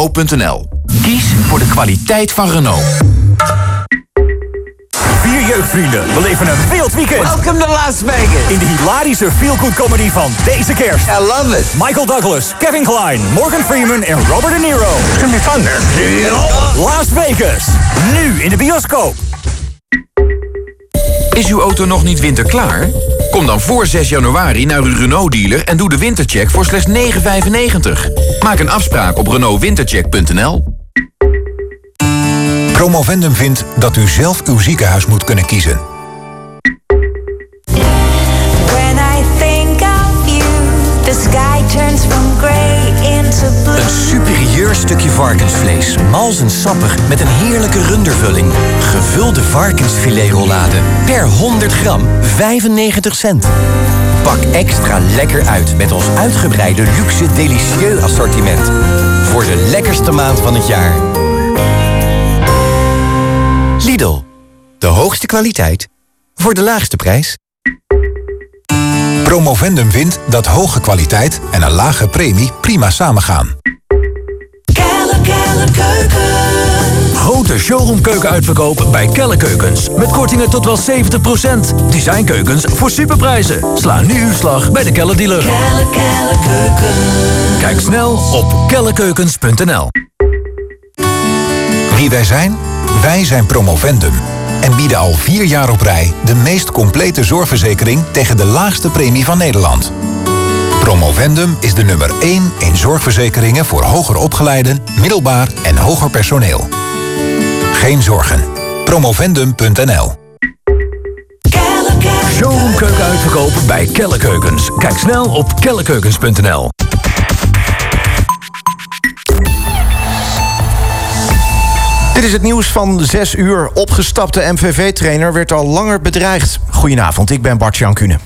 Renault.nl. Kies voor de kwaliteit van Renault. Vier jeugdvrienden beleven een wild weekend. Welcome to Las Vegas. In de hilarische feel-good comedy van deze kerst. I love it. Michael Douglas, Kevin Kline, Morgan Freeman en Robert De Niro. It's gonna be fun there. Las Vegas. Nu in de bioscoop. Is uw auto nog niet winterklaar? Kom dan voor 6 januari naar uw Renault-dealer en doe de wintercheck voor slechts 9,95. Maak een afspraak op renaultwintercheck.nl. Promovendum vindt dat u zelf uw ziekenhuis moet kunnen kiezen. Stukje varkensvlees, mals en sappig met een heerlijke rundervulling. Gevulde varkensfiletrollade. Per 100 gram 95 cent. Pak extra lekker uit met ons uitgebreide luxe delicieux assortiment. Voor de lekkerste maand van het jaar. Lidl. De hoogste kwaliteit voor de laagste prijs. Promovendum vindt dat hoge kwaliteit en een lage premie prima samengaan. Keuken. Grote showroomkeukenuitverkoop bij Kelle Keukens. Met kortingen tot wel 70%. Designkeukens voor superprijzen. Sla nu uw slag bij de Kelle dealer. Kelle. Kijk snel op kellekeukens.nl. Wie wij zijn? Wij zijn Promovendum. En bieden al vier jaar op rij de meest complete zorgverzekering tegen de laagste premie van Nederland. Promovendum is de nummer 1 in zorgverzekeringen voor hoger opgeleiden, middelbaar en hoger personeel. Geen zorgen. Promovendum.nl kelle Showroomkeukenuitverkoop bij Kelle Keukens. Kijk snel op kellekeukens.nl. Dit is het nieuws van 6 uur. Opgestapte MVV-trainer werd al langer bedreigd. Goedenavond, ik ben Bart Jankune.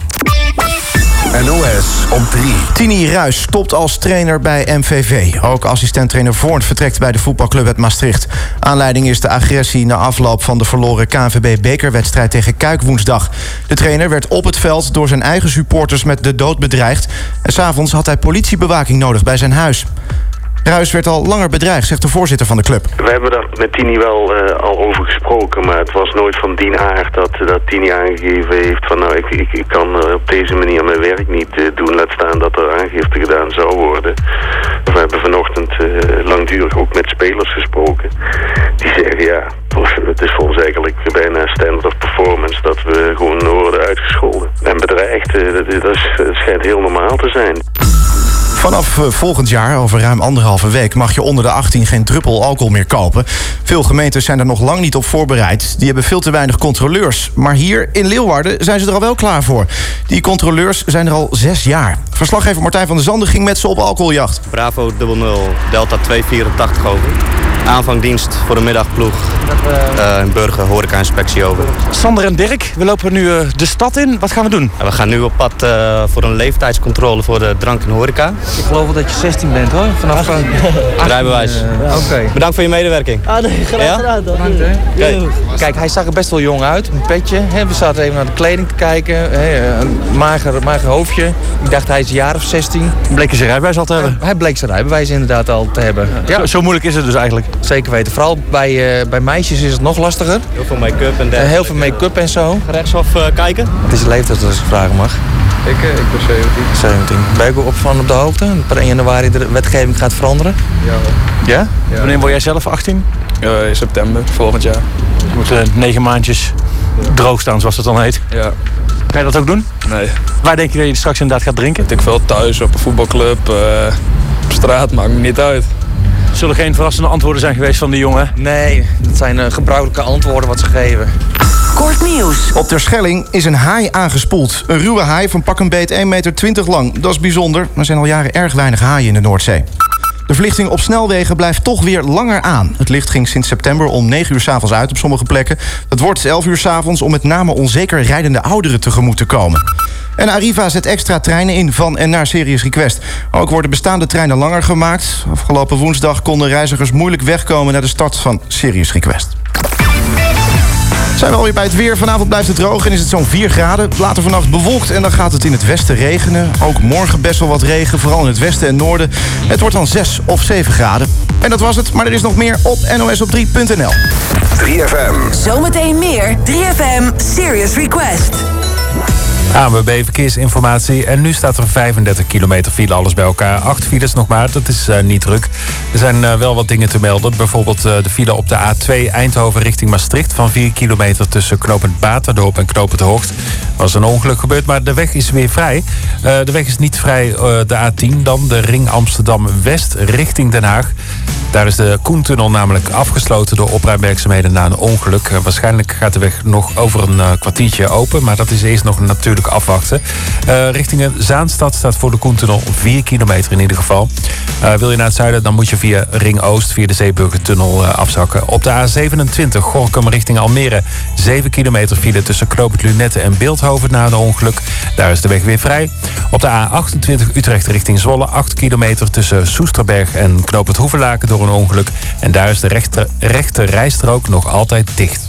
NOS op 3. Tini Ruis stopt als trainer bij MVV. Ook assistent-trainer Voorn vertrekt bij de voetbalclub uit Maastricht. Aanleiding is de agressie na afloop van de verloren KNVB-bekerwedstrijd tegen Kuik woensdag. De trainer werd op het veld door zijn eigen supporters met de dood bedreigd. En s'avonds had hij politiebewaking nodig bij zijn huis. Ruis werd al langer bedreigd, zegt de voorzitter van de club. We hebben daar met Tini wel eh, al over gesproken, maar het was nooit van dien aard dat, dat Tini aangegeven heeft van nou ik, ik, ik kan eh, op deze manier mijn werk niet eh, doen, laat staan dat er aangifte gedaan zou worden. We hebben vanochtend langdurig ook met spelers gesproken. Die zeggen ja, het is voor ons eigenlijk bijna standard of performance dat we gewoon worden uitgescholden en bedreigd. dat, is, dat schijnt heel normaal te zijn. Vanaf eh, volgend jaar, over ruim anderhalve week, mag je onder de 18 geen druppel alcohol meer kopen. Veel gemeentes zijn er nog lang niet op voorbereid. Die hebben veel te weinig controleurs. Maar hier in Leeuwarden zijn ze er al wel klaar voor. Die controleurs zijn er al zes jaar. Verslaggever Martijn van der Zanden ging met ze op alcoholjacht. Bravo 00, Delta 284 over. Aanvangdienst voor de middagploeg. Uh, een burger horeca-inspectie over. Sander en Dirk, we lopen nu uh, de stad in. Wat gaan we doen? We gaan nu op pad uh, voor een leeftijdscontrole voor de drank en horeca. Ik geloof wel dat je 16 bent hoor. Vanaf uh, Rijbewijs. Oké. Okay. Bedankt voor je medewerking. Ah, nee, graag ja? gedaan. Bedankt. Kijk, hij zag er best wel jong uit. Een petje. Hè. We zaten even naar de kleding te kijken. Hè. Een mager, mager hoofdje. Ik dacht hij is een jaar of 16. Bleek hij zijn rijbewijs al te hebben? Hij bleek zijn rijbewijs inderdaad al te hebben. Ja. Zo, zo moeilijk is het dus eigenlijk? Zeker weten. Vooral bij, uh, bij meisjes is het nog lastiger. Heel veel make-up en dergelijke. Heel veel make-up en zo. Rechtshof uh, kijken? Het is leeftijd als ik vragen mag. Ik, ik ben 17. 17. Ben je ook op, van op de hoogte? Per 1 januari de wetgeving gaat veranderen? Ja. Ja? ja. Wanneer word jij zelf 18? in september, volgend jaar. Je moet negen maandjes droog staan, zoals dat dan heet. Ja. Kan je dat ook doen? Nee. Waar denk je dat je straks inderdaad gaat drinken? Ik veel thuis, op een voetbalclub, op straat, maakt me niet uit. Zullen geen verrassende antwoorden zijn geweest van die jongen? Nee, dat zijn uh, gebruikelijke antwoorden wat ze geven. Kort nieuws. Op Terschelling is een haai aangespoeld. Een ruwe haai van pak een beet 1,20 meter lang. Dat is bijzonder. Er zijn al jaren erg weinig haaien in de Noordzee. De verlichting op snelwegen blijft toch weer langer aan. Het licht ging sinds september om 9 uur s'avonds uit op sommige plekken. Het wordt 11 uur s'avonds om met name onzeker rijdende ouderen tegemoet te komen. En Arriva zet extra treinen in van en naar Serious Request. Ook worden bestaande treinen langer gemaakt. Afgelopen woensdag konden reizigers moeilijk wegkomen... naar de start van Serious Request. Zijn we alweer bij het weer. Vanavond blijft het droog en is het zo'n 4 graden. Later vannacht bewolkt en dan gaat het in het westen regenen. Ook morgen best wel wat regen, vooral in het westen en noorden. Het wordt dan 6 of 7 graden. En dat was het, maar er is nog meer op nosop3.nl. 3FM. Zometeen meer 3FM Serious Request. ANWB Verkeersinformatie. En nu staat er 35 kilometer file, alles bij elkaar. Acht files nog maar, dat is uh, niet druk. Er zijn uh, wel wat dingen te melden. Bijvoorbeeld uh, de file op de A2 Eindhoven richting Maastricht... van 4 kilometer tussen knooppunt Baterdorp en knooppunt Hoogt. Was een ongeluk gebeurd, maar de weg is weer vrij. de weg is niet vrij, de A10 dan. De ring Amsterdam-West richting Den Haag. Daar is de Koentunnel namelijk afgesloten door opruimwerkzaamheden na een ongeluk. waarschijnlijk gaat de weg nog over een kwartiertje open... maar dat is eerst nog natuurlijk afwachten. Uh, richting Zaanstad staat voor de Koentunnel 4 kilometer in ieder geval. Uh, wil je naar het zuiden, dan moet je via Ring Oost, via de Zeeburgertunnel uh, afzakken. Op de A27 Gorkum richting Almere. 7 kilometer file tussen Knoopend Lunette en Beeldhoven na een ongeluk. Daar is de weg weer vrij. Op de A28 Utrecht richting Zwolle. 8 kilometer tussen Soesterberg en Knoopend Hoevelaken door een ongeluk. En daar is de rechter, rechter rijstrook nog altijd dicht.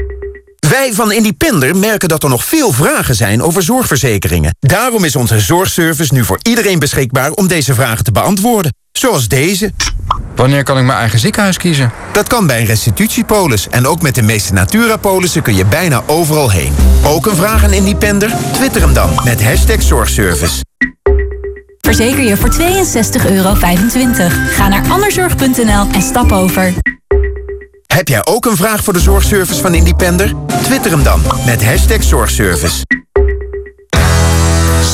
Wij van Independer merken dat er nog veel vragen zijn over zorgverzekeringen. Daarom is onze zorgservice nu voor iedereen beschikbaar om deze vragen te beantwoorden. Zoals deze. Wanneer kan ik mijn eigen ziekenhuis kiezen? Dat kan bij een restitutiepolis. En ook met de meeste Natura-polissen kun je bijna overal heen. Ook een vraag aan Independer? Twitter hem dan met hashtag zorgservice. Verzeker je voor 62,25 euro. Ga naar anderzorg.nl en stap over. Heb jij ook een vraag voor de zorgservice van Independer? Twitter hem dan met hashtag zorgservice.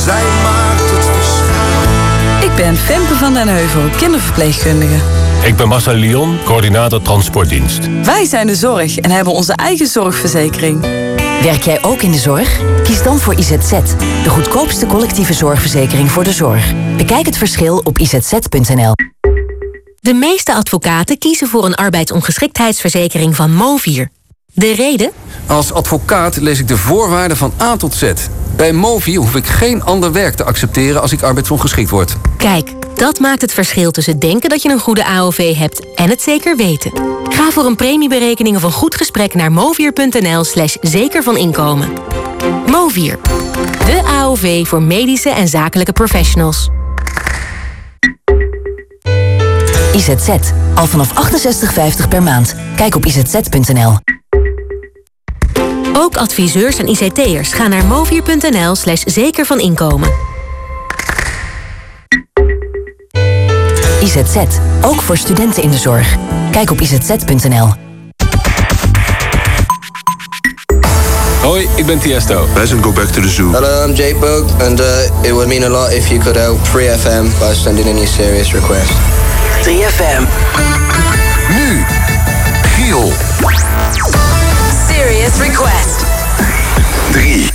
Zij maakt het verschil. Ik ben Femke van den Heuvel, kinderverpleegkundige. Ik ben Marcel Lyon, coördinator transportdienst. Wij zijn de zorg en hebben onze eigen zorgverzekering. Werk jij ook in de zorg? Kies dan voor IZZ, de goedkoopste collectieve zorgverzekering voor de zorg. Bekijk het verschil op izz.nl. De meeste advocaten kiezen voor een arbeidsongeschiktheidsverzekering van Movier. De reden? Als advocaat lees ik de voorwaarden van A tot Z. Bij Movier hoef ik geen ander werk te accepteren als ik arbeidsongeschikt word. Kijk, dat maakt het verschil tussen denken dat je een goede AOV hebt en het zeker weten. Ga voor een premieberekening of een goed gesprek naar movier.nl slash zeker van inkomen. Movier, de AOV voor medische en zakelijke professionals. IZZ. Al vanaf 68,50 per maand. Kijk op izz.nl. Ook adviseurs en ICT'ers gaan naar movier.nl slash zeker van inkomen. IZZ. Ook voor studenten in de zorg. Kijk op izz.nl. Hoi, ik ben Tiesto. Wij zijn Go Back to the Zoo. Hello, I'm Jake Book, and uh, it would mean a lot if you could help 3FM by sending in your serious request. 3FM. Nu, Giel. Serious Request. 3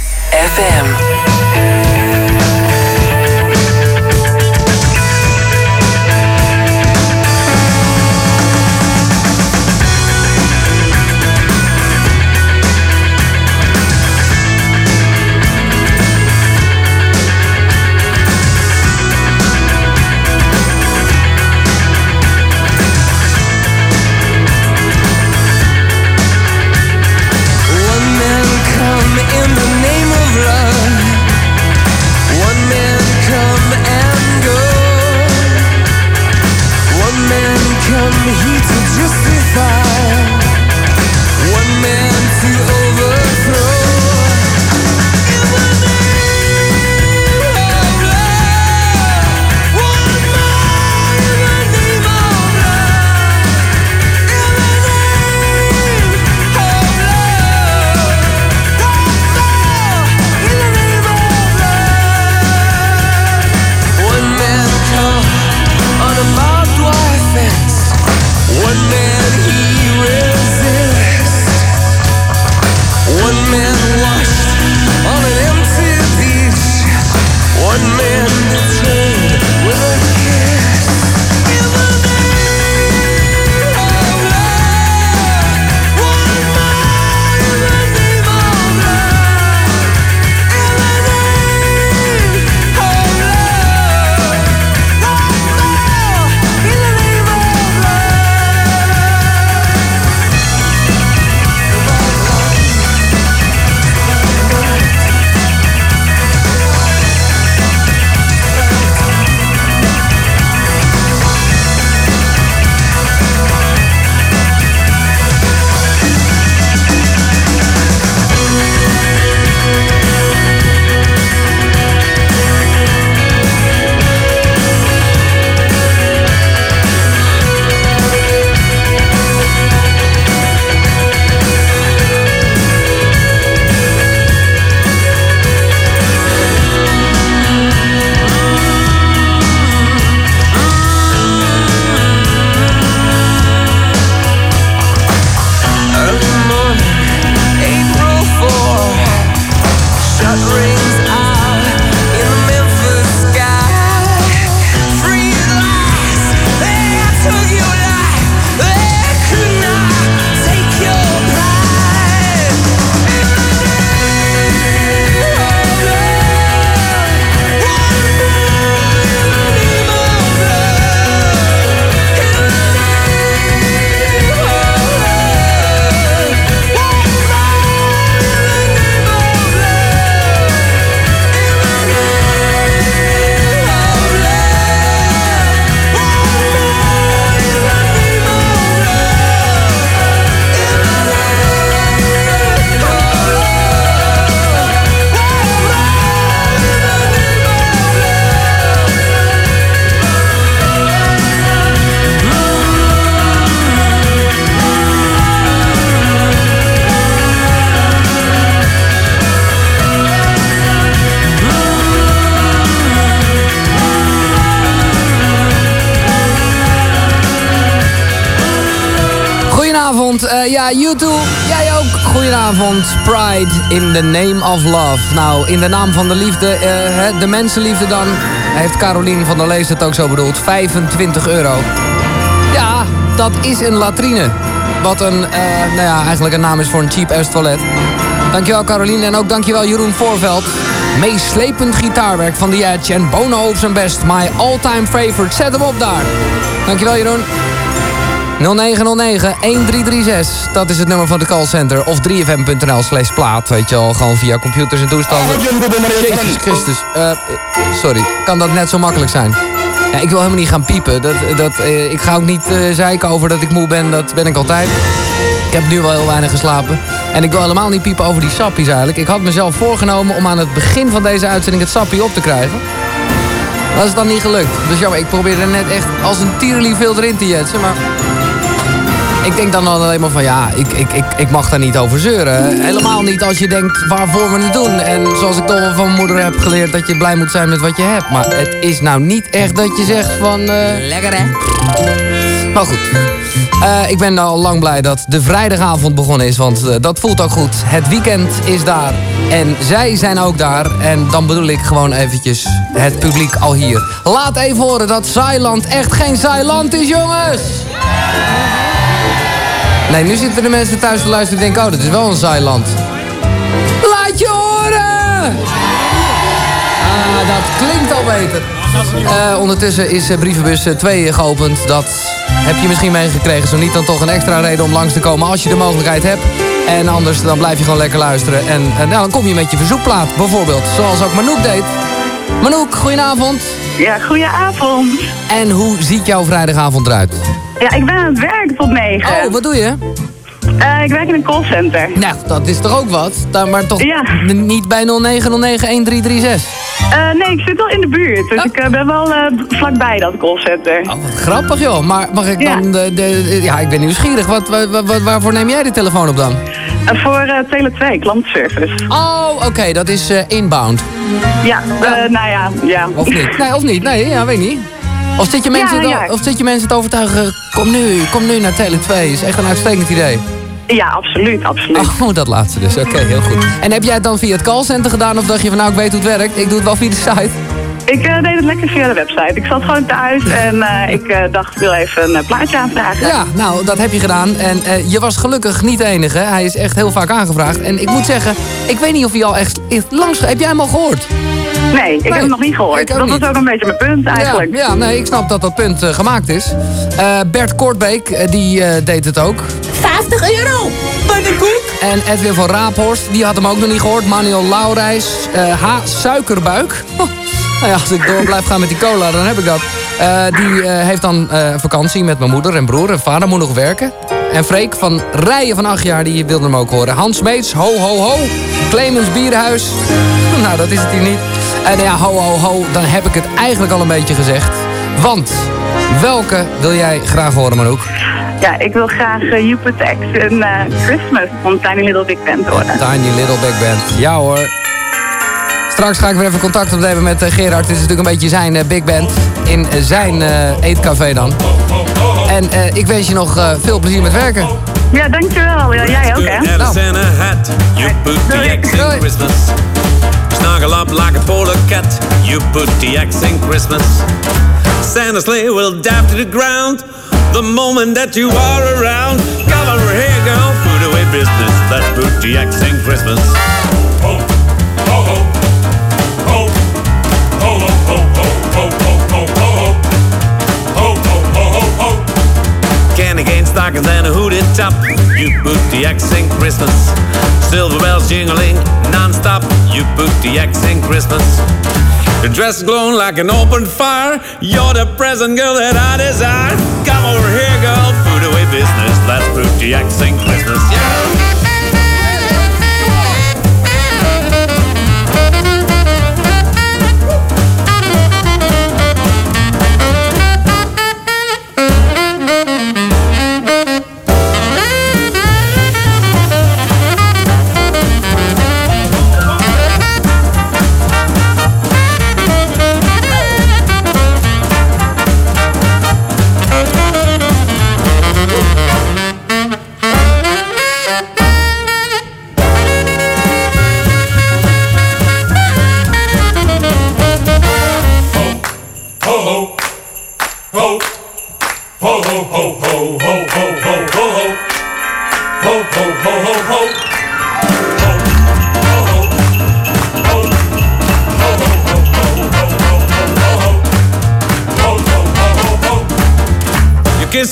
love. Nou, in de naam van de liefde, hè, de mensenliefde dan... heeft Carolien van der Lees het ook zo bedoeld. 25 euro. Ja, dat is een latrine. Wat een, eh, nou ja, eigenlijk een naam is voor een cheap-ass toilet. Dankjewel Carolien en ook dankjewel Jeroen Voorveld. Meeslepend gitaarwerk van The Edge en Bono op zijn best. My all-time favorite. Zet hem op daar. Dankjewel Jeroen. 0909-1336. Dat is het nummer van de callcenter. Of 3fm.nl slash plaat. Weet je al, gewoon via computers en toestanden. Jezus Christus. Eh, sorry, kan dat net zo makkelijk zijn? Ja, ik wil helemaal niet gaan piepen. Dat, dat, eh, ik ga ook niet eh, zeiken over dat ik moe ben. Dat ben ik altijd. Ik heb nu wel heel weinig geslapen. En ik wil helemaal niet piepen over die sappies eigenlijk. Ik had mezelf voorgenomen om aan het begin van deze uitzending het sappie op te krijgen. Dat is dan niet gelukt. Dus jammer, ik probeerde net echt als een tierenlief veel erin te jetsen. Maar ik denk dan alleen maar van ja, ik, ik, ik, ik mag daar niet over zeuren. Helemaal niet als je denkt waarvoor we het doen. En zoals ik toch wel van moeder heb geleerd dat je blij moet zijn met wat je hebt. Maar het is nou niet echt dat je zegt van... eh, Lekker hè? maar goed. Eh, ik ben al lang blij dat de vrijdagavond begonnen is. Want eh, dat voelt ook goed. Het weekend is daar. En zij zijn ook daar. En dan bedoel ik gewoon eventjes het publiek al hier. Laat even horen dat Zeiland echt geen Zeiland is, jongens! Nee, nu zitten de mensen thuis te luisteren en denken... oh, dat is wel een Zeiland. Laat je horen! Ah, dat klinkt al beter. Eh, ondertussen is eh, brievenbus 2 geopend. Dat heb je misschien meegekregen. Zo niet dan toch een extra reden om langs te komen als je de mogelijkheid hebt. En anders dan blijf je gewoon lekker luisteren. En eh, nou, dan kom je met je verzoekplaat bijvoorbeeld. Zoals ook Manouk deed. Manouk, goedenavond. Ja, goedenavond. En hoe ziet jouw vrijdagavond eruit? Ja, ik ben aan het werk tot. Oh, wat doe je? Eh, ik werk in een callcenter. Nou, dat is toch ook wat? Dan maar toch Ja. niet bij 0909-1336. Eh, nee, ik zit wel in de buurt, dus ik eh, ben wel vlakbij dat callcenter. Oh, Grappig joh, maar mag ik dan... De, de, ja, ik ben nieuwsgierig. Wat, wat, wat- waarvoor neem jij de telefoon op dan? Voor eh Tele2, klantenservice. Oh, oké, dat is inbound. Ja, nou ja, ja. Of niet? Nee, of niet? Nee, ja, weet niet. Of zit je mensen, Ja, het- ja. Of zit je mensen te overtuigen, kom nu, kom nu naar Tele2. is echt een uitstekend idee. Ja, absoluut, absoluut. Oh, dat laatste dus. Oké, heel goed. En heb jij het dan via het callcenter gedaan of dacht je van nou, ik weet hoe het werkt. Ik doe het wel via de site. Ik eh, deed het lekker via de website. Ik zat gewoon thuis en eh, ik eh, dacht, ik wil even een plaatje aanvragen. Ja, nou, dat heb je gedaan. En je was gelukkig niet de enige. Hij is echt heel vaak aangevraagd. En ik moet zeggen, ik weet niet of hij al echt echt langs... Heb jij hem al gehoord? Nee, ik heb hem nog niet gehoord. ik ook Dat niet. was ook een beetje mijn punt eigenlijk. Ja, ja, nee, ik snap dat dat punt eh, gemaakt is. Eh, Bert Kortbeek, eh, die eh, deed het ook. 50 euro! Pannenkoek! En Edwin van Raaphorst, die had hem ook nog niet gehoord. Manuel Laurijs, eh, H. Suikerbuik. nou ja, als ik door blijf gaan met die cola, dan heb ik dat. Eh, die eh, heeft dan eh, vakantie met mijn moeder en broer. En vader moet nog werken. En Freek van Rijen van acht jaar, die wilde hem ook horen. Hans Smeets, ho ho ho. Clemens Bierhuis. nou, dat is het hier niet. En ja, ho ho ho, dan heb ik het eigenlijk al een beetje gezegd. Want, welke wil jij graag horen, Manouk? Ja, ik wil graag uh, You Protect en eh, Christmas van Tiny Little Big Band horen. Tiny Little Big Band. Ja hoor. Straks ga ik weer even contact opnemen met eh, Gerard. Dit is natuurlijk een beetje zijn eh, big band. In eh, zijn eh, eetcafé dan. En eh, ik wens je nog eh, veel plezier met werken. Ja, dankjewel. Ja, jij ook, hè? Nou. Snuggle up like a polar cat, you put the X in Christmas. Santa's sleigh will dive to the ground the moment that you are around. Come over here, girl, put away business. Let's put the X in Christmas. Ho, ho, ho. Ho, ho, ho, ho, ho, ho, ho, ho, ho. Ho, ho, ho, ho, ho. Stockings and a hooded top. You put the X in Christmas. Silver bells jingling non-stop. You put the X in Christmas. The dress glowing like an open fire. You're the present girl that I desire. Come over here, girl. Put away business. Let's put the X in Christmas. Yeah.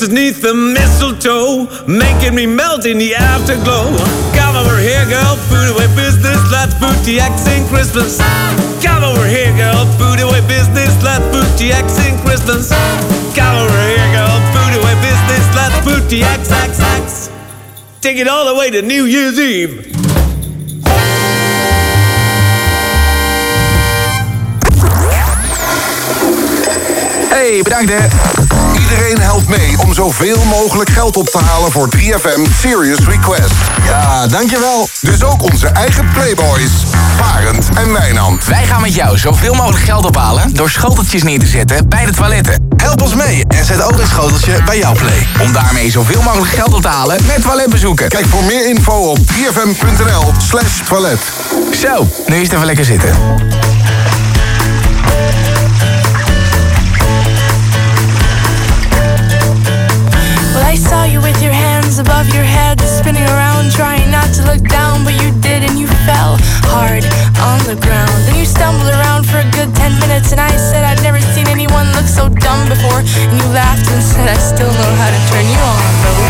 Kisses neath the mistletoe, making me melt in the afterglow. Come over here, girl, put away business, let's put the X in Christmas. Come over here, girl, put away business, let's put the X in Christmas. Come over here, girl, put away business, let's put the X. Take it all the way to New Year's Eve. Hey, bedankt hè. Iedereen helpt mee om zoveel mogelijk geld op te halen voor 3FM Serious Request. Ja, dankjewel. Dus ook onze eigen Playboys, Barend en Wijnand. Wij gaan met jou zoveel mogelijk geld ophalen door schoteltjes neer te zetten bij de toiletten. Help ons mee en zet ook een schoteltje bij jouw play. Om daarmee zoveel mogelijk geld op te halen met toiletbezoeken. Kijk voor meer info op 3fm.nl slash toilet. Zo, nu is het even lekker zitten. I saw you with your hands above your head, spinning around, trying not to look down, but you did, and you fell hard on the ground. Then you stumbled around for a good ten minutes, and I said I'd never seen anyone look so dumb before, and you laughed and said I still know how to turn you on, though.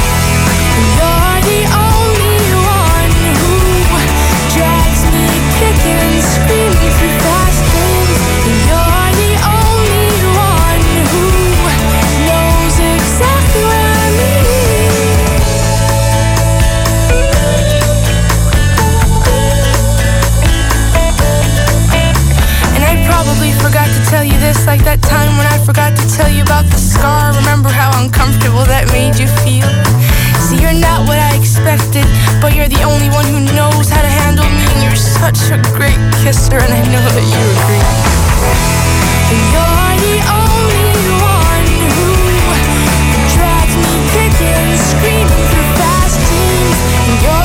You're the only one who drags me kicking, screaming through tell you this, like that time when I forgot to tell you about the scar. Remember how uncomfortable that made you feel? See, you're not what I expected, but you're the only one who knows how to handle me, and you're such a great kisser, and I know that you agree. You're the only one who drags me kicking, screaming through fast jeans.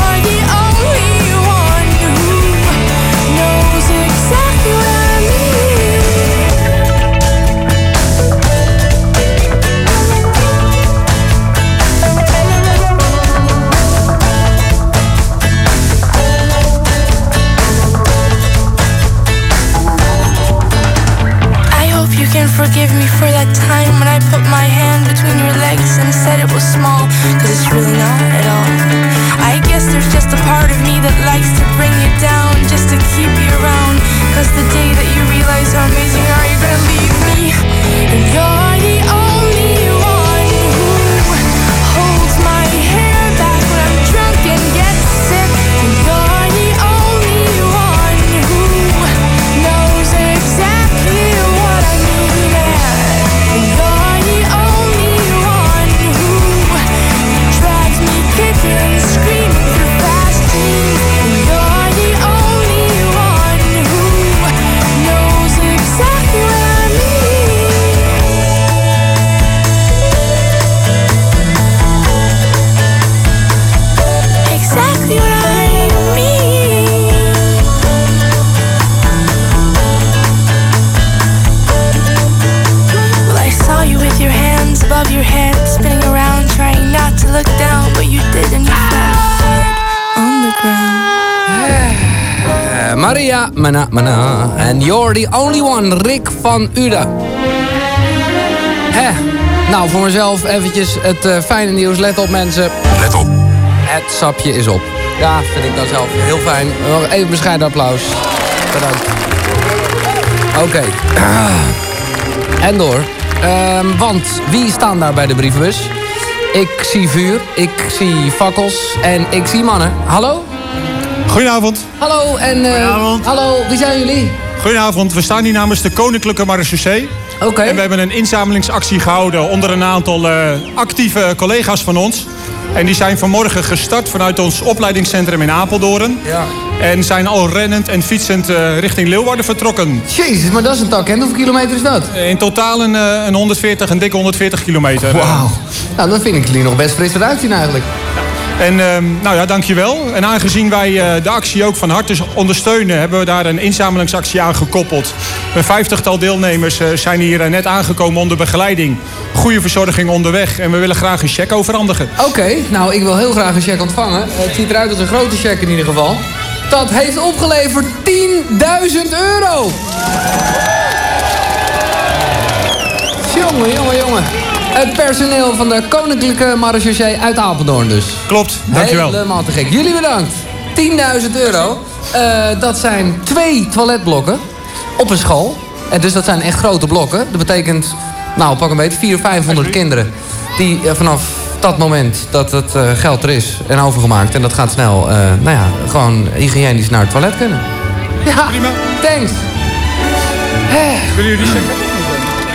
Mana, mana. And you're the only one, Rick van Uden. Hè, nou voor mezelf eventjes het eh, fijne nieuws. Let op mensen. Let op. Het sapje is op. Ja, vind ik dan zelf heel fijn. Nog even bescheiden applaus. Bedankt. Oké. En door. Ehm, want wie staan daar bij de brievenbus? Ik zie vuur, ik zie fakkels en ik zie mannen. Hallo? Goedenavond. Hallo en... eh, hallo, wie zijn jullie? Goedenavond, we staan hier namens de Koninklijke Marechaussee. Oké. En we hebben een inzamelingsactie gehouden onder een aantal eh, actieve collega's van ons. En die zijn vanmorgen gestart vanuit ons opleidingscentrum in Apeldoorn. Ja. En zijn al rennend en fietsend eh, richting Leeuwarden vertrokken. Jezus, maar dat is een tak, hè? Hoeveel kilometer is dat? In totaal een, een 140, een dikke 140 kilometer. Wauw. Nou, dan vind ik jullie nog best fris eruit zien eigenlijk. En ehm, nou ja, dankjewel. En aangezien wij eh, de actie ook van harte ondersteunen... hebben we daar een inzamelingsactie aan gekoppeld. Een vijftigtal deelnemers eh, zijn hier eh, net aangekomen onder begeleiding. Goede verzorging onderweg. En we willen graag een cheque overhandigen. Oké, nou ik wil heel graag een cheque ontvangen. Het ziet eruit als een grote cheque in ieder geval. Dat heeft opgeleverd 10.000 euro. Jongen, jongen, jongen. Het personeel van de Koninklijke Marechaussee uit Apeldoorn dus. Klopt, dankjewel. Helemaal te gek. Jullie bedankt. 10.000 euro. Eh, dat zijn twee toiletblokken op een school. En dus dat zijn echt grote blokken. Dat betekent, nou pak een beetje, 400, 500 kinderen. Die eh, vanaf dat moment dat het eh, geld er is en overgemaakt... en dat gaat snel, nou ja, gewoon hygiënisch naar het toilet kunnen. Ja, thanks. Willen jullie checken?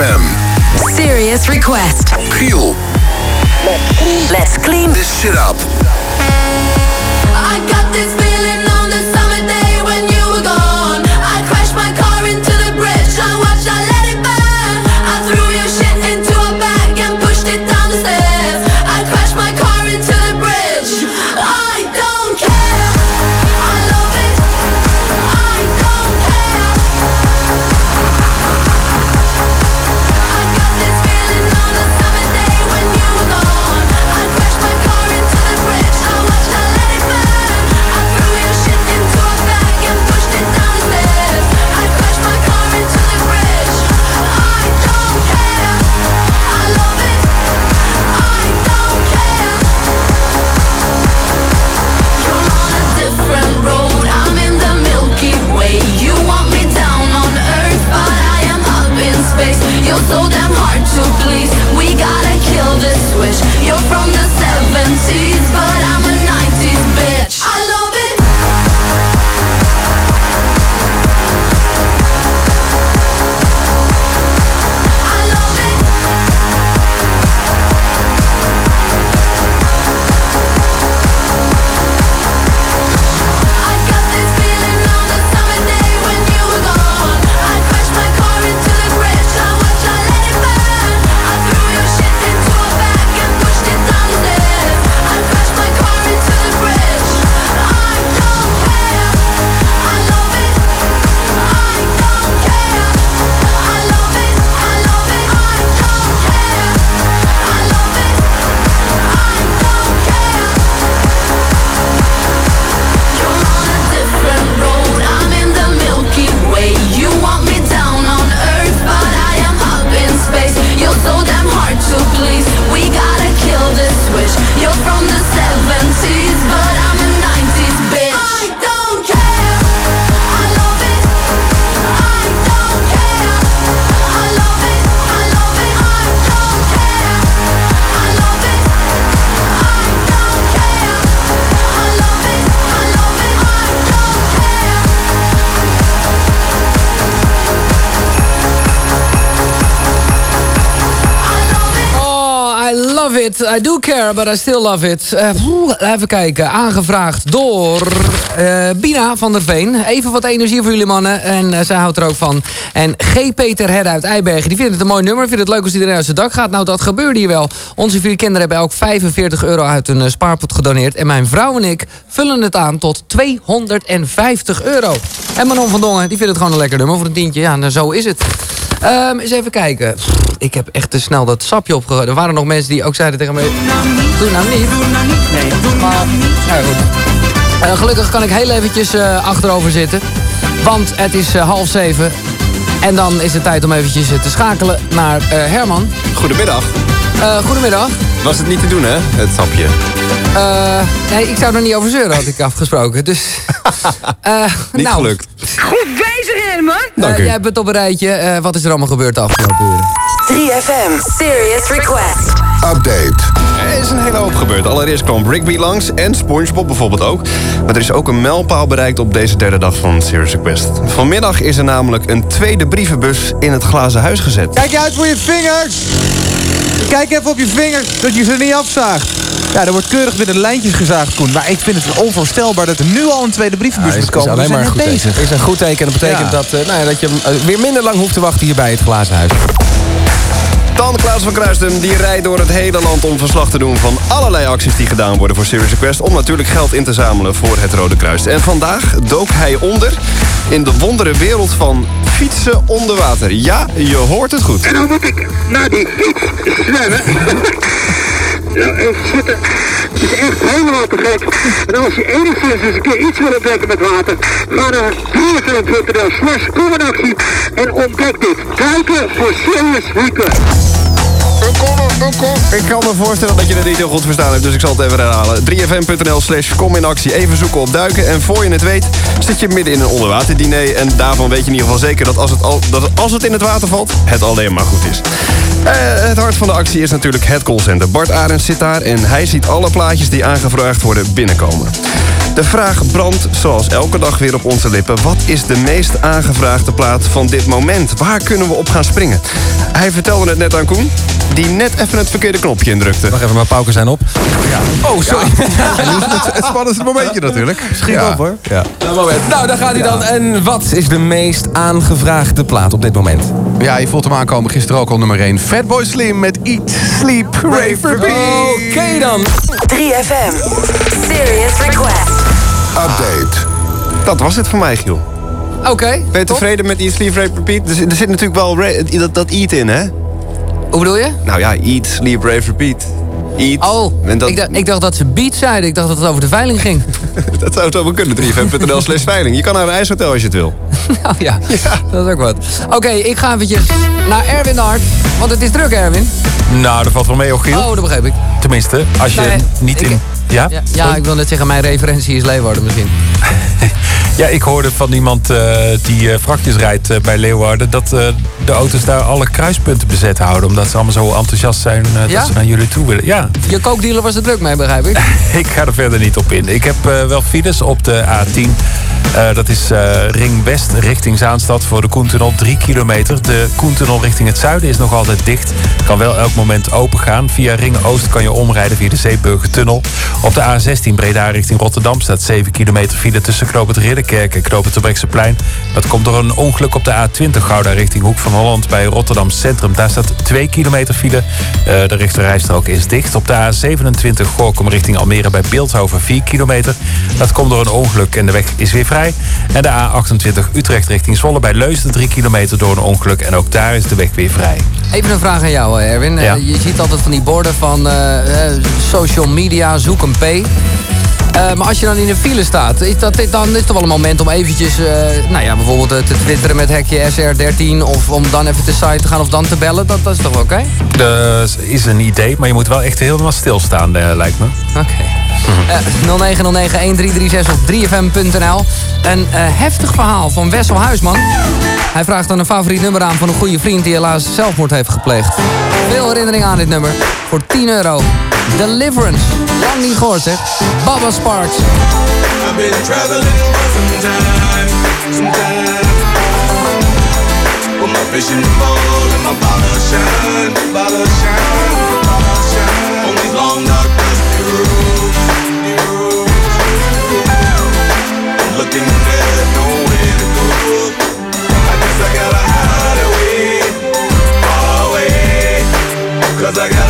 FM. Serious request. Giel. Let's clean this shit up. Care, but I still love it. Eh, even kijken. Aangevraagd door eh, Bina van der Veen. Even wat energie voor jullie mannen. En eh, zij houdt er ook van. En G. Peter Hedde uit Eibergen. Die vindt het een mooi nummer. Vindt het leuk als iedereen uit zijn dak gaat. Nou, dat gebeurde hier wel. Onze vier kinderen hebben ook 45 euro uit hun spaarpot gedoneerd. En mijn vrouw en ik vullen het aan tot 250 euro. En Manon van Dongen, die vindt het gewoon een lekker nummer voor een tientje. Ja, nou, zo is het. Ehm, eens even kijken. Ik heb echt te snel dat sapje opgegooid. Er waren nog mensen die ook zeiden tegen mij... Doe nou niet. Nee, maar... Nou goed. Eh, gelukkig kan ik heel eventjes eh, achterover zitten. Want het is eh, half zeven. En dan is het tijd om eventjes te schakelen naar eh, Herman. Goedemiddag. Eh, goedemiddag. Was het niet te doen, hè? Het sapje. Eh, nee, ik zou er niet over zeuren, had ik afgesproken. Dus... eh, Niet nou, gelukt. Goed bezig, Herman. Dank u. jij bent op een rijtje. Eh, wat is er allemaal gebeurd de afgelopen uren? 3FM Serious Request. Update. Er is een hele hoop gebeurd. Allereerst kwam Rigby langs en SpongeBob bijvoorbeeld ook. Maar er is ook een mijlpaal bereikt op deze derde dag van Serious Request. Vanmiddag is er namelijk een tweede brievenbus in het glazen huis gezet. Kijk uit voor je vingers! Kijk even op je vingers, dat je ze niet afzaagt. Ja, er wordt keurig weer de lijntjes gezaagd, Koen. Maar ik vind het onvoorstelbaar dat er nu al een tweede brievenbus moet komen. alleen We maar een goed bezig. teken. is een goed teken. Dat betekent Ja. dat, eh, nou ja, dat je eh, weer minder lang hoeft te wachten hier bij het glazen huis. Dan Klaas van Kruisden, die rijdt door het hele land om verslag te doen van allerlei acties die gedaan worden voor Serious Request. Om natuurlijk geld in te zamelen voor het Rode Kruis. En vandaag dook hij onder in de wondere wereld van fietsen onder water. Ja, je hoort het goed. En dan moet ik naar die fiets. Ja, even zitten. Het is echt helemaal te gek. En als je enigszins eens een keer iets wil ontdekken met water, ga naar 3fm.nl slash commonactie en ontdek dit. Kijken voor Serious Request. Ik kan me voorstellen dat je het niet heel goed verstaan hebt, dus ik zal het even herhalen. 3fm.nl slash kom in actie. Even zoeken op duiken. En voor je het weet zit je midden in een onderwaterdiner. En daarvan weet je in ieder geval zeker dat als het, al, dat als het in het water valt, het alleen maar goed is. Eh, het hart van de actie is natuurlijk het callcenter. Bart Arends zit daar en hij ziet alle plaatjes die aangevraagd worden binnenkomen. De vraag brandt zoals elke dag weer op onze lippen. Wat is de meest aangevraagde plaat van dit moment? Waar kunnen we op gaan springen? Hij vertelde het net aan Koen, die net even het verkeerde knopje indrukte. Wacht even, mijn pauken zijn op. Oh, sorry. het, het spannendste momentje natuurlijk. Schiet Ja. op hoor. Ja. moment. Nou, daar gaat hij dan. En wat is de meest aangevraagde plaat op dit moment? Ja, je voelt hem aankomen. Gisteren ook al nummer 1. Fatboy Slim met Eat, Sleep, Rave, Repeat. Oké dan. 3FM Serious Request. Update. Dat was het voor mij, Giel. Oké. Ben je tevreden met Eat, Sleep, Rave, Repeat? Er, zit- er zit natuurlijk wel dat, dat eat in, hè? Hoe bedoel je? Nou ja, eat, sleep, rave, repeat. Eat. Oh, En dat, ik, dacht, ik dacht dat ze beat zeiden. Ik dacht dat het over de veiling ging. dat zou het wel kunnen. 3fm.nl slash veiling. Je kan naar een ijshotel als je het wil. Nou ja, dat is ook wat. Oké, ik ga eventjes naar Erwin Hart. Want het is druk, Erwin. Nou, dat valt wel mee, Giel. Oh, dat begreep ik. Tenminste, als je Nee, niet ik- in... Ja? Ja, ja, ik wil net zeggen, mijn referentie is Leeuwarden misschien. Ja, ik hoorde van iemand eh, die eh, vrachtjes rijdt eh, bij Leeuwarden... dat de auto's daar alle kruispunten bezet houden... omdat ze allemaal zo enthousiast zijn Ja? dat ze naar jullie toe willen. Ja, Je kookdealer was er druk mee, begrijp ik. ik ga er verder niet op in. Ik heb wel files op de A10. Eh, dat is eh, Ring West richting Zaanstad voor de Koentunnel. Drie kilometer. De Koentunnel richting het zuiden is nog altijd dicht. Kan wel elk moment open gaan. Via Ring Oost kan je omrijden via de Zeeburgertunnel. Op de A16 Breda richting Rotterdam staat 7 kilometer file tussen Knoop het Ridderkerk en Knoop het Terbrechtseplein. Dat komt door een ongeluk op de A20 Gouda richting Hoek van Holland bij Rotterdam Centrum. Daar staat 2 kilometer file. Eh, de rechterrijstrook is dicht. Op de A27 Gorkum richting Almere bij Beeldhoven 4 kilometer. Dat komt door een ongeluk en de weg is weer vrij. En de A28 Utrecht richting Zwolle bij Leusden 3 kilometer door een ongeluk. En ook daar is de weg weer vrij. Even een vraag aan jou, eh, Erwin. Eh, Ja. je ziet altijd van die borden van social media, zoek een P. Eh, maar als je dan in een file staat, is dat, dan is het toch wel een moment om eventjes, eh, nou ja, bijvoorbeeld eh, te twitteren met hekje SR13 of om dan even te site te gaan of dan te bellen. Dat, dat is toch oké? Dat is een idee, maar je moet wel echt helemaal stilstaan, lijkt me. Oké. Eh, 0909-1336 of 3fm.nl. Een eh, heftig verhaal van Wessel Huisman. Hij vraagt dan een favoriet nummer aan van een goede vriend die helaas zelfmoord heeft gepleegd. Veel herinnering aan dit nummer. Voor 10 euro. Deliverance. Lang niet gehoord zeg. Baba Sparks. I've been traveling for some time, time. With my pole and my bottle shine, bottle Cause I gotta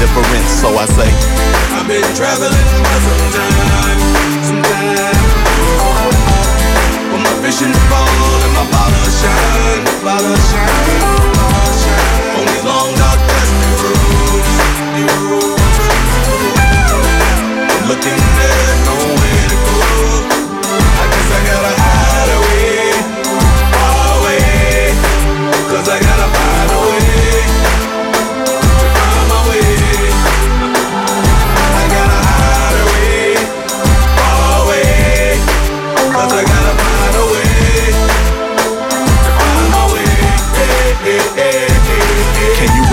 So I say, I've been traveling for some time, some time. My vision fall and my shine, shine, shine. Long dark looking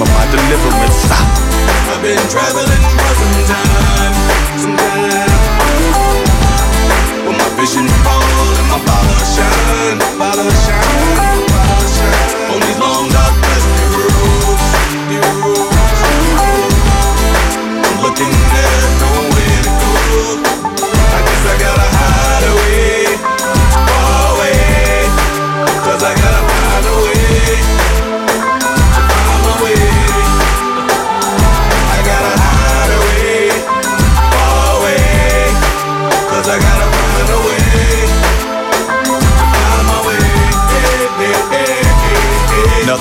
of my deliverance. I've been traveling for some time, some time. But my vision fall and my bottle shine, bottle shine, bottle shine. On these long dark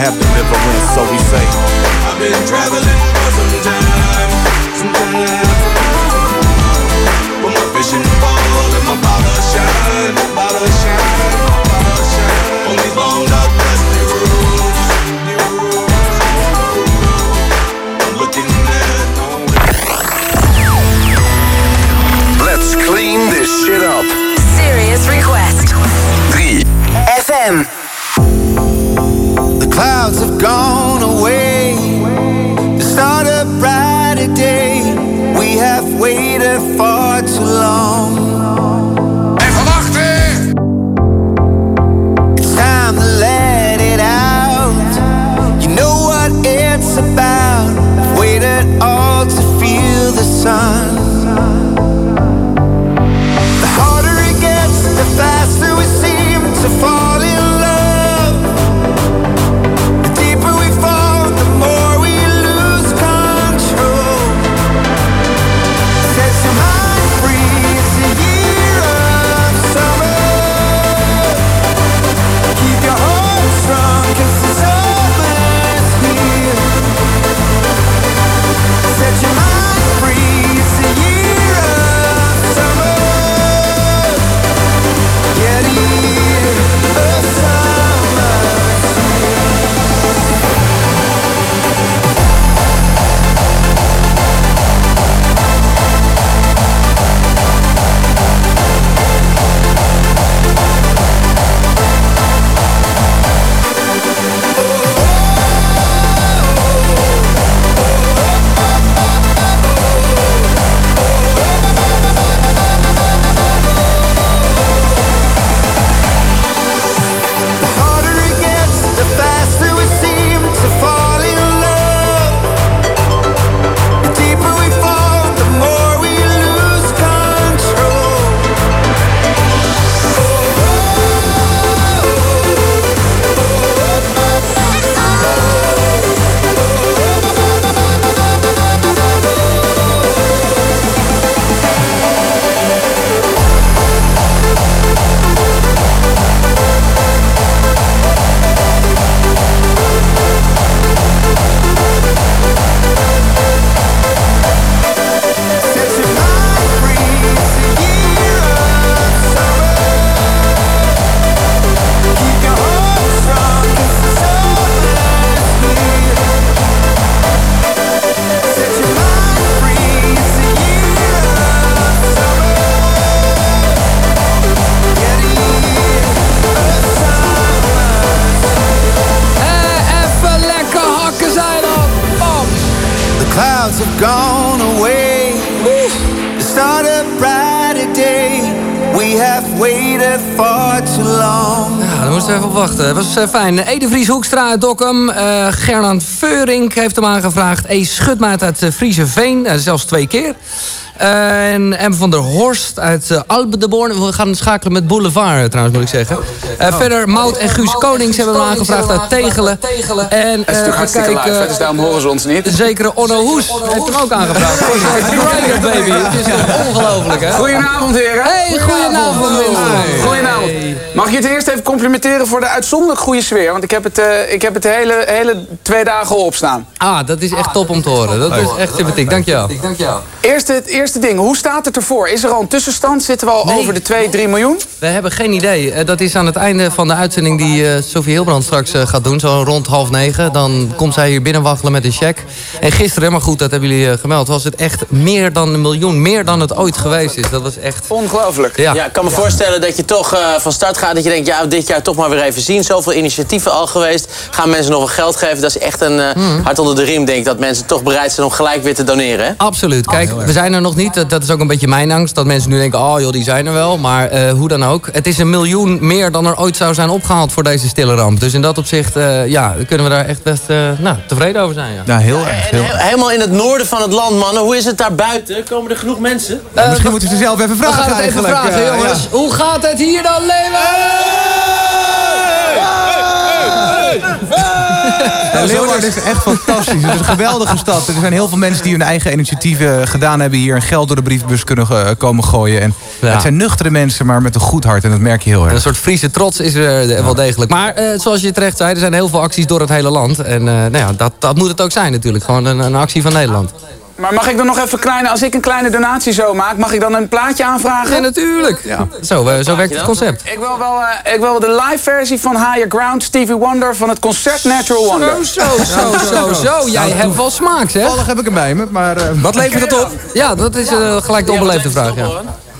have deliverance. So we say, I've been traveling for some time, some time. But my vision fall and my bottle shine, bottle shine, bottle shine. On these long dark dusty roads, I'm looking there's Let's clean this shit up. Serious request. 3 FM. The clouds have gone away to start a brighter day. We have waited far too long. It's time to let it out. You know what it's about. Waited all to feel the sun. Fijn. Ede Vries Hoekstra uit Dokkum. eh Gernand Veurink heeft hem aangevraagd. E. Schutmaat uit uh, Friese Veen. eh, zelfs twee keer. En M. van der Horst uit uh, Albe de Born. We gaan schakelen met Boulevard, trouwens, moet ik zeggen. Eh, Verder Mout en Guus Konings hebben hem aangevraagd uit Tegelen. En Het is eh, we live, dus daarom horen ze ons niet. De zekere Onno Hoes heeft hem ook aangevraagd. Rider Baby. Het is ongelooflijk, hè? Goedenavond, heren. Hey, goedenavond. Goedenavond. Mag ik je het eerst even complimenteren voor de uitzonderlijk goede sfeer? Want ik heb het, ik heb het de hele, hele twee dagen opstaan. Ah, dat is echt top om te horen. Dat is echt sympathiek. Dankjewel. Eerste, het eerste ding, hoe staat het ervoor? Is er al een tussenstand? Zitten we al over de 2, 3 miljoen? We hebben geen idee. Eh, Dat is aan het einde van de uitzending die eh, Sofie Hilbrand straks eh, gaat doen. Zo rond half negen. Dan komt zij hier binnenwaggelen met een cheque. En gisteren, maar goed, dat hebben jullie gemeld... was het echt meer dan een miljoen. Meer dan het ooit geweest is. Dat was echt... Ongelooflijk. Ja. Ja, ik kan me voorstellen dat je toch eh, van start gaat. Dat je denkt, ja, dit jaar toch maar weer even zien. Zoveel initiatieven al geweest. Gaan mensen nog wel geld geven? Dat is echt een Mhm. hart onder de riem, denk ik. Dat mensen toch bereid zijn om gelijk weer te doneren. Hè? Absoluut. Kijk, we zijn er nog niet. Dat- Dat is ook een beetje mijn angst. Dat mensen nu denken, oh joh, die zijn er wel. Maar eh, hoe dan ook. Het is een miljoen meer dan er ooit zou zijn opgehaald voor deze stille ramp. Dus in dat opzicht, eh, ja, kunnen we daar echt best eh, nou, tevreden over zijn. Ja. Nou, heel erg. Heel... He- Helemaal in het noorden van het land, mannen. Hoe is het daar buiten? Komen er genoeg mensen? Nou, misschien moeten we ze zelf even We vragen gaan het even eigenlijk. vragen, jongens. ja. Hoe gaat het hier dan, Nou, Leeuwarden is echt fantastisch. Het is een geweldige stad. Er zijn heel veel mensen die hun eigen initiatieven gedaan hebben hier... en geld door de brievenbus kunnen eh, komen gooien. En Het zijn nuchtere mensen, maar met een goed hart. En dat merk je heel erg. Een soort Friese trots is er eh, wel degelijk. Maar eh, zoals je terecht zei, er zijn heel veel acties door het hele land. En eh, nou ja, dat, dat moet het ook zijn natuurlijk. Gewoon een, een actie van Nederland. Maar mag ik dan nog even kleine, als ik een kleine donatie zo maak, mag ik dan een plaatje aanvragen? Ja, natuurlijk. Zo, eh, zo werkt het concept. Ik wil wel, eh, ik wil wel de live versie van Higher Ground, Stevie Wonder van het concert Natural Wonder. Zo, zo, zo, zo, zo. Jij hebt wel smaak, zeg. Toevallig heb ik hem bij me, maar... eh, Wat levert het op? Ja, dat is eh, gelijk de onbeleefde vraag, ja.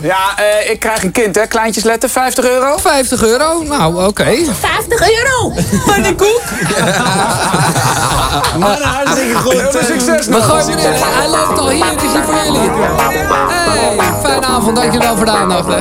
Ja, eh, ik krijg een kind, hè? Kleintjes letten, 50 euro. 50 euro? Nou, oké. 50 euro! Voor de koek! Man, hartstikke goed. Heel veel succes We nog. gooien hem erin. Hij loopt al hier, het is hier voor jullie. Hey, fijne avond, dankjewel voor de aandacht. Hè.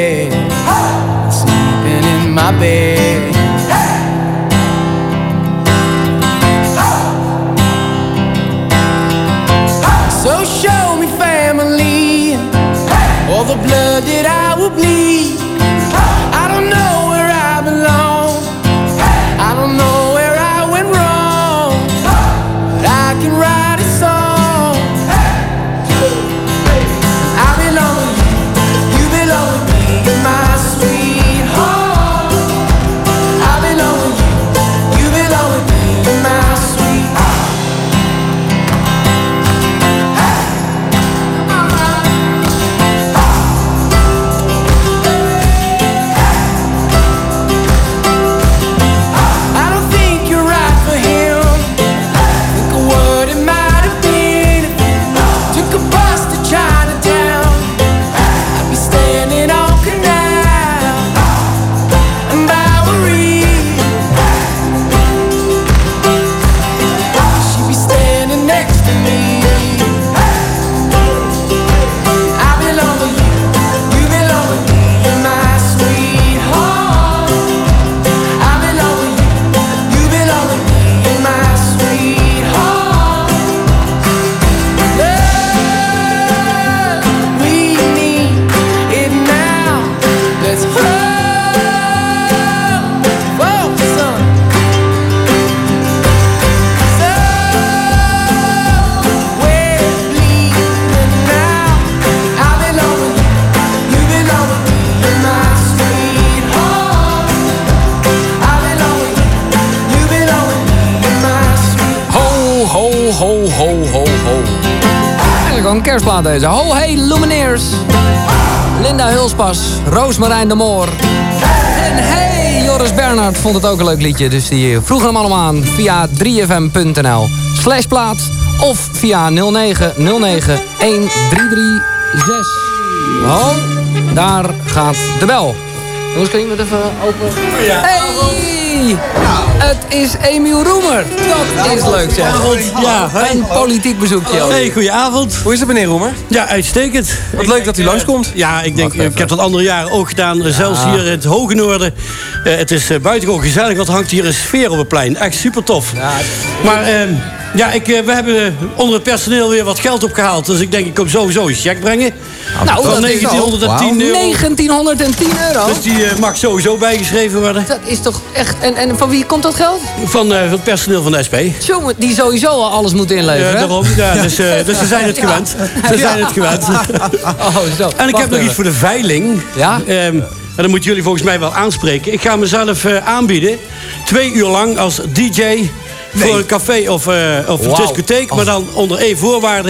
Kerstplaat deze. Ho, hey, Lumineers. Linda Hulspas, Roosmarijn de Moor. En hey, Joris Bernhard vond het ook een leuk liedje. Dus die vroegen hem allemaal aan via 3fm.nl. Slash plaat of via 0909 1336. Oh, daar gaat de bel. Jongens, kan iemand even open? Hey! Het is Emiel Roemer. Dat is leuk zeg. Ja, een politiek bezoekje. Hey, goedenavond. Hoe is het, meneer Roemer? Ja, uitstekend. Wat leuk dat u langskomt. Ja, ik denk, ik heb dat andere jaren ook gedaan. eh, Zelfs hier in het Hoge Noorden. Eh, het is eh, buitengewoon gezellig. Wat hangt hier een sfeer op het plein. Echt super tof. Maar ehm, ja, ik, eh, we hebben onder het personeel weer wat geld opgehaald. Dus ik denk, ik kom sowieso een check brengen. Nou, dat is wel- 1910 euro. 1910 euro. Dus die eh, mag sowieso bijgeschreven worden. Dat is toch echt... En, en van wie komt dat geld? Van, eh, van het personeel van de SP. Jongen, die sowieso al alles moet inleveren. Ja, daarom. Ja, dus, eh, dus ze zijn het gewend. Ze zijn het gewend. Oh, zo. En ik heb nog iets voor de veiling. Ja? Ehm, en dan moeten jullie volgens mij wel aanspreken. Ik ga mezelf aanbieden. Twee uur lang als DJ. Voor een café of, eh, of een discotheek. Maar dan onder één voorwaarde.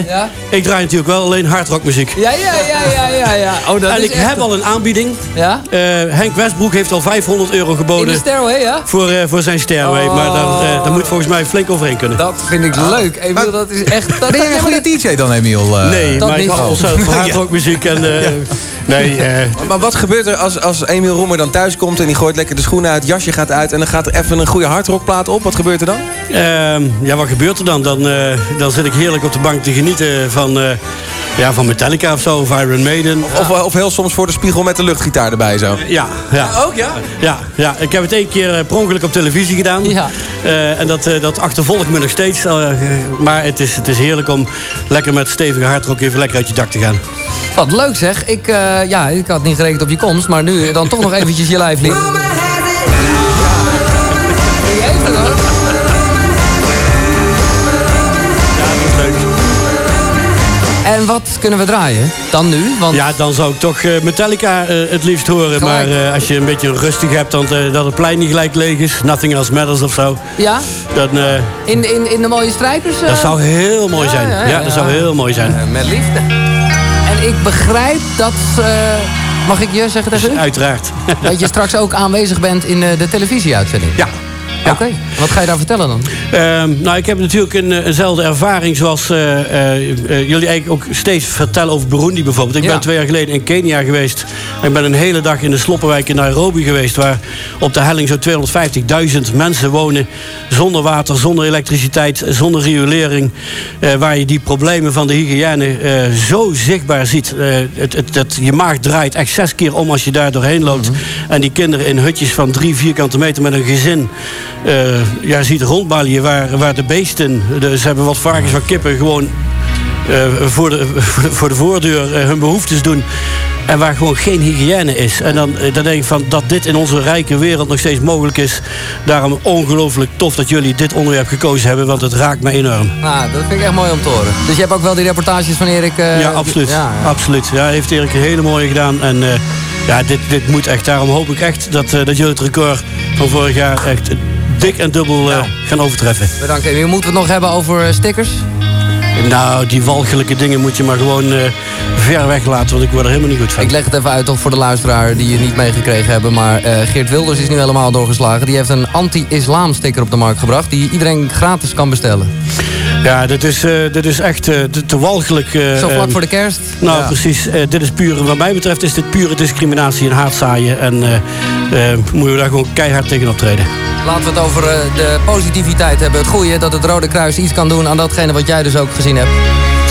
Ik draai natuurlijk wel alleen hardrockmuziek. Ja, ja, ja, ja, ja, ja. Oh, dat en is ik echt heb al een aanbieding. Ja? Eh, Henk Westbroek heeft al 500 euro In geboden. de stairway, ja? Voor, eh, voor zijn stairway. Oh. Maar daar, eh, daar moet volgens mij flink overheen kunnen. Dat vind ik leuk. Emiel, dat is echt... Dat, Ben jij een goede DJ dan, Emiel? Eh, nee, dat maar ik hou ontzettend van Ja. hardrockmuziek. En, eh, Nee, eh, Maar wat gebeurt er als, als Emiel Roemer dan thuis komt... en die gooit lekker de schoenen uit, het jasje gaat uit... en dan gaat er even een goede hardrockplaat op? Wat gebeurt er dan? Ehm, ja, wat gebeurt er dan? Dan, eh, dan zit ik heerlijk op de bank te genieten van, eh, ja, van Metallica of zo, of Iron Maiden. Of, of heel soms voor de spiegel met de luchtgitaar erbij zo? Ja, ja. Ook, ja? Ja, ja, ik heb het één keer eh, per ongeluk op televisie gedaan. Ja. Eh, en dat, eh, dat achtervolgt me nog steeds. eh, maar het is, het is heerlijk om lekker met stevige hardrock even lekker uit je dak te gaan. Wat leuk zeg. Ik, eh, ja, ik had niet gerekend op je komst, maar nu dan toch nog eventjes je lijf liep. En wat kunnen we draaien dan nu? Want Ja, dan zou ik toch eh, Metallica eh, het liefst horen. Gelijk. Maar eh, als je een beetje rustig hebt, dan, dat het plein niet gelijk leeg is. Nothing else matters of zo. ja, Dan, in, in, in de mooie strijpers? eh? dat zou heel mooi zijn. Ja, dat zou heel mooi zijn. Met liefde. En ik begrijp dat... mag ik je zeggen tegen u? Uiteraard. Dat je straks ook aanwezig bent in de televisieuitzending. Ja. Oké, wat ga je daar vertellen dan? Ehm, nou, ik heb natuurlijk een, eh, eenzelfde ervaring zoals eh, eh, jullie eigenlijk ook steeds vertellen over Burundi bijvoorbeeld. Ik Ja. ben twee jaar geleden in Kenia geweest. Ik ben een hele dag in de sloppenwijk in Nairobi geweest... waar op de helling zo'n 250.000 mensen wonen... zonder water, zonder elektriciteit, zonder riolering... waar je die problemen van de hygiëne zo zichtbaar ziet. Het, het, het, je maag draait echt zes keer om als je daar doorheen loopt. En die kinderen in hutjes van drie vierkante meter met een gezin... eh, ja, ziet rondbalien waar, waar de beesten... De, ze hebben wat varkens, wat kippen gewoon eh, voor, de, voor de voordeur eh, hun behoeftes doen. En waar gewoon geen hygiëne is. En dan, dan denk ik van dat dit in onze rijke wereld nog steeds mogelijk is. Daarom ongelooflijk tof dat jullie dit onderwerp gekozen hebben. Want het raakt me enorm. Nou, dat vind ik echt mooi om te horen. Dus je hebt ook wel die reportages van Erik... ja, absoluut. Ja, ja. absoluut. Ja, heeft Erik een hele mooie gedaan. En ja, dit, dit moet echt. Daarom hoop ik echt dat, dat jullie het record van vorig jaar echt dik en dubbel eh, gaan overtreffen. Bedankt. En moeten we het nog hebben over eh, stickers? Nou, die walgelijke dingen moet je maar gewoon eh, ver weg laten, want ik word er helemaal niet goed van. Ik leg het even uit toch voor de luisteraar die het niet meegekregen hebben. Maar Geert Wilders is nu helemaal doorgeslagen. Die heeft een anti-islam sticker op de markt gebracht. Die iedereen gratis kan bestellen. Ja, dit is, eh, dit is echt eh, te, walgelijk. eh, Zo vlak eh, voor de kerst? Nou, Ja. precies. Eh, dit is puur, wat mij betreft is dit pure discriminatie en haatzaaien. En moeten we daar gewoon keihard tegen optreden. Laten we het over eh, de positiviteit hebben. Het goede dat het Rode Kruis iets kan doen aan datgene wat jij dus ook gezien hebt.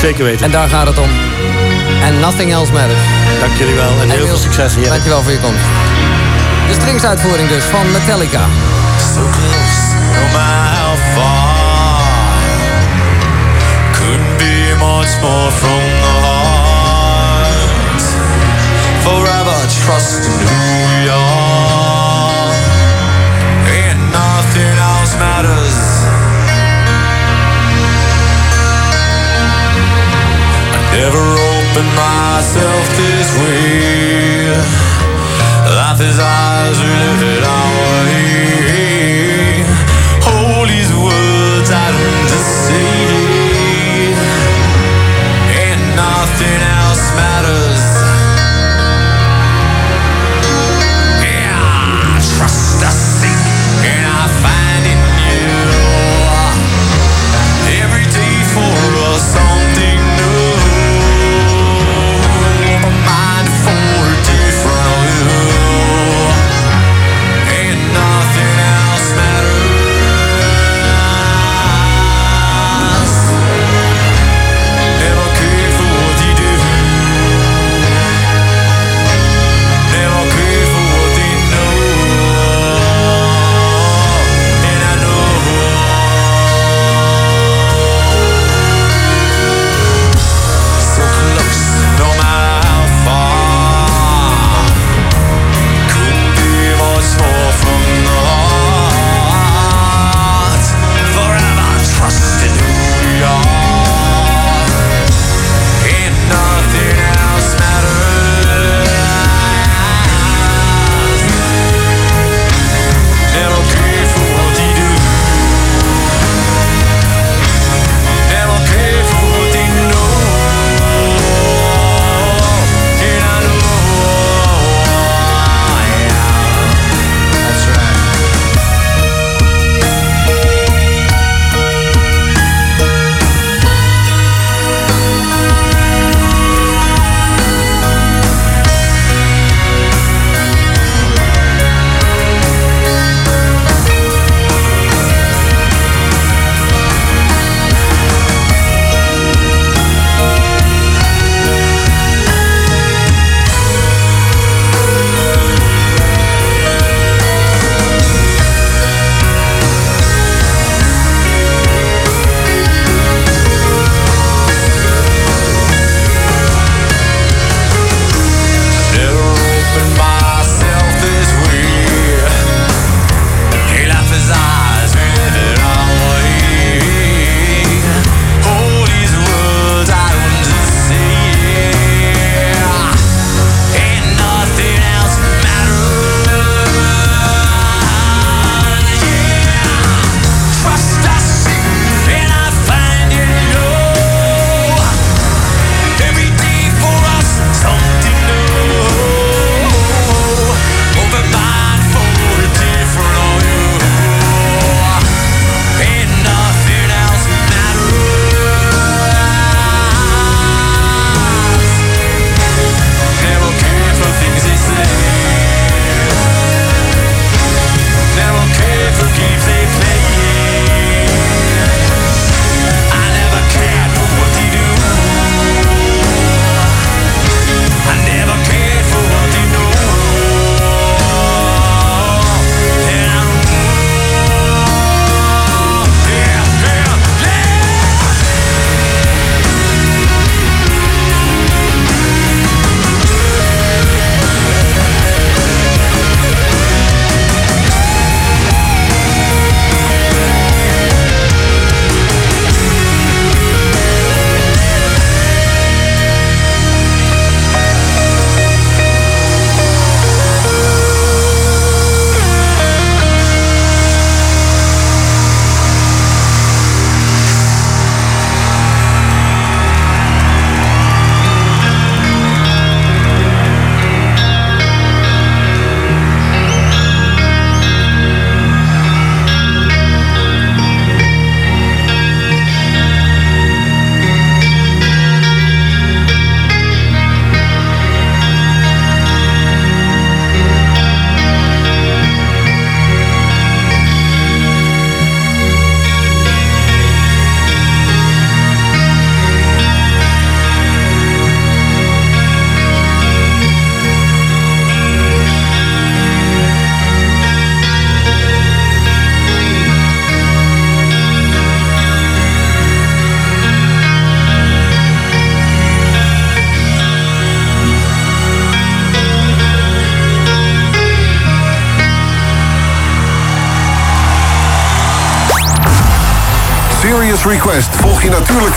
Zeker weten. En daar gaat het om. And nothing else matters. Dank jullie wel en heel veel succes hier. Dankjewel voor je komst. De stringsuitvoering dus van Metallica. So close, much more from the heart. Forever trust who we. And nothing else matters. I never opened myself this way. Life is ours,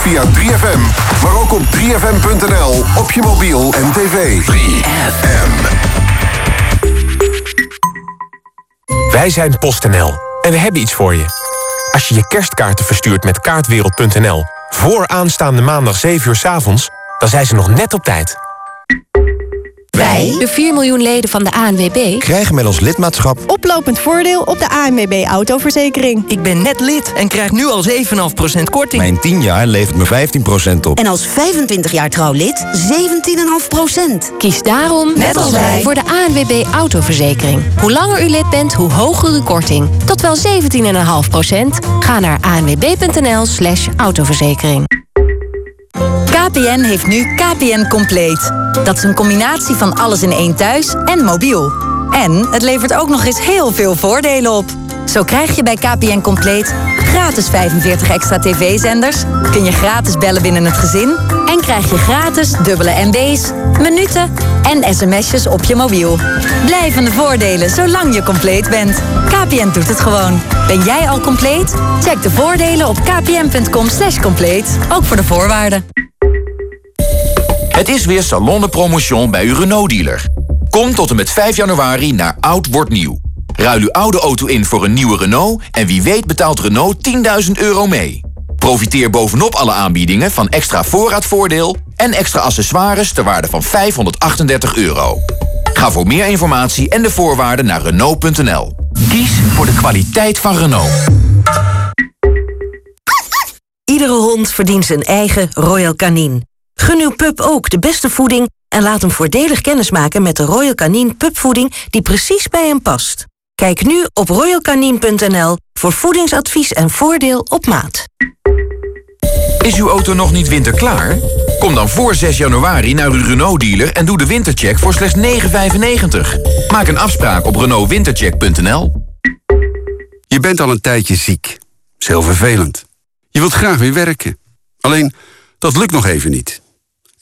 via 3FM. Maar ook op 3FM.nl, op je mobiel en tv. 3FM. Wij zijn PostNL en we hebben iets voor je. Als je je kerstkaarten verstuurt met kaartwereld.nl... voor aanstaande maandag 7 uur 's avonds, dan zijn ze nog net op tijd. Wij, de 4 miljoen leden van de ANWB, Krijgen met ons lidmaatschap oplopend voordeel op de ANWB autoverzekering. Ik ben net lid en krijg nu al 7,5% korting. mijn 10 jaar levert me 15% op. En als 25 jaar trouwlid 17,5% Kies daarom, net als wij, voor de ANWB autoverzekering. Hoe langer u lid bent, hoe hoger uw korting. Tot wel 17,5% Ga naar anwb.nl slash autoverzekering. KPN heeft nu KPN Compleet. Dat is een combinatie van alles in één thuis en mobiel. En het levert ook nog eens heel veel voordelen op. Zo krijg je bij KPN Compleet gratis 45 extra tv-zenders... kun je gratis bellen binnen het gezin... en krijg je gratis dubbele MB's, minuten en sms'jes op je mobiel. Blijvende voordelen zolang je compleet bent. KPN doet het gewoon. Ben jij al compleet? Check de voordelen op kpn.com compleet. Ook voor de voorwaarden. Het is weer Salon de Promotion bij uw Renault-dealer. Kom tot en met 5 januari naar Oud Wordt Nieuw. Ruil uw oude auto in voor een nieuwe Renault... en wie weet betaalt Renault 10.000 euro mee. Profiteer bovenop alle aanbiedingen van extra voorraadvoordeel... en extra accessoires ter waarde van 538 euro. Ga voor meer informatie en de voorwaarden naar Renault.nl. Kies voor de kwaliteit van Renault. Iedere hond verdient zijn eigen Royal Canin. Gun uw pup ook de beste voeding en laat hem voordelig kennismaken met de Royal Canin pupvoeding die precies bij hem past. Kijk nu op royalcanin.nl voor voedingsadvies en voordeel op maat. Is uw auto nog niet winterklaar? Kom dan voor 6 januari naar uw Renault-dealer en doe de wintercheck voor slechts 9,95. Maak een afspraak op renaultwintercheck.nl. Je bent al een tijdje ziek. is heel vervelend. Je wilt graag weer werken. Alleen, dat lukt nog even niet.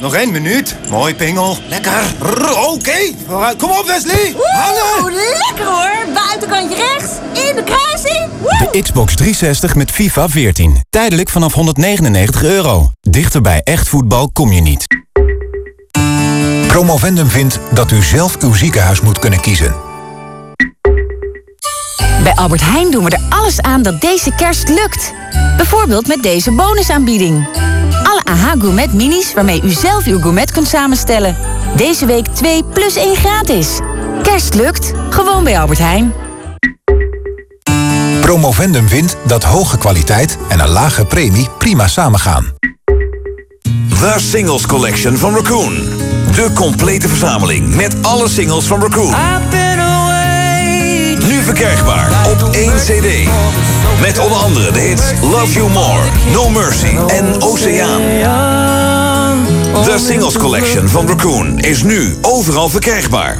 Nog één minuut. Mooi, Pingel. Lekker. Oké. Kom op, Wesley. Hangen. lekker hoor. Buitenkantje rechts. In de kruising. Woe! De Xbox 360 met FIFA 14. Tijdelijk vanaf 199 euro. Dichter bij echt voetbal kom je niet. Promovendum vindt dat u zelf uw ziekenhuis moet kunnen kiezen. Bij Albert Heijn doen we er alles aan dat deze kerst lukt. Bijvoorbeeld met deze bonusaanbieding. Alle AH Gourmet Minis waarmee u zelf uw gourmet kunt samenstellen. Deze week 2 plus 1 gratis. Kerst lukt, gewoon bij Albert Heijn. Promovendum vindt dat hoge kwaliteit en een lage premie prima samengaan. The Singles Collection van Raccoon. De complete verzameling met alle singles van Raccoon. Verkrijgbaar op één cd. Met onder andere de hits Love You More, No Mercy en Oceaan. The Singles Collection van Raccoon is nu overal verkrijgbaar.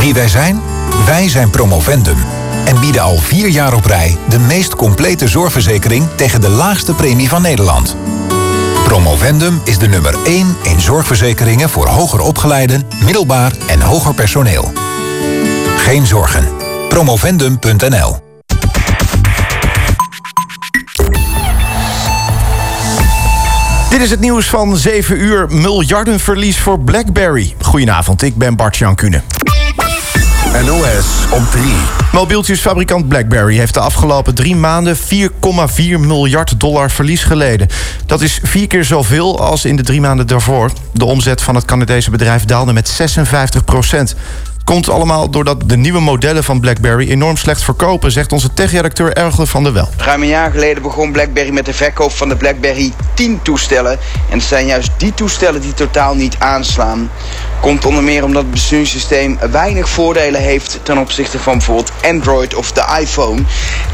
Wie wij zijn? Wij zijn Promovendum. En bieden al vier jaar op rij de meest complete zorgverzekering tegen de laagste premie van Nederland. Promovendum is de nummer 1 in zorgverzekeringen voor hoger opgeleiden, middelbaar en hoger personeel geen zorgen. Promovendum.nl Dit is het nieuws van 7 uur. Miljardenverlies voor BlackBerry. Goedenavond, ik ben Bart Jan Kuhne. NOS om 3. Mobieltjesfabrikant BlackBerry heeft de afgelopen drie maanden 4,4 miljard dollar verlies geleden. Dat is vier keer zoveel als in de drie maanden daarvoor. De omzet van het Canadese bedrijf daalde met 56 procent. Komt allemaal doordat de nieuwe modellen van BlackBerry enorm slecht verkopen, zegt onze tech-redacteur Ergel van der Wel. Ruim een jaar geleden begon BlackBerry met de verkoop van de BlackBerry 10 toestellen. En het zijn juist die toestellen die totaal niet aanslaan. Komt onder meer omdat het besturingssysteem weinig voordelen heeft ten opzichte van bijvoorbeeld Android of de iPhone.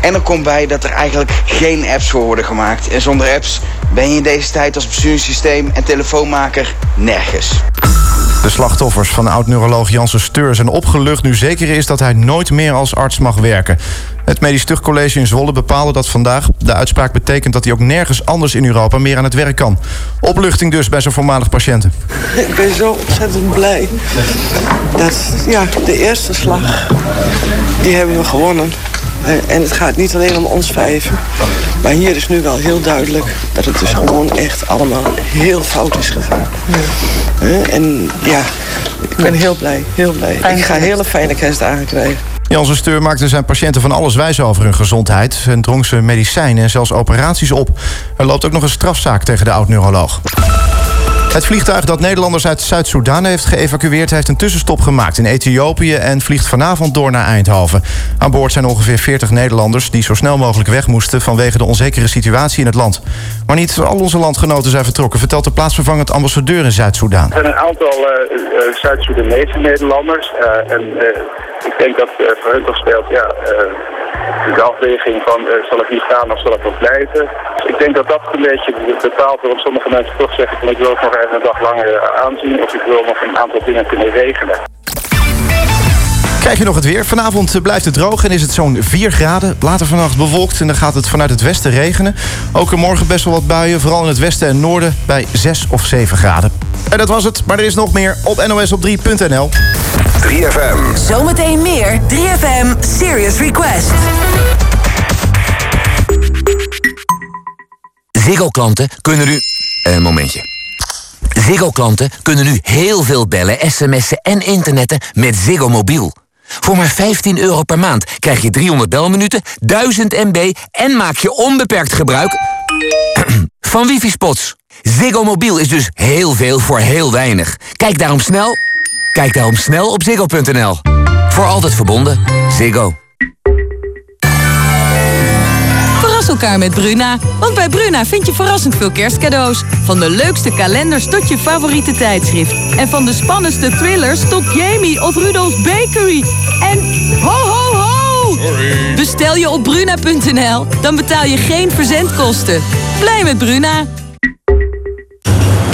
En er komt bij dat er eigenlijk geen apps voor worden gemaakt. En zonder apps ben je in deze tijd als besturingssysteem en telefoonmaker nergens. De slachtoffers van oud-neuroloog Janssen Steur zijn opgelucht nu zeker is dat hij nooit meer als arts mag werken. Het Medisch Tuchtcollege in Zwolle bepaalde dat vandaag. De uitspraak betekent dat hij ook nergens anders in Europa meer aan het werk kan. Opluchting dus bij zijn voormalig patiënten. Ik ben zo ontzettend blij dat ja, de eerste slag, die hebben we gewonnen. Eh, En het gaat niet alleen om ons vijven. Maar hier is nu wel heel duidelijk dat het dus gewoon echt allemaal heel fout is gegaan. Eh, En ja, ik ben heel blij, heel blij. Ik ga hele fijne kerstdagen krijgen. Janssen Steur maakte zijn patiënten van alles wijs over hun gezondheid... en drong ze medicijnen en zelfs operaties op. Er loopt ook nog een strafzaak tegen de oud-neuroloog. Het vliegtuig dat Nederlanders uit Zuid-Soedan heeft geëvacueerd... heeft een tussenstop gemaakt in Ethiopië en vliegt vanavond door naar Eindhoven. Aan boord zijn ongeveer 40 Nederlanders die zo snel mogelijk weg moesten... vanwege de onzekere situatie in het land. Maar niet al onze landgenoten zijn vertrokken... vertelt de plaatsvervangend ambassadeur in Zuid-Soedan. Er zijn een aantal eh, eh, Zuid-Soedanese Nederlanders. eh, en ik denk dat voor hun toch speelt ja, de afweging van eh, zal ik niet gaan of zal ik nog blijven. Dus ik denk dat dat een beetje bepaalt waarom sommige mensen toch zeggen van ik wil het nog even een dag langer aanzien of ik wil nog een aantal dingen kunnen regelen. Krijg je nog het weer? Vanavond eh, blijft het droog en is het zo'n 4 graden. Later vannacht bewolkt en dan gaat het vanuit het westen regenen. Ook er morgen best wel wat buien, vooral in het westen en noorden bij 6 of 7 graden. En dat was het, maar er is nog meer op nosop3.nl. 3FM. Zometeen meer 3FM Serious Request. Ziggo-klanten kunnen nu... Een momentje. Ziggo-klanten kunnen nu heel veel bellen, sms'en en internetten met Ziggo Mobiel. Voor maar 15 euro per maand krijg je 300 belminuten, 1000 MB... en maak je onbeperkt gebruik van wifi-spots. Ziggo Mobiel is dus heel veel voor heel weinig. Kijk daarom snel, kijk daarom snel op ziggo.nl. Voor altijd verbonden. Ziggo. Elkaar met Bruna. Want bij Bruna vind je verrassend veel kerstcadeaus. Van de leukste kalenders tot je favoriete tijdschrift. En van de spannendste thrillers tot Jamie of Rudolf's Bakery. En ho ho ho! Bestel je op bruna.nl, dan betaal je geen verzendkosten. Blij met Bruna.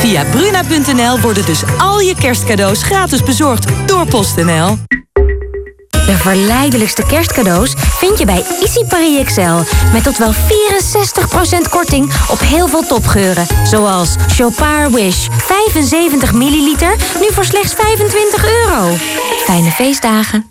Via bruna.nl worden dus al je kerstcadeaus gratis bezorgd door PostNL. De verleidelijkste kerstcadeaus vind je bij Easy Paris Excel. Met tot wel 64% korting op heel veel topgeuren. Zoals Chopard Wish 75 milliliter, nu voor slechts 25 euro. Fijne feestdagen.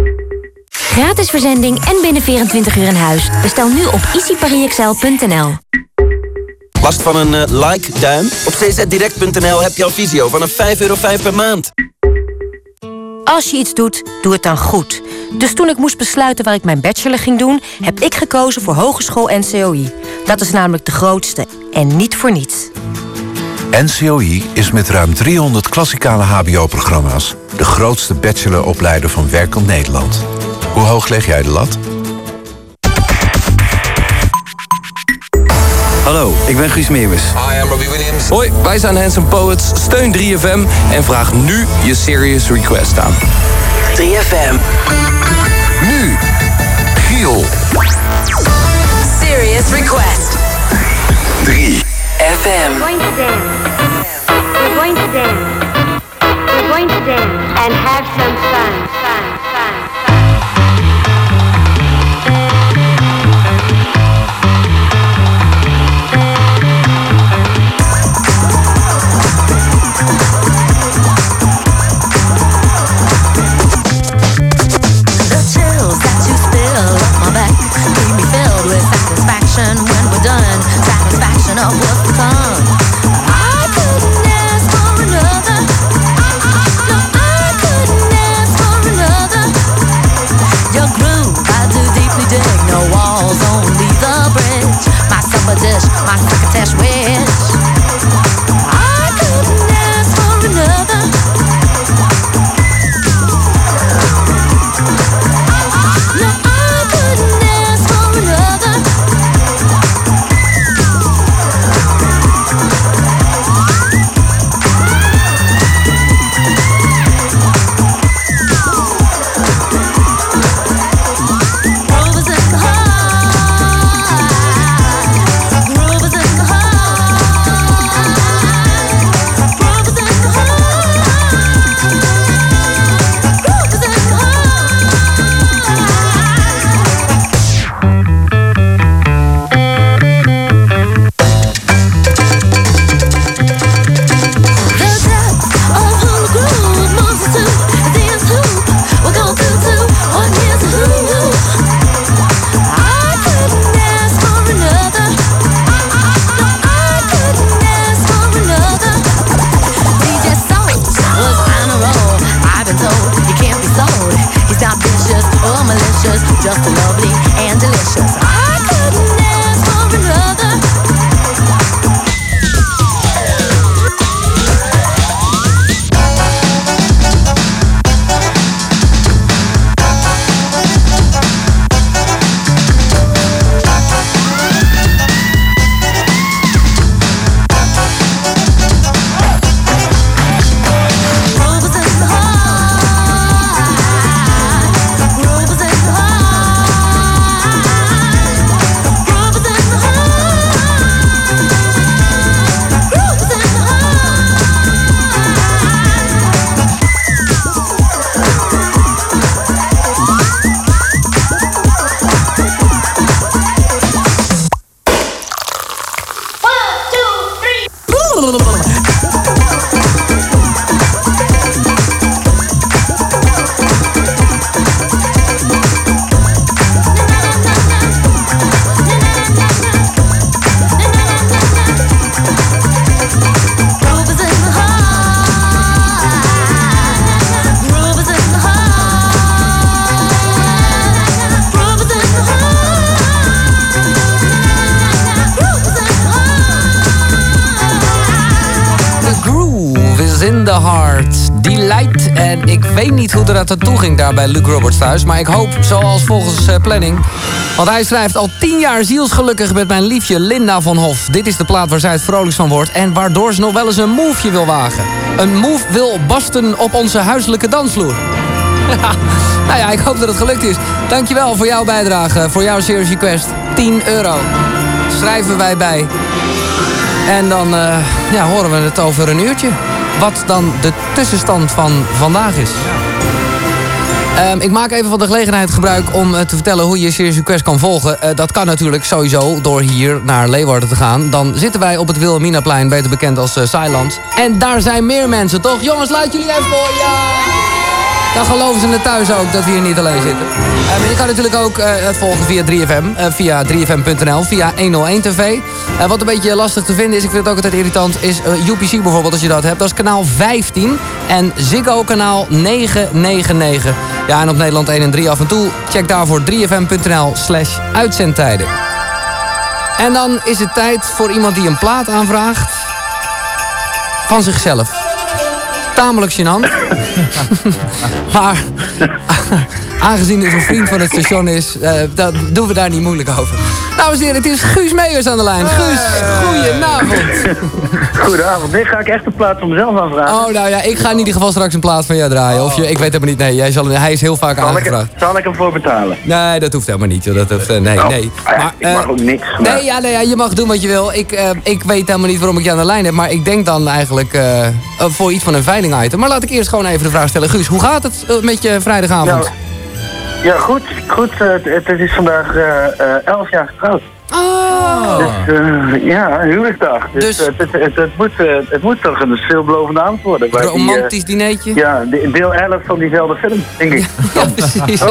Gratis verzending en binnen 24 uur in huis. Bestel nu op easyparisexcel.nl. Last van een eh, like-duim? Op czdirect.nl heb je al visio van een 5,5 euro per maand. Als je iets doet, doe het dan goed. Dus toen ik moest besluiten waar ik mijn bachelor ging doen... heb ik gekozen voor Hogeschool NCOI. Dat is namelijk de grootste en niet voor niets. NCOI is met ruim 300 klassikale hbo-programma's... de grootste bacheloropleider van werkend Nederland. Hoe hoog leg jij de lat? Hallo, ik ben Guus Meeuwis. Hi, I'm Robbie Williams. Hoi, wij zijn Handsome Poets. Steun 3FM en vraag nu je serious request aan. 3FM. Nu, Giel. Serious request. 3 FM. We're going to dance. We're going to dance. We're going to dance and have some. Fun, fun, daar bij Luke Roberts thuis. Maar ik hoop zoals volgens eh, planning. Want hij schrijft al tien jaar zielsgelukkig met mijn liefje Linda van Hof. Dit is de plaat waar zij het vrolijkst van wordt. En waardoor ze nog wel eens een moveje wil wagen. Een move wil basten op onze huiselijke dansvloer. nou ja, ik hoop dat het gelukt is. Dankjewel voor jouw bijdrage. Voor jouw Serious Request. 10 euro. Schrijven wij bij. En dan eh, ja, horen we het over een uurtje. Wat dan de tussenstand van vandaag is. Ehm, ik maak even van de gelegenheid gebruik om eh, te vertellen hoe je Serious Request kan volgen. Eh, dat kan natuurlijk sowieso door hier naar Leeuwarden te gaan. Dan zitten wij op het Wilhelminaplein, beter bekend als uh, Zeiland. En daar zijn meer mensen, toch? Jongens, laat jullie even voor. Ja! Dan geloven ze het thuis ook dat we hier niet alleen zitten. Eh, je kan natuurlijk ook eh, het volgen via 3FM, eh, via 3FM.nl, via 101 TV. Eh, wat een beetje lastig te vinden is, ik vind het ook altijd irritant, is eh, UPC bijvoorbeeld als je dat hebt. Dat is kanaal 15 en Ziggo kanaal 999. Ja, en op Nederland 1 en 3 af en toe. Check daarvoor 3fm.nl slash uitzendtijden. En dan is het tijd voor iemand die een plaat aanvraagt van zichzelf. tamelijk gênant. maar aangezien het een vriend van het station is, eh, dat doen we daar niet moeilijk over. Dames en heren, het is Guus Meijers aan de lijn. Guus, goedenavond. Goedenavond. Nee, ga ik echt een plaats voor mezelf aanvragen? Oh, nou ja, ik ga in ieder geval straks een plaats van jou draaien. Of je, ik weet helemaal niet, nee, jij zal, hij is heel vaak Zal ik, aangevraagd. zal ik hem voor betalen? Nee, dat hoeft helemaal niet. joh. Dat hoeft, nee, Nou, nee. ja, ik mag eh, ook niks. maar- Nee, ja, nee, ja, je mag doen wat je wil. Ik, eh, ik weet helemaal niet waarom ik je aan de lijn heb. Maar ik denk dan eigenlijk voor iets van een veiling-item. Maar laat ik eerst gewoon even de vraag stellen. Guus, hoe gaat het met je vrijdagavond? Nou, ja, goed. goed eh, het, het is vandaag eh, eh, 11 jaar getrouwd. Oh. Dus eh, ja, een huwelijksdag. Dus, eh, het, het, het, moet, eh, het moet toch een veelbelovende avond worden. waar die, eh, Romantisch dinertje? ja, de- deel 11 van diezelfde film, denk ik. Ja, precies.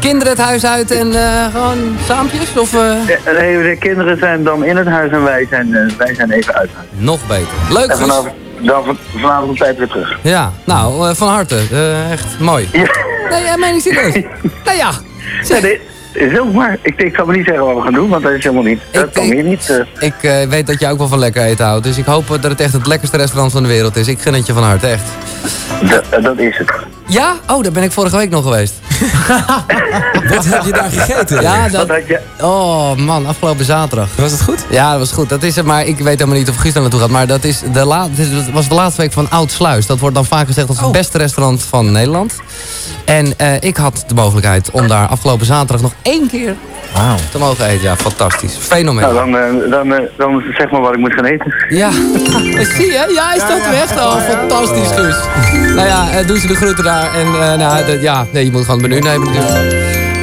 Kinderen het huis uit en eh, gewoon saampjes? Of, eh? Ja, nee, de kinderen zijn dan in het huis en wij zijn, eh, wij zijn even uit. Nog beter. Leuk, En vanavond, dan van- vanavond op tijd weer terug. Ja, nou, eh, van harte. Eh, echt mooi. Nee, jij meen ik serieus. nou ja. Ook maar. Ik, ik zal me niet zeggen wat we gaan doen, want dat is helemaal niet. Dat kan hier niet. eh. Ik eh, weet dat je ook wel van lekker eten houdt. Dus ik hoop dat het echt het lekkerste restaurant van de wereld is. Ik gun het je van harte, echt. Dat is het. Ja? Oh, daar ben ik vorige week nog geweest. Wat heb je daar gegeten? Ja, dat... Oh man, afgelopen zaterdag. Was het goed? Ja, dat was goed. Dat is het, maar ik weet helemaal niet of Guus daar naartoe gaat. Maar dat, is de was de laatste week van Oud Sluis. Dat wordt dan vaak gezegd als het Oh. beste restaurant van Nederland. En eh, ik had de mogelijkheid om daar afgelopen zaterdag nog één keer te mogen eten. Ja, fantastisch. Fenomeen. Nou, dan, eh, dan, eh, dan zeg maar wat ik moet gaan eten. Ja, zie je? Ja, hij staat weg. Oh, fantastisch, Guus. Nou ja, doe ze de groeten daar. En eh, nou, de- ja, nee, je moet gewoon het menu nemen natuurlijk.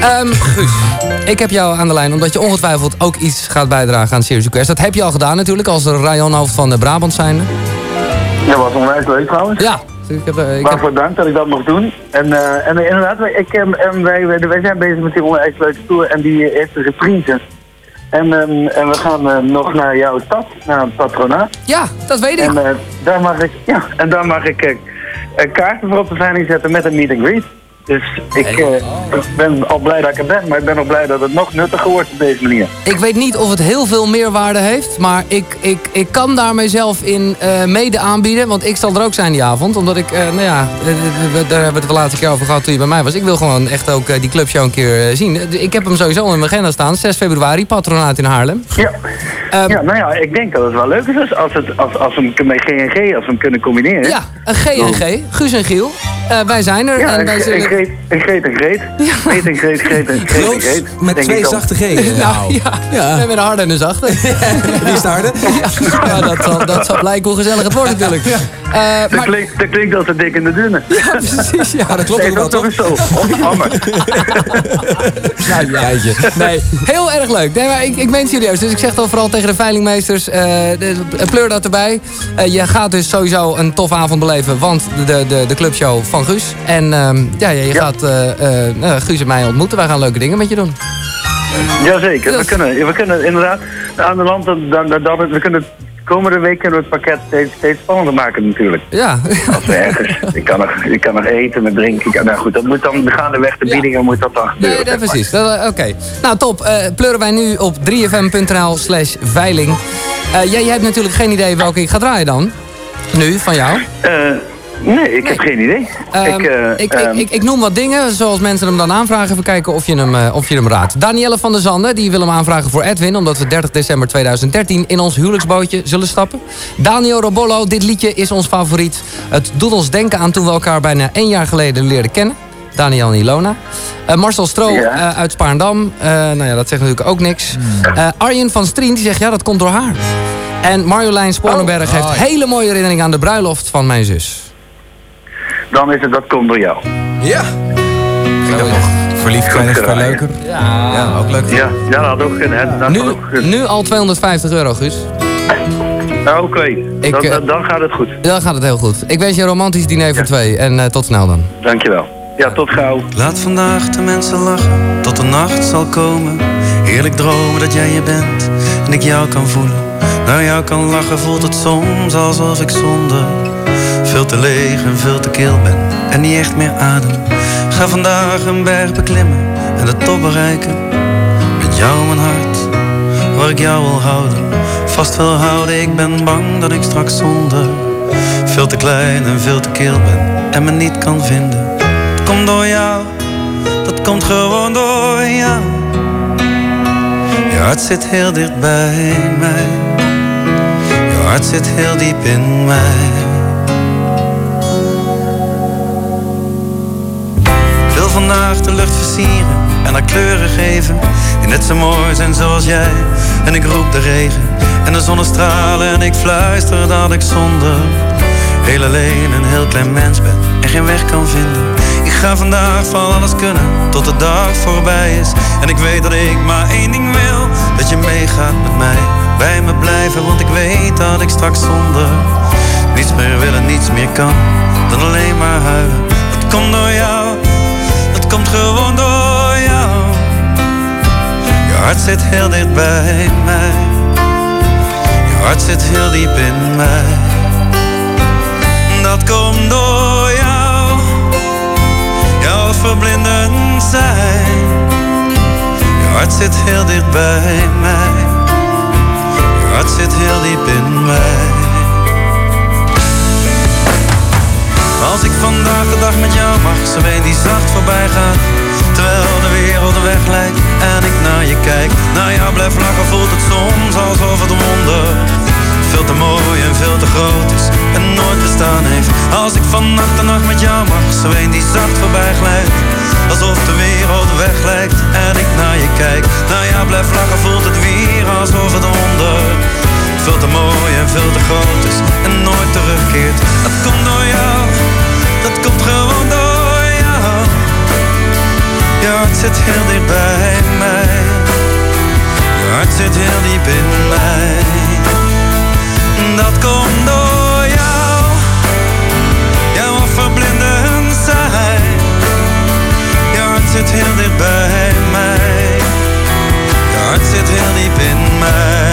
Ehm, Guus, ik heb jou aan de lijn omdat je ongetwijfeld ook iets gaat bijdragen aan Serious Request. Dat heb je al gedaan natuurlijk, als rajonhoofd van de Brabant zijnde. Dat was onwijs leuk trouwens. Ja. Ik heb, eh, ik heb- Waarvoor dank dat ik dat mocht doen. En, eh, en inderdaad, wij- ik, ehm, en wij, wij, zijn bezig met die onwijs leuke tour en die heeft een reprise. En, ehm, en we gaan nog naar jouw stad, naar het patronaat. Ja, dat weet ik. En daar mag ik, ja, en daar mag ik kaarten voor op de veiling zetten met een meet and greet. Dus ik eh, ik ben al blij dat ik er ben, maar ik ben ook blij dat het nog nuttiger wordt op deze manier. Ik weet niet of het heel veel meerwaarde heeft, maar ik, ik, ik kan daar mezelf in eh, mede aanbieden. Want ik zal er ook zijn die avond. Omdat ik, eh, nou ja, daar hebben we het de laatste keer over gehad toen je bij mij was. Ik wil gewoon echt ook die clubshow een keer zien. Ik heb hem sowieso in mijn agenda staan. 6 februari, patronaat in Haarlem. Ja. ja, nou ja, ik denk dat het wel leuk is als, het, als, als we hem met G&G, als we hem kunnen combineren. Ja, een G en G. Guus en Giel. Eh, wij zijn er. Ja, en een, wij een, zullen... greet, een greet en greet. Greet en greet, greet en greet en greet. met denk twee zachte G'en. Nou, ja. ja. met een harde en een zachte. Wie is de harde? Ja, dat, zal, dat zal blijken hoe gezellig het wordt natuurlijk. Eh, Dat, maar, klinkt, dat klinkt als een dik in de dunne. Ja, precies. Ja, dat klopt Nee, ook wel, dat toch zo. Godhammer. Nou, ja. Nee, heel erg leuk. Nee, maar ik, ik meen serieus. Dus ik zeg dan vooral tegen de veilingmeesters, eh, de, de- pleur dat erbij. Eh, je gaat dus sowieso een tof avond beleven, want de, de, de clubshow van Guus. En ehm, ja, ja, je gaat eh, eh, nou, Guus en mij ontmoeten. Wij gaan leuke dingen met je doen. Jazeker, we kunnen, we kunnen inderdaad aan de land, dan, dan, dan, we kunnen komende week kunnen we het pakket steeds, steeds spannender maken natuurlijk. Ja. Als we ergens, ik kan nog, ik kan nog eten en drinken. Ik kan, nou goed, dat moet dan gaandeweg de biedingen moet dat dan gebeuren. Nee, precies. Dat, eh, Oké. Nou, top. Eh, pleuren wij nu op 3fm.nl slash veiling. Eh, jij, jij hebt natuurlijk geen idee welke ik ga draaien dan. Nu, van jou. Eh, nee, ik heb geen idee. Ehm, ik, eh, ik, ehm, ik, ik, ik noem wat dingen, zoals mensen hem dan aanvragen. Even kijken of je hem, eh, of je hem raadt. Danielle van der Zanden, die wil hem aanvragen voor Edwin... omdat we 30 december 2013 in ons huwelijksbootje zullen stappen. Daniel Robollo, dit liedje is ons favoriet. Het doet ons denken aan toen we elkaar bijna één jaar geleden leerden kennen. Daniel en Ilona. Eh, Marcel Stro uit Spaarndam. Eh, nou ja, dat zegt natuurlijk ook niks. Arjen van Strien, die zegt ja, dat komt door haar. En Marjolein Sporenberg heeft hele mooie herinneringen aan de bruiloft van mijn zus. Dan is het, dat komt door jou. Ja. Verliefd zijn is veel leuker. Ja, ja ook leuk. Ja, ja dat had ook kunnen. hè. Dat had Nu, ook nu al 250 euro, Guus. Oké, Ik, dan, eh, dan- dan gaat het goed. Dan gaat het heel goed. Ik wens je een romantisch diner voor twee. En eh, tot snel dan. Dankjewel. Ja, tot gauw. Laat vandaag de mensen lachen, tot de nacht zal komen. Heerlijk dromen dat jij je bent en ik jou kan voelen. Naar jou kan lachen voelt het soms alsof ik zonder veel te leeg en veel te kil ben en niet echt meer adem. Ga vandaag een berg beklimmen en de top bereiken. Met jou mijn hart, waar ik jou wil houden. Vast wil houden, ik ben bang dat ik straks zonder Veel te klein en veel te kil ben en me niet kan vinden. Het komt door jou, dat komt gewoon door jou. Je hart zit heel dicht bij mij. Je hart zit heel diep in mij. Vandaag de lucht versieren en haar kleuren geven. Die net zo mooi zijn zoals jij. En ik roep de regen en de zonnestralen. En ik fluister dat ik zonder heel alleen een heel klein mens ben. En geen weg kan vinden. Ik ga vandaag van alles kunnen tot de dag voorbij is. En ik weet dat ik maar één ding wil: dat je meegaat met mij. Bij me blijven, want ik weet dat ik straks zonder niets meer wil en niets meer kan dan alleen maar huilen. Het komt door jou, komt gewoon door jou. Je hart zit heel dicht bij mij. Je hart zit heel diep in mij. Dat komt door jou. Jouw verblindend zijn. Je hart zit heel dicht bij mij. Je hart zit heel diep in mij. Als ik vandaag de dag met jou mag, een die zacht voorbij gaat. Terwijl de wereld weg lijkt en ik naar je kijk. Naar jou blijf lachen, voelt het soms alsof het wonder veel te mooi en veel te groot is en nooit bestaan heeft. Als ik van nacht en nacht met jou mag, een die zacht voorbij glijdt. Alsof de wereld weg lijkt en ik naar je kijk. Naar jou blijf lachen, voelt het weer alsof het wonder veel te mooi en veel te groot is en nooit terugkeert. Dat komt door jou, dat komt gewoon door jou. Je hart zit heel dicht bij mij. Je hart zit heel diep in mij. Dat komt door jou. Jouw verblindend zijn. Je hart zit heel dicht bij mij. Je hart zit heel diep in mij.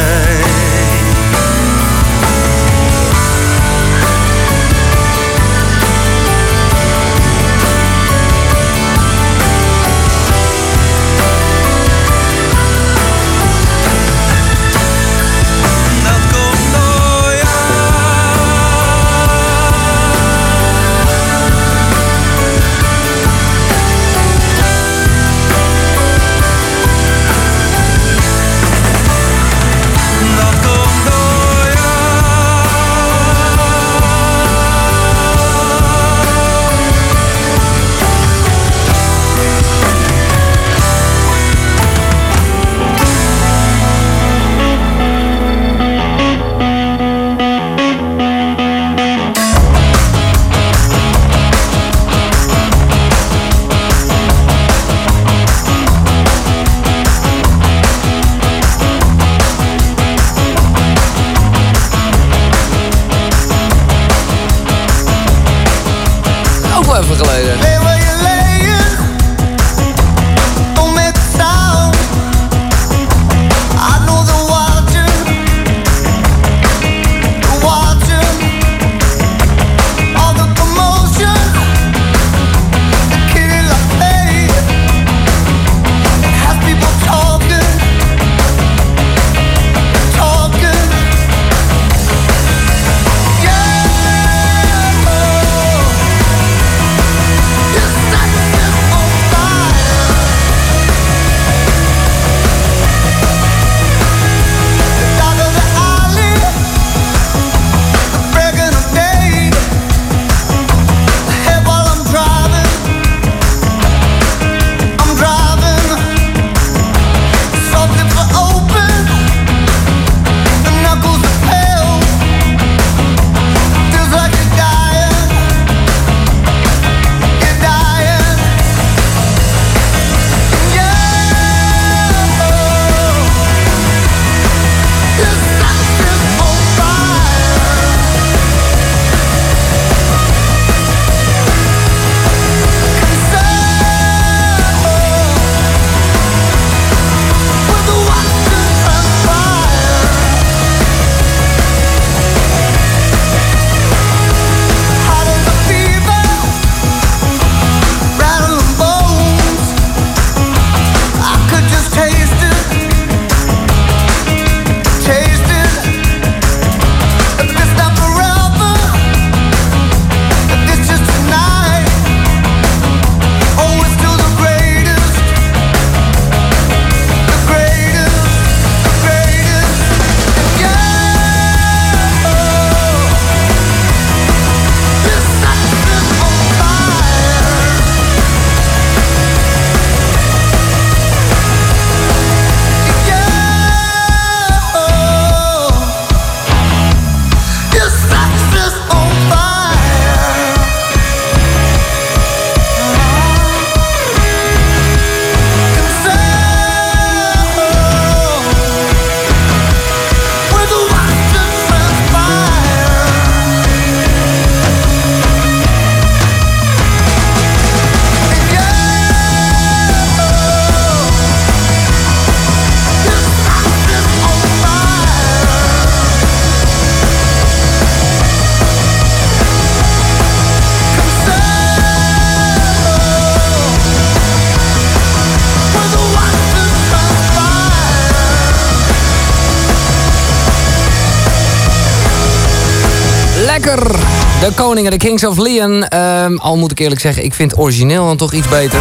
De Kings of Leon. Ehm, al moet ik eerlijk zeggen, ik vind origineel dan toch iets beter.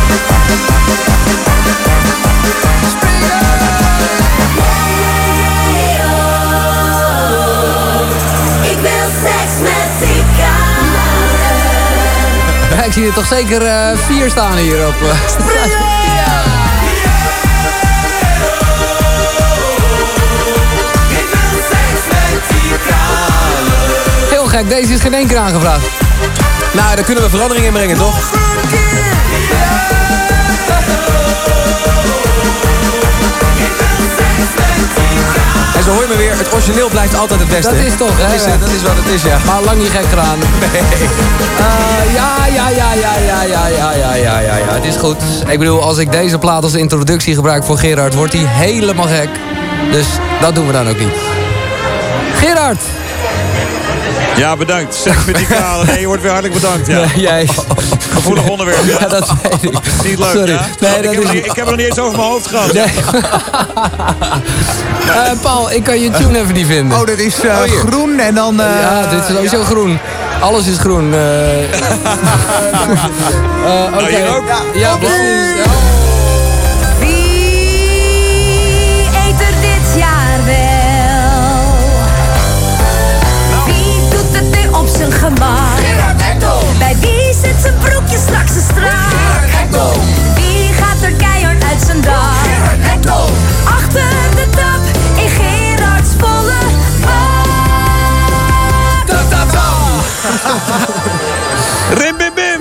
Ja, ik zie er toch zeker eh, vier staan hier op. eh. gek, deze is geen één keer aangevraagd. Nou, daar kunnen we verandering in brengen, toch? En zo hoor je me weer, het origineel blijft altijd het beste. Dat is toch, dat hè? Is, eh, dat is wat het is, ja. Maar lang niet gek gedaan. Eh, ja, ja, ja, ja, ja, ja, ja, ja, ja, ja, ja. Het is goed. Ik bedoel, als ik deze plaat als introductie gebruik voor Gerard, wordt hij helemaal gek. Dus dat doen we dan ook niet. Gerard! Ja, bedankt. Zeg met die kale. Nee, je wordt weer hartelijk bedankt. Ja. jij. Gevoelig onderwerp. Ja, Ja, dat weet ik. Niet leuk, Sorry. ja? Nee, ik, dat heb is er niet- ik heb er nog niet eens over mijn hoofd gehad. Nee. Eh, Paul, ik kan je tune even niet vinden. Oh, dat is eh, Oh, groen en dan... eh, ja, dit is sowieso groen. Alles is groen. eh. Eh, Oké. Nou, hier ook? Ja, precies.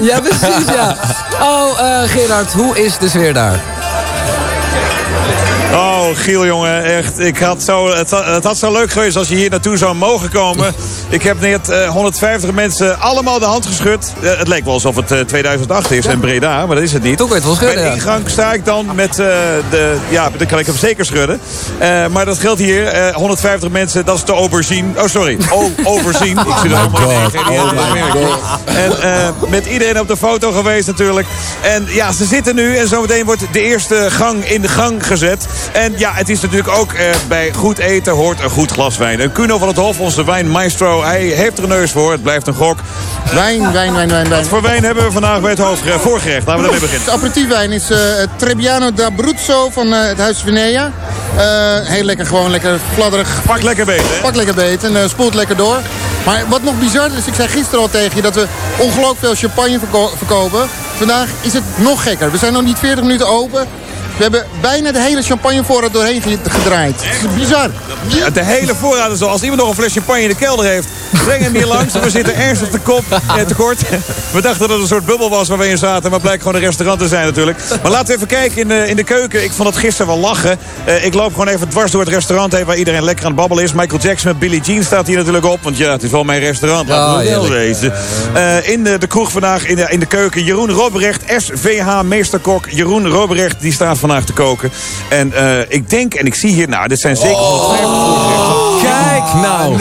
Ja, precies, ja. Oh, eh, Gerard, hoe is de sfeer daar? Oh, Giel, jongen, echt. Ik had zo, het, had- het had zo leuk geweest als je hier naartoe zou mogen komen. Ik heb net eh, 150 mensen allemaal de hand geschud. Eh, het leek wel alsof het eh, 2008 is in Breda, maar dat is het niet. Weet je wel schudden, Bij de ingang sta ik dan met eh, de... Ja, dan kan ik hem zeker schudden. Eh, maar dat geldt hier. eh, 150 mensen, dat is te overzien. Oh, sorry. Oh, overzien. Ik zit er helemaal in. Oh. En eh, met iedereen op de foto geweest natuurlijk. En ja, ze zitten nu en zometeen wordt de eerste gang in de gang gezet. En ja, het is natuurlijk ook eh, bij goed eten hoort een goed glas wijn. En Kuno van het Hof, onze wijnmaestro, hij heeft er een neus voor. Het blijft een gok. Wijn, wijn, wijn, wijn, wijn. Wat voor wijn hebben we vandaag bij het hoofdgerecht, voorgerecht? Laten we daarmee beginnen. Het aperitiefwijn is het Trebbiano d'Abruzzo van eh, het Huis Venea. Heel lekker, gewoon lekker fladderig. Pak lekker beet, hè? Pak lekker beet en spoelt lekker door. Maar wat nog bizar is, ik zei gisteren al tegen je dat we ongelooflijk veel champagne verko- verkopen. Vandaag is het nog gekker. We zijn nog niet 40 minuten open. We hebben bijna de hele champagnevoorraad doorheen ge- gedraaid. Het is bizar. Ja, de hele voorraad is al. Als iemand nog een fles champagne in de kelder heeft, breng hem hier langs. We zitten ernstig te kop, eh, tekort. We dachten dat het een soort bubbel was waar we in zaten. Maar blijkt gewoon een restaurant te zijn natuurlijk. Maar laten we even kijken in de, in de keuken. Ik vond het gisteren wel lachen. Eh, ik loop gewoon even dwars door het restaurant heen waar iedereen lekker aan het babbelen is. Michael Jackson met Billie Jean staat hier natuurlijk op. Want ja, het is wel mijn restaurant. Laten we Ja, wel heerlijk. wezen. Eh, in de, de kroeg vandaag, in de, in de keuken. Jeroen Robrecht, SVH Meesterkok. Jeroen Robrecht, die staat vandaag te koken. En eh, ik denk, en ik zie hier, nou, dit zijn zeker 150 voorgerechten. Kijk nou.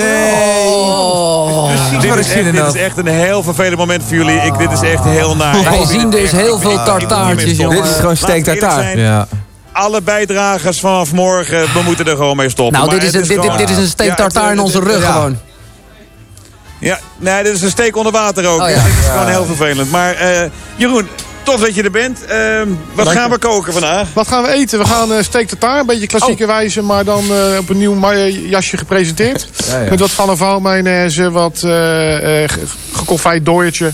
Is, echt, dit is echt een heel vervelend moment voor jullie. Ik, dit is echt heel naar. Wij zien dus heel veel tartaartjes, jongen. Dit is gewoon steak tartaar. Ja. Alle bijdragers vanaf morgen, we moeten er gewoon mee stoppen. Nou, Maar dit is, het een, dit, dit, gewoon- dit is een steak Ja, tartaar in onze rug ja. gewoon. Ja, nee, dit is een steek onder water ook. Oh, ja. Dit is Ja. gewoon heel vervelend. Maar eh, Jeroen, tof dat je er bent. Ehm, wat Dank gaan we koken vandaag? Wat gaan we eten? We gaan eh steak tartaar, een beetje klassieke wijze, maar dan eh, op een nieuw ma- jasje gepresenteerd. Ja, ja. Met wat van en mayonaise, wat eh eh, geconfijt dooiertje.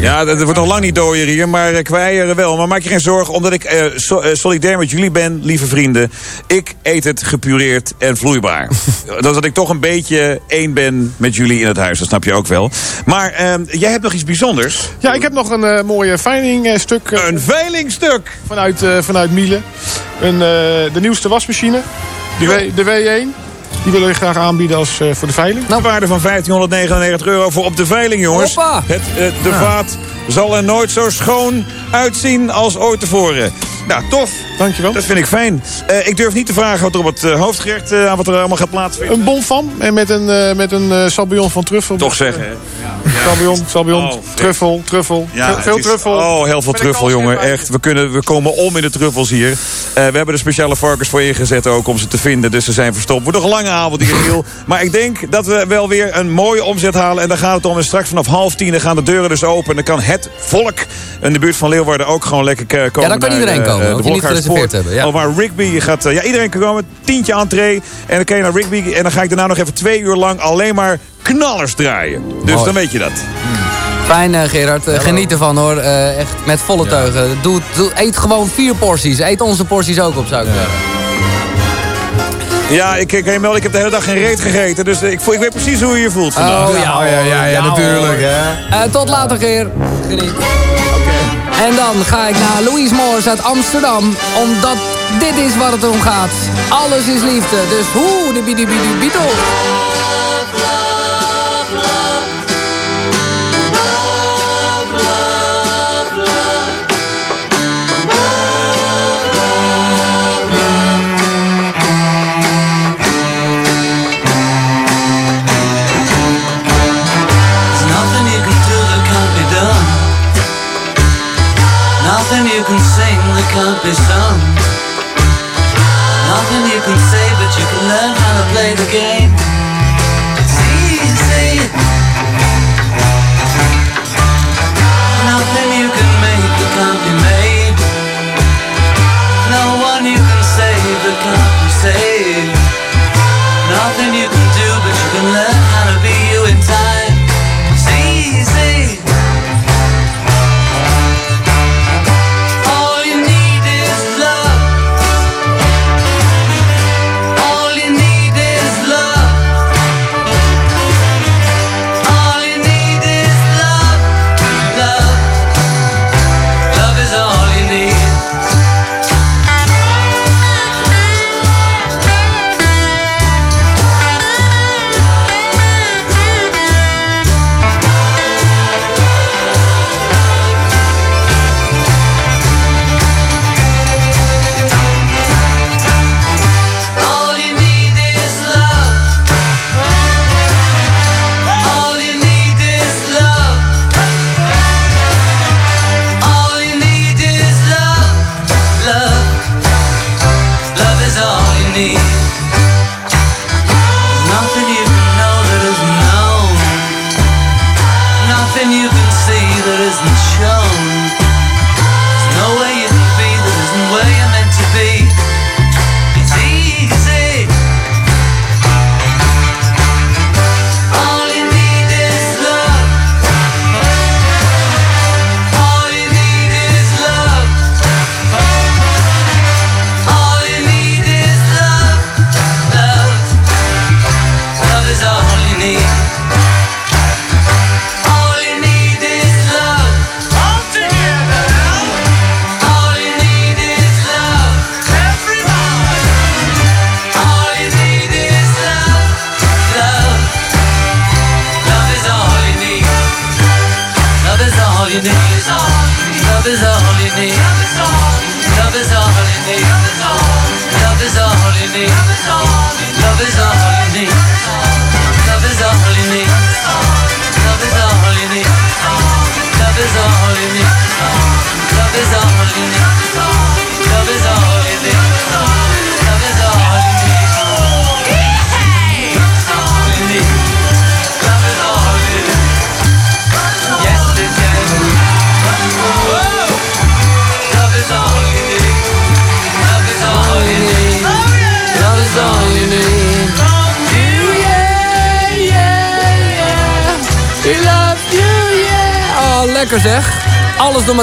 Ja, dat wordt nog lang niet dooier hier, maar eh, qua eieren wel. Maar maak je geen zorgen, omdat ik eh, so- eh, solidair met jullie ben, lieve vrienden. Ik eet het gepureerd en vloeibaar. dat ik toch een beetje één ben met jullie in het huis, dat snap je ook wel. Maar ehm, jij hebt nog iets bijzonders. Ja, ik heb nog een eh mooie veilingstuk. een veilingstuk? Vanuit, eh vanuit Miele. Een, eh, de nieuwste wasmachine. De, w, de W1. Die willen we graag aanbieden als, eh, voor de veiling. De waarde van 1599 euro voor op de veiling, jongens. Hoppa! Het, eh, de Ja. vaat zal er nooit zo schoon uitzien als ooit tevoren. Nou, tof. Dankjewel. Dat vind ik fijn. Eh, ik durf niet te vragen wat er op het hoofdgerecht eh, aan wat er allemaal gaat plaatsvinden. Een bonfam en met een, eh met een eh, sabayon van truffel. Toch zeggen, hè? Champion, champion, truffel, truffel. Ja, Veel- het veel is- truffel. Oh, heel veel truffel, jongen. Echt, we, kunnen, we komen om in de truffels hier. Eh, we hebben er speciale varkens voor ingezet ook om ze te vinden. Dus ze zijn verstopt. Wordt nog een lange avond hier, Giel. Maar ik denk dat we wel weer een mooie omzet halen. En daar gaat het om. En straks vanaf half tien dan gaan de deuren dus open. En dan kan het volk in de buurt van Leeuwarden ook gewoon lekker eh, komen. Ja, dan kan naar, iedereen eh, komen, hoef de je niet gereserveerd te hebben, ja. Maar Rigby gaat... ja, iedereen kan komen. Tientje entree. En dan kan je naar Rigby. En dan ga ik daarna nog even twee uur lang alleen maar knallers draaien. Dus Mooi. dan weet je dat. Fijn Gerard, Eh, geniet ervan hoor. Echt met volle teugen. Doe, doe, eet gewoon vier porties. Eet onze porties ook op, zou ik zeggen. Ja, ik, ik, ik, ik heb de hele dag geen reet gegeten. Dus ik, voel, ik weet precies hoe je je voelt vandaag. Oh ja, ja, ja, ja, natuurlijk. Eh, tot later, Geer. Geniet. En dan ga ik naar Louise Moors uit Amsterdam. Omdat dit is waar het om gaat. Alles is liefde. Dus hoe de bidi bidi bidel.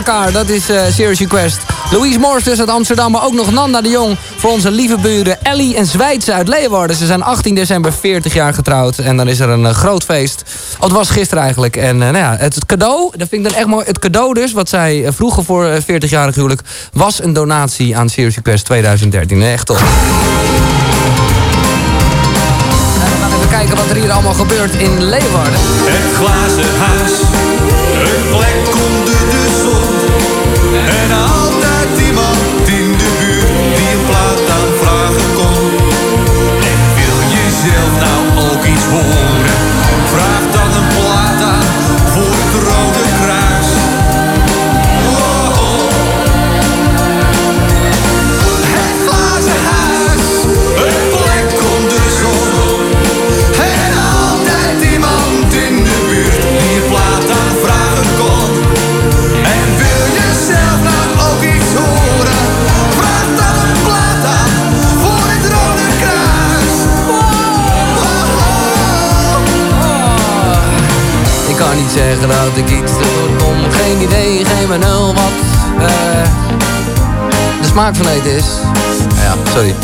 Dat is eh Serious Request. Louise Moors dus uit Amsterdam, maar ook nog Nanda de Jong... voor onze lieve buren Ellie en Zwijtse uit Leeuwarden. Ze zijn 18 december 40 jaar getrouwd en dan is er een eh, groot feest. Oh, het was gisteren eigenlijk. En eh, nou ja, het, cadeau, dat vind ik dan echt mooi. Het cadeau dus, wat zij vroegen voor eh, 40-jarig huwelijk... was een donatie aan Serious Request 2013. Echt top. Even kijken wat er hier allemaal gebeurt in Leeuwarden. Het dat ik iets kom. Geen idee, geen benul wat eh, de smaak van eten is. Ja, sorry.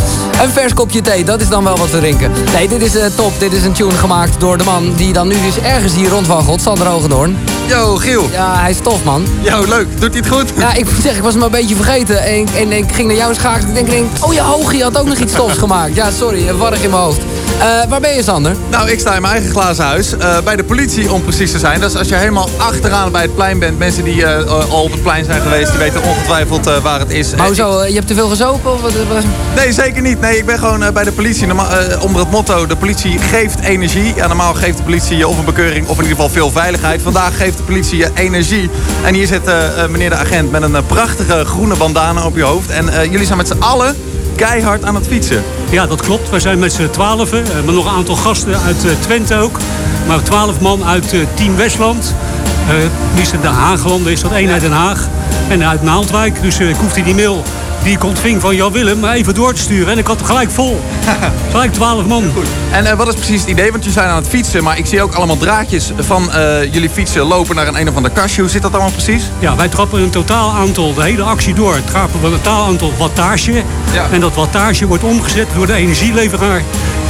Een vers kopje thee, dat is dan wel wat te drinken. Nee, dit is eh, top. Dit is een tune gemaakt door de man die dan nu dus ergens hier rondwaggelt. Sander Hogendoorn. Yo, Giel. Ja, hij is tof, man. Yo, leuk. Doet hij het goed? Ja, ik moet zeggen, ik was hem een beetje vergeten. En, en, ik ging naar jou schakelen. Ik denk, oh ja, Hogie had ook nog iets tofs gemaakt. Ja, sorry, een warrig in mijn hoofd. Eh, waar ben je, Sander? Nou, ik sta in mijn eigen glazen huis. eh, bij de politie, om precies te zijn. Dat is als je helemaal achteraan bij het plein bent. Mensen die eh, al op het plein zijn geweest, die weten ongetwijfeld waar het is. Maar hoezo, je hebt te veel gezopen? Of wat, wat? Nee, zeker niet. Nee, ik ben gewoon bij de politie. Normaal, onder het motto, de politie geeft energie. Ja, normaal geeft de politie je of een bekeuring of in ieder geval veel veiligheid. Vandaag geeft de politie je energie. En hier zit meneer de agent met een prachtige groene bandana op je hoofd. En jullie zijn met z'n allen keihard aan het fietsen. Ja, dat klopt. Wij zijn met z'n twaalfen. eh, Maar nog een aantal gasten uit eh, Twente ook. Maar twaalf man uit eh, Team Westland. Eh die is gelonden, is dat één uit Den Haag. En uit Naaldwijk. Dus ik hoefde die mail die ik ontving van Jan Willem even door te sturen. En ik had hem gelijk vol. gelijk twaalf man. En eh, wat is precies het idee? Want jullie zijn aan het fietsen, maar ik zie ook allemaal draadjes van eh, jullie fietsen lopen naar een een of ander kastje. Hoe zit dat allemaal precies? Ja, wij trappen een totaal aantal, de hele actie door, trappen we een totaal aantal wattage. En dat wattage wordt omgezet door de energieleveraar.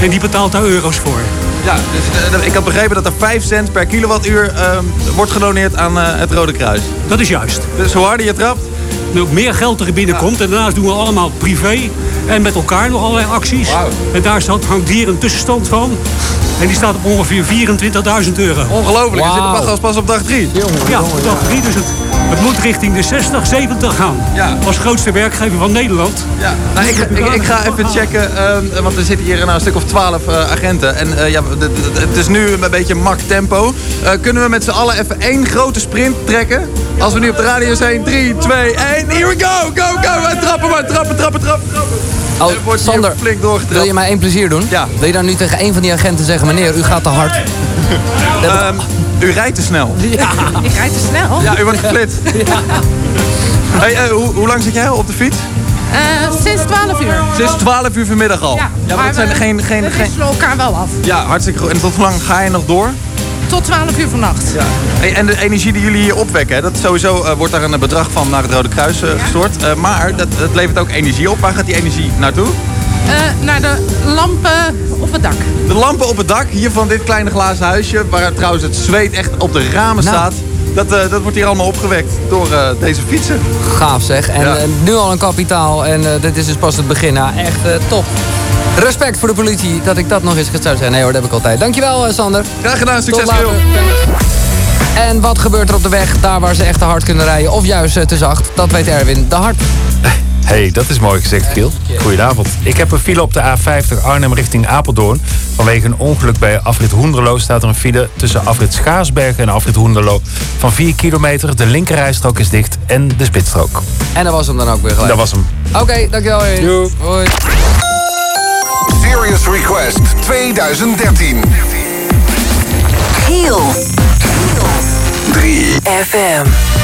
En die betaalt daar euro's voor. Ja, dus eh, ik had begrepen dat er 5 cent per kilowattuur eh, wordt gedoneerd aan het Rode Kruis. Dat is juist. Dus hoe harder je trapt? Hoe meer geld er binnenkomt. En daarnaast doen we allemaal privé en met elkaar nog allerlei acties. En daar staat, hangt hier een tussenstand van. En die staat op ongeveer 24.000 euro. Ongelooflijk, je zit er pas, pas op dag 3. Ja, op dag 3. Dus het, het moet richting de 60, 70 gaan. Ja. Als grootste werkgever van Nederland. Ja. Nou, ik, ik, ik ga even checken, ehm, want er zitten hier nou, een stuk of 12 eh, agenten. En eh, ja, het is nu een beetje mak tempo. Eh, kunnen we met z'n allen even één grote sprint trekken? Als we nu op de radio zijn, 3, 2, 1, here we go, go, go! En trappen maar, trappen, trappen, trappen, trappen. Oh, wordt Sander, flink doorgetrapt. wil je mij één plezier doen? Ja. Wil je dan nu tegen een van die agenten zeggen... meneer, u gaat te hard? Ehm, u rijdt te snel. Ja. Ik rijd te snel. Ja, u wordt geflitst. Hey, eh, hoe, hoe lang zit jij al op de fiets? Eh, sinds 12 uur. Sinds 12 uur vanmiddag al. Ja, maar maar het zijn we- geen, geen, we geen... wisselen elkaar wel af. Ja, hartstikke goed. En tot hoe lang ga je nog door? Tot 12 uur vannacht. Ja. Hey, en de energie die jullie hier opwekken, hè, dat sowieso eh, wordt daar een bedrag van naar het Rode Kruis eh, gestort. Eh, maar dat, dat levert ook energie op. Waar gaat die energie naartoe? Eh, naar de lampen op het dak. De lampen op het dak hier van dit kleine glazen huisje, waar trouwens het zweet echt op de ramen Nou. staat. Dat, eh, dat wordt hier allemaal opgewekt door eh, deze fietsen. Gaaf zeg. En Ja. eh, nu al een kapitaal. En eh, dit is dus pas het begin. Nou, echt eh, top. Respect voor de politie dat ik dat nog eens zou zeggen. Nee hoor, dat heb ik altijd. Dankjewel eh, Sander. Graag gedaan, succes. En wat gebeurt er op de weg, daar waar ze echt te hard kunnen rijden? Of juist eh, te zacht? Dat weet Erwin de Hart. Hey, dat is mooi gezegd, Giel. Goedenavond. Ik heb een file op de A50 Arnhem richting Apeldoorn. Vanwege een ongeluk bij afrit Hoenderloo staat er een file tussen afrit Schaarsbergen en afrit Hoenderloo van 4 kilometer. De linkerrijstrook is dicht en de spitsstrook. En dat was hem dan ook weer gelijk. Dat was hem. Oké, dankjewel Erwin. Hoi. Serious Request 2013. Giel. 3 FM.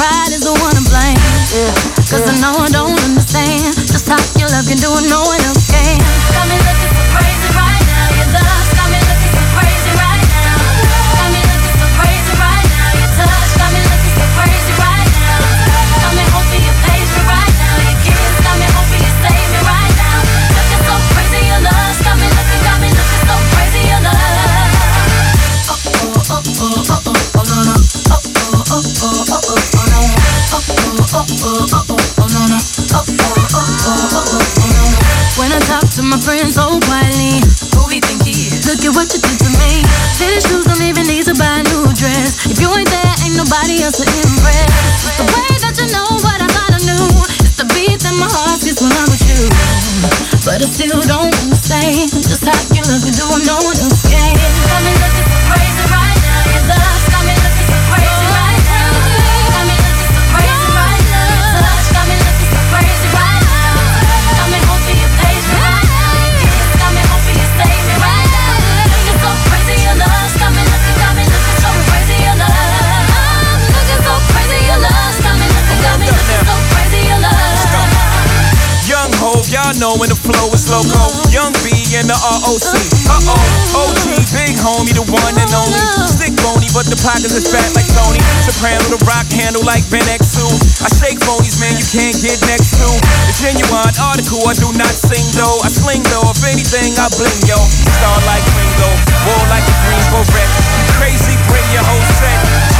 Pride is the one to blame. Yeah. Cause I know I don't understand just how your love can do it, no one flow is loco. Young B and the ROC. Uh oh, OG, big homie, the one and only. Stick bony, but the pockets is fat like Tony. Soprano, the rock handle like Ben X2. I shake phonies, man, you can't get next to. The genuine article, I do not sing though. I sling though, if anything, I bling yo. Star like Ringo, war like a green beret. Crazy, bring your whole set.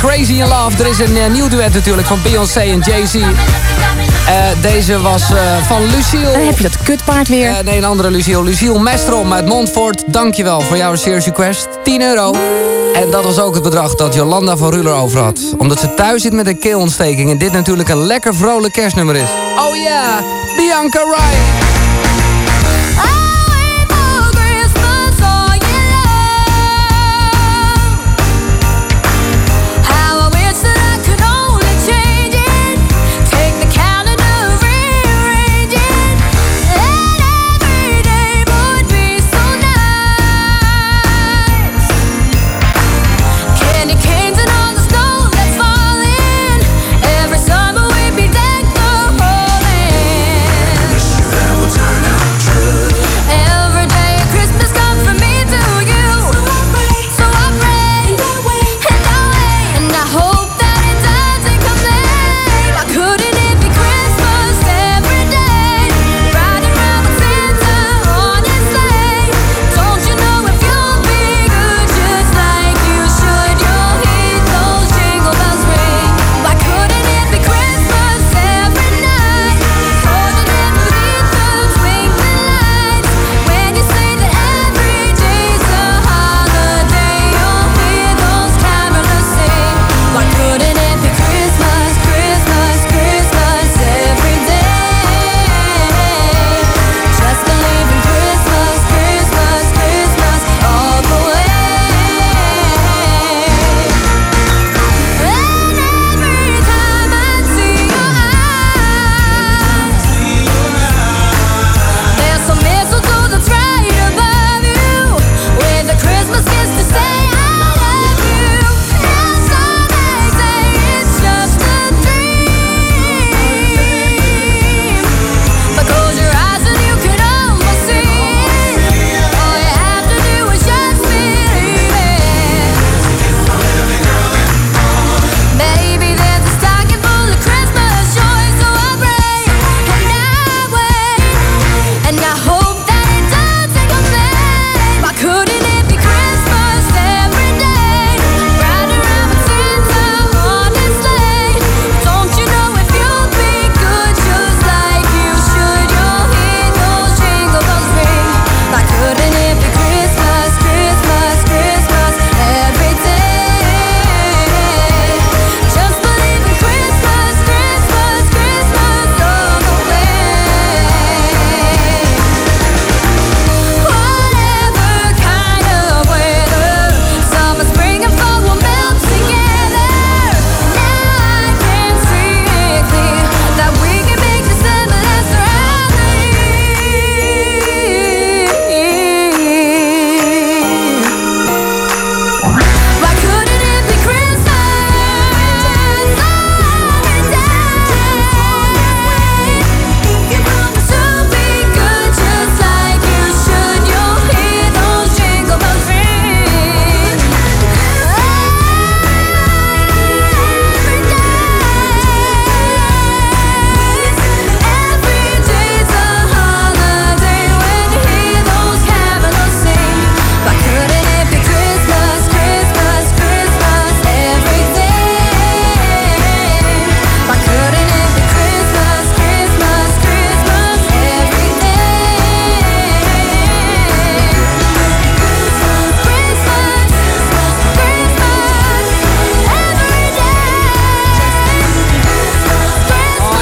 Crazy in Love. Er is een eh, nieuw duet natuurlijk van Beyoncé en Jay-Z. Eh, deze was eh, van Lucille. Dan heb je dat kutpaard weer. nee, een andere Lucille. Lucille Mestrom uit Montfort. Dankjewel voor jouw serious request. 10 euro. En dat was ook het bedrag dat Jolanda van Ruler over had. Omdat ze thuis zit met een keelontsteking. En dit natuurlijk een lekker vrolijk kerstnummer is. Oh ja, Bianca Ryan.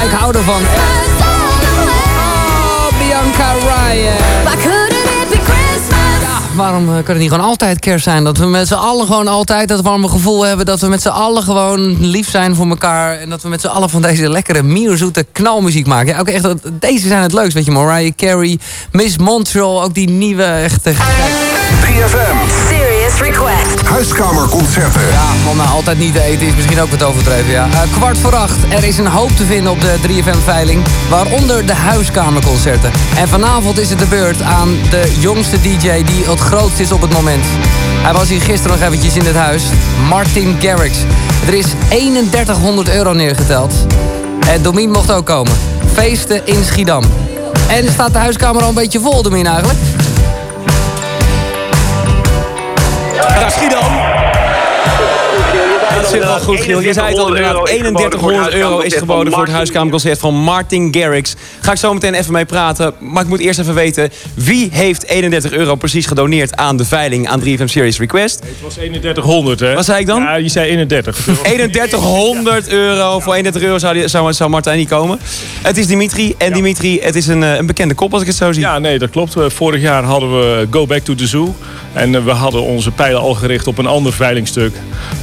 Ik hou ervan. Oh, Bianca Ryan. Ja, waarom eh, kan het niet gewoon altijd kerst zijn? Dat we met z'n allen gewoon altijd dat warme gevoel hebben. Dat we met z'n allen gewoon lief zijn voor elkaar. En dat we met z'n allen van deze lekkere, mierzoete knalmuziek maken. Ja, ook echt, deze zijn het leukst, weet je. Mariah Carey, Miss Montreal, ook die nieuwe, echte... 3FM. Serious request. Huiskamerconcerten. Ja, om nou altijd niet te eten is misschien ook wat overdreven, ja. Eh, kwart voor acht. Er is een hoop te vinden op de 3FM-veiling. Waaronder de huiskamerconcerten. En vanavond is het de beurt aan de jongste DJ die het grootst is op het moment. Hij was hier gisteren nog eventjes in het huis. Martin Garrix. Er is 3100 euro neergeteld. En Domien mocht ook komen. Feesten in Schiedam. En staat de huiskamer al een beetje vol, Domien eigenlijk? Ja, Schiedam. Dat zit wel goed, Giel. Je zei het al inderdaad. 3100 euro is geboden voor het huiskamerconcert van Martin Garrix. Ga ik zo meteen even mee praten. Maar ik moet eerst even weten... wie heeft 31 euro precies gedoneerd aan de veiling aan 3FM Series Request? Het was 3100, hè? Wat zei ik dan? Ja, je zei 31. 3100 euro. Voor 31 euro zou, die, zou, zou Martijn niet komen. Het is Dimitri. En Dimitri, het is een, eh, een bekende kop als ik het zo zie. Ja, nee, dat klopt. Vorig jaar hadden we Go Back to the Zoo. En eh, we hadden onze pijlen al gericht op een ander veilingstuk.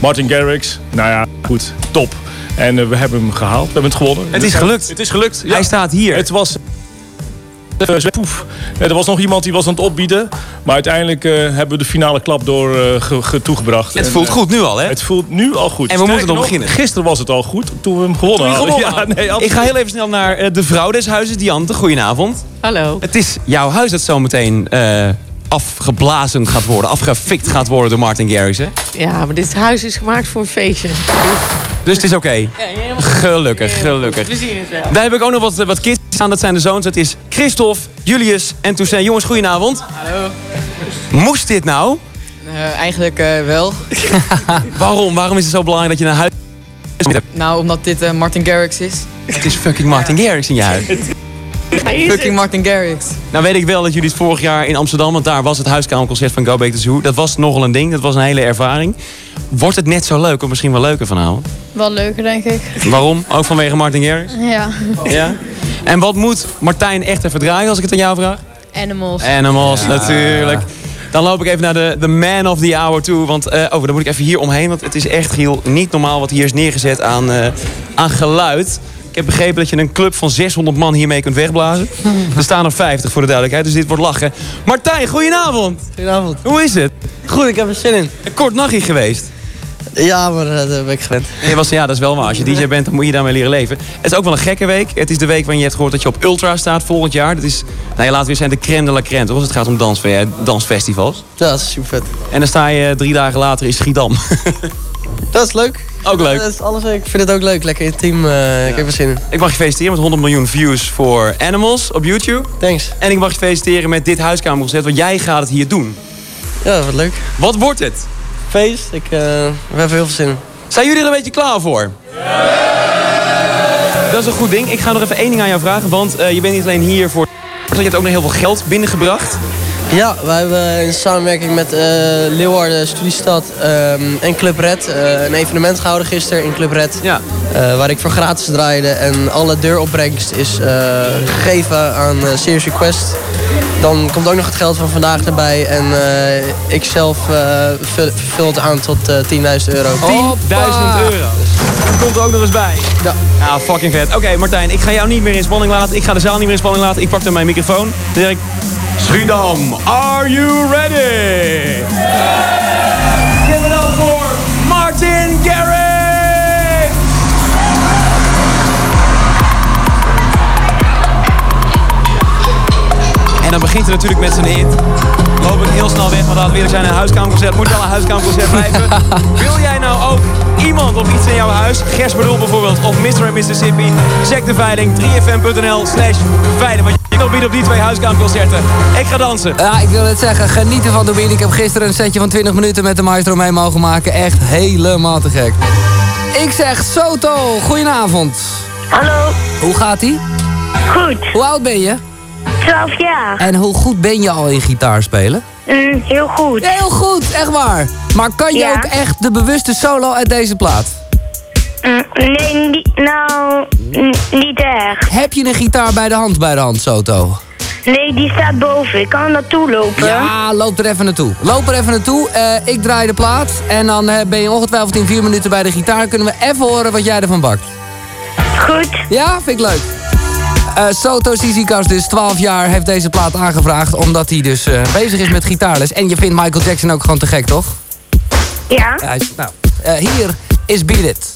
Martin Garrix. Nou ja, goed. Top. En eh, we hebben hem gehaald. We hebben het gewonnen. Het is gelukt. Het is gelukt. Hij staat hier. Het was... eh, poef. Er was nog iemand die was aan het opbieden. Maar uiteindelijk eh, hebben we de finale klap door eh, ge- ge- toegebracht. Het En, voelt eh, goed nu al, hè? Het voelt nu al goed. En we moeten nog nog, beginnen. Gisteren was het al goed toen we hem gewonnen hadden. gewonnen Ja, nee, ik ga heel even snel naar eh, de vrouw des huizes, Diante. Goedenavond. Hallo. Het is jouw huis dat zo meteen eh, afgeblazen gaat worden, afgefikt gaat worden door Martin Garrix, hè? Ja, maar dit huis is gemaakt voor een feestje. Dus het is oké. Gelukkig, gelukkig. We zien het wel. Daar heb ik ook nog wat, wat kids staan. Dat zijn de zoons. Het is Christophe, Julius en Toussaint. Jongens, goedenavond. Hallo. Moest dit nou? Eh, eigenlijk eh, wel. Waarom? Waarom is het zo belangrijk dat je een huis? Nou, omdat dit eh, Martin Garrix is. Het is fucking Martin Garrix in je huis. Fucking Martin Garrix. Nou weet ik wel dat jullie het vorig jaar in Amsterdam... want daar was het huiskamerconcert van Go Back to Zoo. Dat was nogal een ding. Dat was een hele ervaring. Wordt het net zo leuk of misschien wel leuker vanavond? Wel leuker, denk ik. Waarom? Ook vanwege Martin Garrix? Ja. Ja? En wat moet Martijn echt even draaien als ik het aan jou vraag? Animals. Animals, natuurlijk. Dan loop ik even naar de, de man of the hour toe. Want eh, oh, dan moet ik even hier omheen. Want het is echt, Giel, niet normaal wat hier is neergezet aan, eh, aan geluid. Ik heb begrepen dat je een club van 600 man hiermee kunt wegblazen. Er staan er 50 voor de duidelijkheid, dus dit wordt lachen. Martijn, goedenavond. Goedenavond. Hoe is het? Goed, ik heb er zin in. Een kort nachtje geweest. Ja, maar eh, dat ben ik gewend. En je was, ja, dat is wel waar. Als je DJ bent, dan moet je daarmee leren leven. Het is ook wel een gekke week. Het is de week waarin je hebt gehoord dat je op Ultra staat volgend jaar. Dat is, nou ja, laten we zijn de crème de la crème, toch? Als het gaat om dansfe- dansfestivals. Ja, dat is super vet. En dan sta je drie dagen later in Schiedam. Dat is leuk. Ook leuk. Dat is alles, ik vind het ook leuk. Lekker intiem. eh Ik heb er zin in. Ik mag je feliciteren met 100 miljoen views voor Animals op YouTube. Thanks. En ik mag je feliciteren met dit huiskamerconcert, want jij gaat het hier doen. Ja, wat leuk. Wat wordt het? Feest. Ik, eh, we hebben heel veel zin in. Zijn jullie er een beetje klaar voor? Dat is een goed ding. Ik ga nog even één ding aan jou vragen, want eh, je bent niet alleen hier voor... Je hebt ook nog heel veel geld binnengebracht. Ja, wij hebben in samenwerking met eh, Leeuwarden, Studiestad ehm, en Club Red eh, een evenement gehouden gisteren in Club Red. Ja. Eh, waar ik voor gratis draaide en alle deuropbrengst is eh, gegeven aan Serious Request. Dan komt ook nog het geld van vandaag erbij en eh, ik zelf eh, vul, vul het aan tot eh 10.000 euro. 10.000 euro. Dat komt er ook nog eens bij. Ja. Ja, fucking vet. Oké, Martijn, ik ga jou niet meer in spanning laten. Ik ga de zaal niet meer in spanning laten. Ik pak dan mijn microfoon. Dan zeg ik... Schiedam, are you ready? Give it up voor Martin Garrix! En dan begint het natuurlijk met zijn hit. Loop ik heel snel weg, want laten we eerlijk zijn, een huiskamerconcert moet wel een huiskamerconcert blijven. Wil jij nou ook iemand of iets in jouw huis? Gers Bedoel bijvoorbeeld, of Mr. Mississippi? Check de veiling, 3fm.nl slash veiling. Want je kan bieden op die twee huiskamerconcerten. Ik ga dansen. Ja, ik wil het zeggen, genieten van Domien. Ik heb gisteren een setje van 20 minuten met de maestro mee mogen maken. Echt helemaal te gek. Ik zeg Soto, goedenavond. Hallo. Hoe gaat ie? Goed. Hoe oud ben je? 12 jaar. En hoe goed ben je al in gitaar spelen? Mm, heel goed. Heel goed, echt waar. Maar kan je Ja. ook echt de bewuste solo uit deze plaat? Mm, nee, niet- nou, mm, Niet erg. Heb je een gitaar bij de hand, bij de hand, Soto? Nee, die staat boven. Ik kan er naartoe lopen. Ja, loop er even naartoe. Loop er even naartoe. Eh, ik draai de plaat. En dan eh, ben je ongetwijfeld in vier minuten bij de gitaar. Kunnen we even horen wat jij ervan bakt. Goed. Ja, vind ik leuk. Eh, Soto Sisikas, dus 12 jaar, heeft deze plaat aangevraagd... omdat hij dus eh, bezig is met gitaarles. En je vindt Michael Jackson ook gewoon te gek, toch? Ja. Ja, nou, eh, hier is Beat It.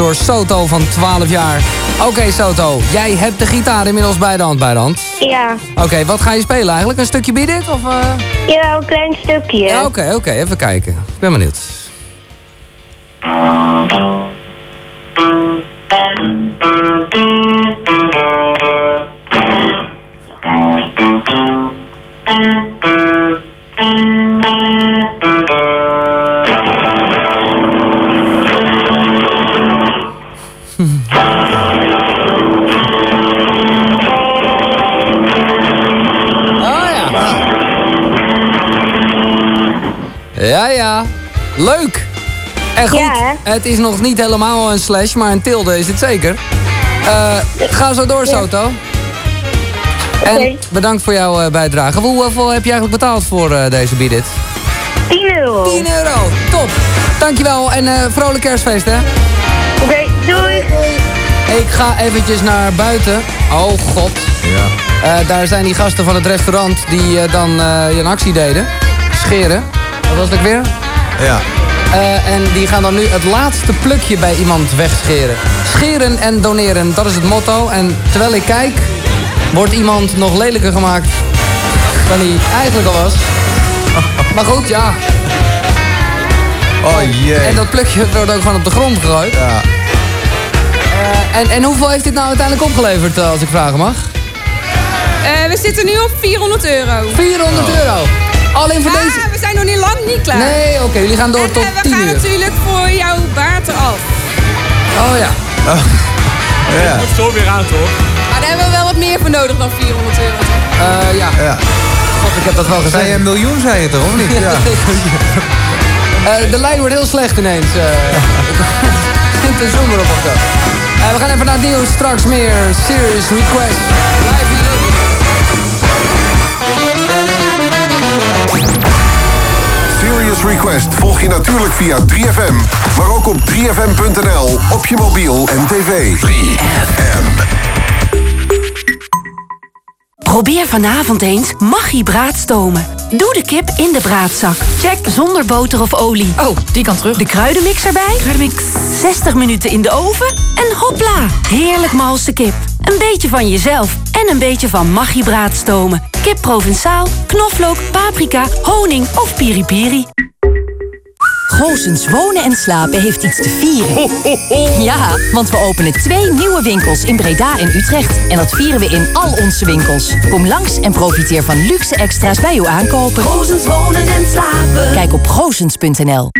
Door Soto van 12 jaar. Oké Soto, jij hebt de gitaar inmiddels bij de hand, bij de hand. Ja. Oké, wat ga je spelen eigenlijk? Een stukje It? Of, eh? Ja, een klein stukje. Ja, oké, oké, even kijken. Ik ben benieuwd. Het is nog niet helemaal een slash, maar een tilde is het zeker. Eh, ga zo door, Soto. En bedankt voor jouw eh, bijdrage. Hoeveel heb je eigenlijk betaald voor eh, deze biedit? 10 euro. 10 euro, top. Dankjewel en eh vrolijk kerstfeest, hè? Oké, doei. Ik ga eventjes naar buiten. Oh god. Ja. daar zijn die gasten van het restaurant die eh, dan eh, een actie deden. Scheren. Wat was het ook weer? Ja. Eh, en die gaan dan nu het laatste plukje bij iemand wegscheren. Scheren en doneren, dat is het motto. En terwijl ik kijk, wordt iemand nog lelijker gemaakt dan hij eigenlijk al was. Maar goed, ja. Oh jee. En dat plukje wordt ook gewoon op de grond gegooid. Ja. Eh, en, en hoeveel heeft dit nou uiteindelijk opgeleverd, eh, als ik vragen mag? Eh, we zitten nu op 400 euro. 400 euro. Alleen voor ja, deze... we zijn nog niet lang niet klaar. Nee, oké, jullie gaan door En, tot eh, we 10 gaan uur. natuurlijk voor jouw baard eraf. Oh ja. Ja. Moet zo weer aan, toch? Maar daar hebben we wel wat meer voor nodig dan 400 euro. Eh, ja. ja. God, ik heb dat wel gezegd. Zei je een miljoen, zei je toch, of niet? Ja. Eh, de lijn wordt heel slecht ineens. eh. Geen te zoomen op of zo. We gaan even naar het nieuws. Straks meer Serious Request. Serious Request volg je natuurlijk via 3FM. Maar ook op 3FM.nl, op je mobiel en tv. 3FM. Probeer vanavond eens Maggi braadstomen. Doe de kip in de braadzak. Check zonder boter of olie. Oh, die kan terug. De kruidenmix erbij. Kruidenmix. 60 minuten in de oven. En hopla, heerlijk malse kip. Een beetje van jezelf en een beetje van Maggi braadstomen. Kip Provençaal, knoflook, paprika, honing of piripiri. Goossens Wonen en Slapen heeft iets te vieren. Ja, want we openen twee nieuwe winkels in Breda en Utrecht. En dat vieren we in al onze winkels. Kom langs en profiteer van luxe extra's bij uw aankopen. Goossens Wonen en Slapen. Kijk op goosens.nl.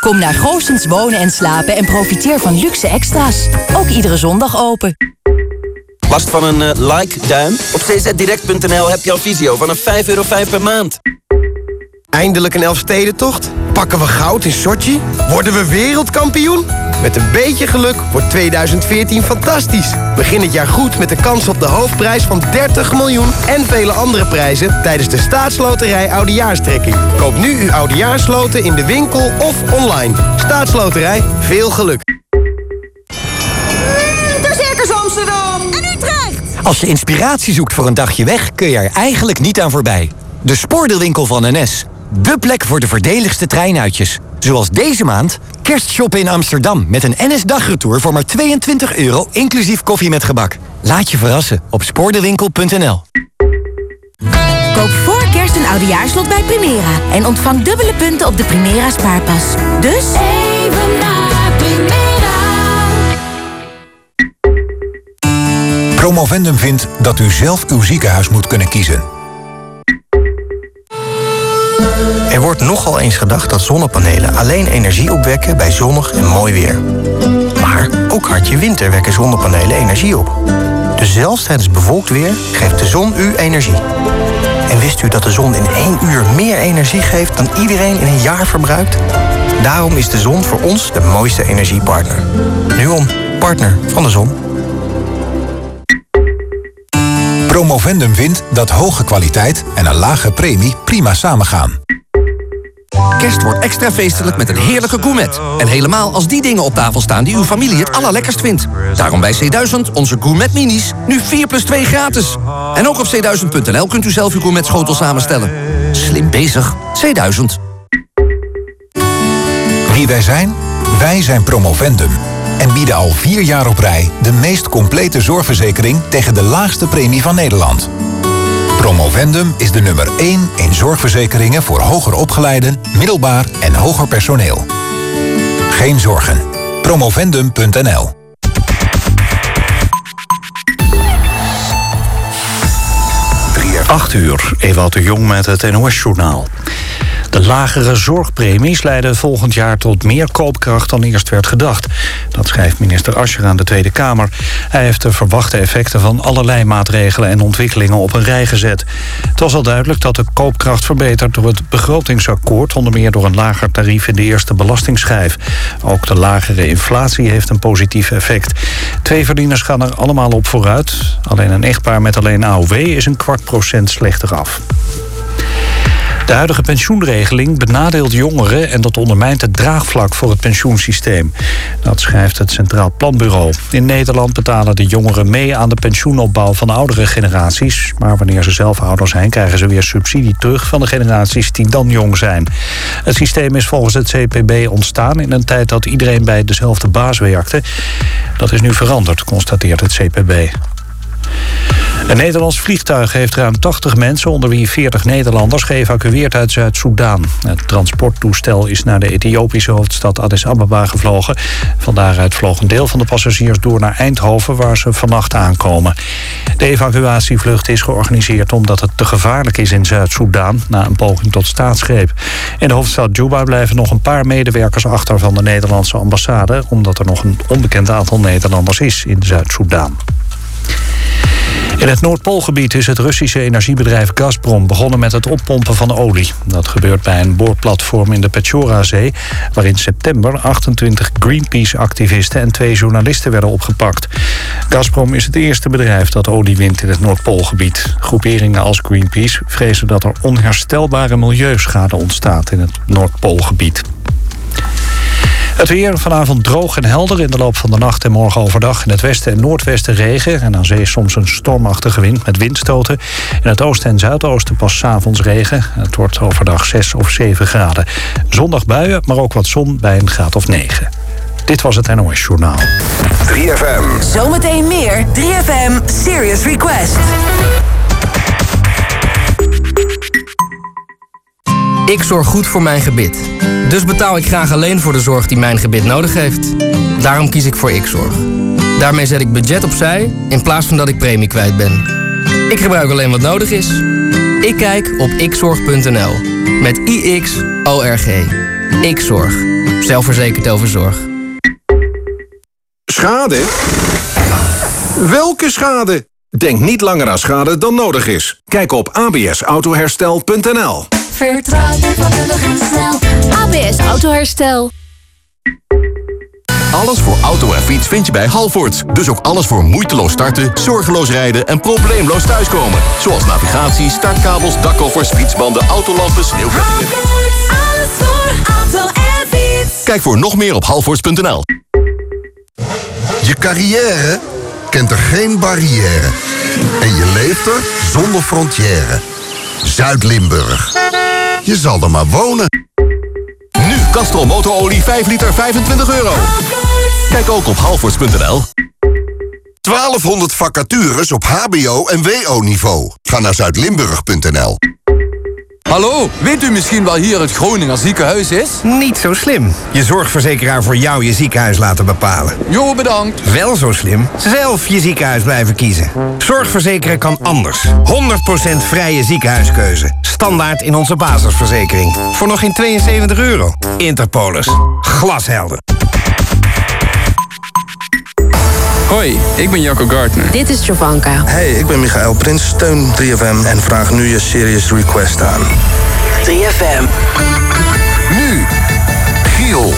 Kom naar Goossens Wonen en Slapen en profiteer van luxe extra's. Ook iedere zondag open. Last van een eh, like-duim? Op czdirect.nl heb je al visio vanaf 5,5 euro per maand. Eindelijk een Elfstedentocht? Pakken we goud in Sochi? Worden we wereldkampioen? Met een beetje geluk wordt 2014 fantastisch. Begin het jaar goed met de kans op de hoofdprijs van 30 miljoen... en vele andere prijzen tijdens de staatsloterij Oudejaarstrekking. Koop nu uw Oudejaarsloten in de winkel of online. Staatsloterij, veel geluk. De Circus Amsterdam en Utrecht. Als je inspiratie zoekt voor een dagje weg, kun je er eigenlijk niet aan voorbij. De spoordeelwinkel van NS. De plek voor de voordeligste treinuitjes. Zoals deze maand kerstshoppen in Amsterdam met een NS-dagretour voor maar 22 euro, inclusief koffie met gebak. Laat je verrassen op spoordeelwinkel.nl. Koop voor kerst een oudejaarslot bij Primera. En ontvang dubbele punten op de Primera spaarpas. Dus... Even naar Primera. Promovendum vindt dat u zelf uw ziekenhuis moet kunnen kiezen. Er wordt nogal eens gedacht dat zonnepanelen alleen energie opwekken bij zonnig en mooi weer. Maar ook hartje winter wekken zonnepanelen energie op. Dus zelfs tijdens bewolkt weer geeft de zon u energie. En wist u dat de zon in één uur meer energie geeft dan iedereen in een jaar verbruikt? Daarom is de zon voor ons de mooiste energiepartner. Nuon, partner van de zon. Promovendum vindt dat hoge kwaliteit en een lage premie prima samengaan. Kerst wordt extra feestelijk met een heerlijke gourmet. En helemaal als die dingen op tafel staan die uw familie het allerlekkerst vindt. Daarom bij C1000 onze gourmet minis. Nu 4 plus 2 gratis. En ook op c1000.nl kunt u zelf uw gourmet schotel samenstellen. Slim bezig. C1000. Wie wij zijn? Wij zijn Promovendum. En bieden al vier jaar op rij de meest complete zorgverzekering tegen de laagste premie van Nederland. Promovendum is de nummer 1 in zorgverzekeringen voor hoger opgeleiden, middelbaar en hoger personeel. Geen zorgen. Promovendum.nl 8 uur, Ewout de Jong met het NOS-journaal. De lagere zorgpremies leiden volgend jaar tot meer koopkracht dan eerst werd gedacht. Dat schrijft minister Ascher aan de Tweede Kamer. Hij heeft de verwachte effecten van allerlei maatregelen en ontwikkelingen op een rij gezet. Het was al duidelijk dat de koopkracht verbetert door het begrotingsakkoord... onder meer door een lager tarief in de eerste belastingschijf. Ook de lagere inflatie heeft een positief effect. Twee verdieners gaan er allemaal op vooruit. Alleen een echtpaar met alleen AOW is een kwart procent slechter af. De huidige pensioenregeling benadeelt jongeren en dat ondermijnt het draagvlak voor het pensioensysteem. Dat schrijft het Centraal Planbureau. In Nederland betalen de jongeren mee aan de pensioenopbouw van de oudere generaties. Maar wanneer ze zelf ouder zijn, krijgen ze weer subsidie terug van de generaties die dan jong zijn. Het systeem is volgens het CPB ontstaan in een tijd dat iedereen bij dezelfde baas werkte. Dat is nu veranderd, constateert het CPB. Een Nederlands vliegtuig heeft ruim 80 mensen, onder wie 40 Nederlanders, geëvacueerd uit Zuid-Soedan. Het transporttoestel is naar de Ethiopische hoofdstad Addis Ababa gevlogen. Van daaruit vloog een deel van de passagiers door naar Eindhoven, waar ze vannacht aankomen. De evacuatievlucht is georganiseerd omdat het te gevaarlijk is in Zuid-Soedan na een poging tot staatsgreep. In de hoofdstad Juba blijven nog een paar medewerkers achter van de Nederlandse ambassade, omdat er nog een onbekend aantal Nederlanders is in Zuid-Soedan. In het Noordpoolgebied is het Russische energiebedrijf Gazprom begonnen met het oppompen van olie. Dat gebeurt bij een boorplatform in de Petchorazee, waar in september 28 Greenpeace-activisten en twee journalisten werden opgepakt. Gazprom is het eerste bedrijf dat olie wint in het Noordpoolgebied. Groeperingen als Greenpeace vrezen dat er onherstelbare milieuschade ontstaat in het Noordpoolgebied. Het weer vanavond droog en helder. In de loop van de nacht en morgen overdag in het westen en noordwesten regen. En aan zee soms een stormachtige wind met windstoten. In het oosten en zuidoosten pas s avonds regen. Het wordt overdag 6 of 7 graden. Zondag buien, maar ook wat zon bij een graad of 9. Dit was het NOS Journaal. 3FM. Zometeen meer 3FM Serious Request. Ik zorg goed voor mijn gebit. Dus betaal ik graag alleen voor de zorg die mijn gebit nodig heeft. Daarom kies ik voor Xzorg. Daarmee zet ik budget opzij in plaats van dat ik premie kwijt ben. Ik gebruik alleen wat nodig is. Ik kijk op xzorg.nl. Met I-X-O-R-G. Xzorg. Zelfverzekerd over zorg. Schade? Welke schade? Denk niet langer aan schade dan nodig is. Kijk op absautoherstel.nl. Vertrouw je vakkundig en snel. ABS Autoherstel. Alles voor auto en fiets vind je bij Halvoort. Dus ook alles voor moeiteloos starten, zorgeloos rijden en probleemloos thuiskomen. Zoals navigatie, startkabels, dakkoffers, fietsbanden, autolampen, sneeuwkettingen. Alles voor auto en fiets. Kijk voor nog meer op halvoorts.nl. Je carrière kent er geen barrière. En je leeft er zonder frontière. Zuid-Limburg. Je zal er maar wonen. Nu Castrol motorolie 5 liter 25 euro. Kijk ook op halvoorts.nl. 1200 vacatures op hbo- en wo-niveau. Ga naar zuidlimburg.nl. Hallo, weet u misschien wel hier het Groninger ziekenhuis is? Niet zo slim. Je zorgverzekeraar voor jou je ziekenhuis laten bepalen. Jo, bedankt. Wel zo slim. Zelf je ziekenhuis blijven kiezen. Zorgverzekeren kan anders. 100% vrije ziekenhuiskeuze. Standaard in onze basisverzekering. Voor nog geen 72 euro. Interpolis. Glashelder. Hoi, ik ben Jacco Gardner. Dit is Jovanka. Hey, ik ben Michael Prins, steun 3FM en vraag nu je Serious Request aan. 3FM. Nu, Giel.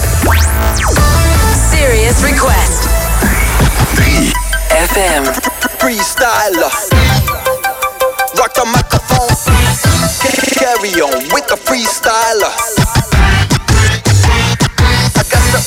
Serious Request. 3 FM. Freestyler. Rock the microphone. Carry on with the freestyler. I got the,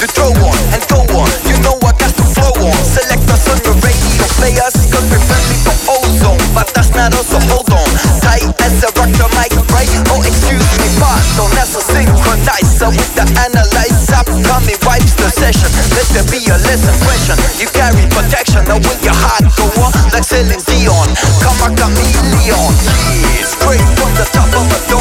to throw on and go on. You know I got to flow Select us on your radio, play us, cause we're friendly to ozone. But that's not us, so hold on. Tight as a rock your mic, right? Oh, excuse me, pardon, as a synchronizer with the analyzer. Coming wipes the session. Let there be a lesson question. You carry protection, now will your heart go on like Celine Dion? Come a chameleon. Yeah, straight from the top of a door.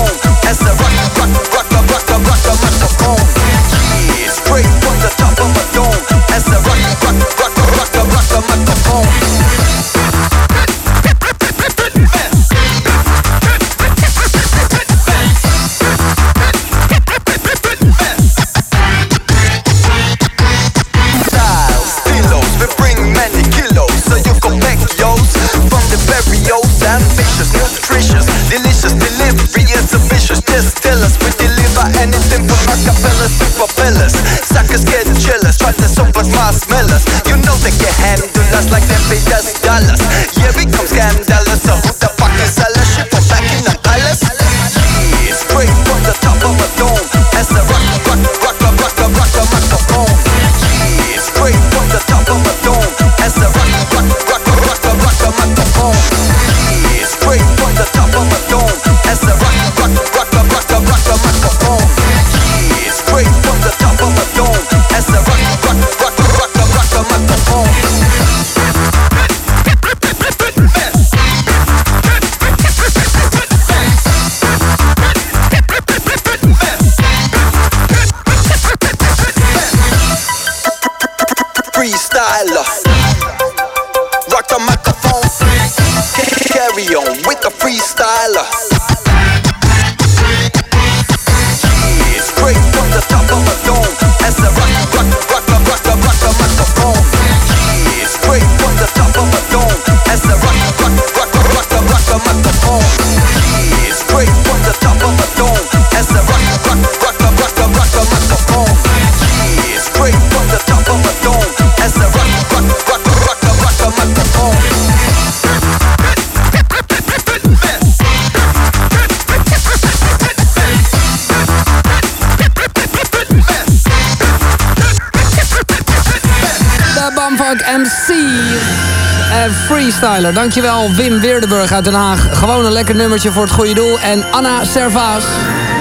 Freestyler. Dankjewel Wim Weerdenburg uit Den Haag. Gewoon een lekker nummertje voor het goede doel. En Anna Servaas.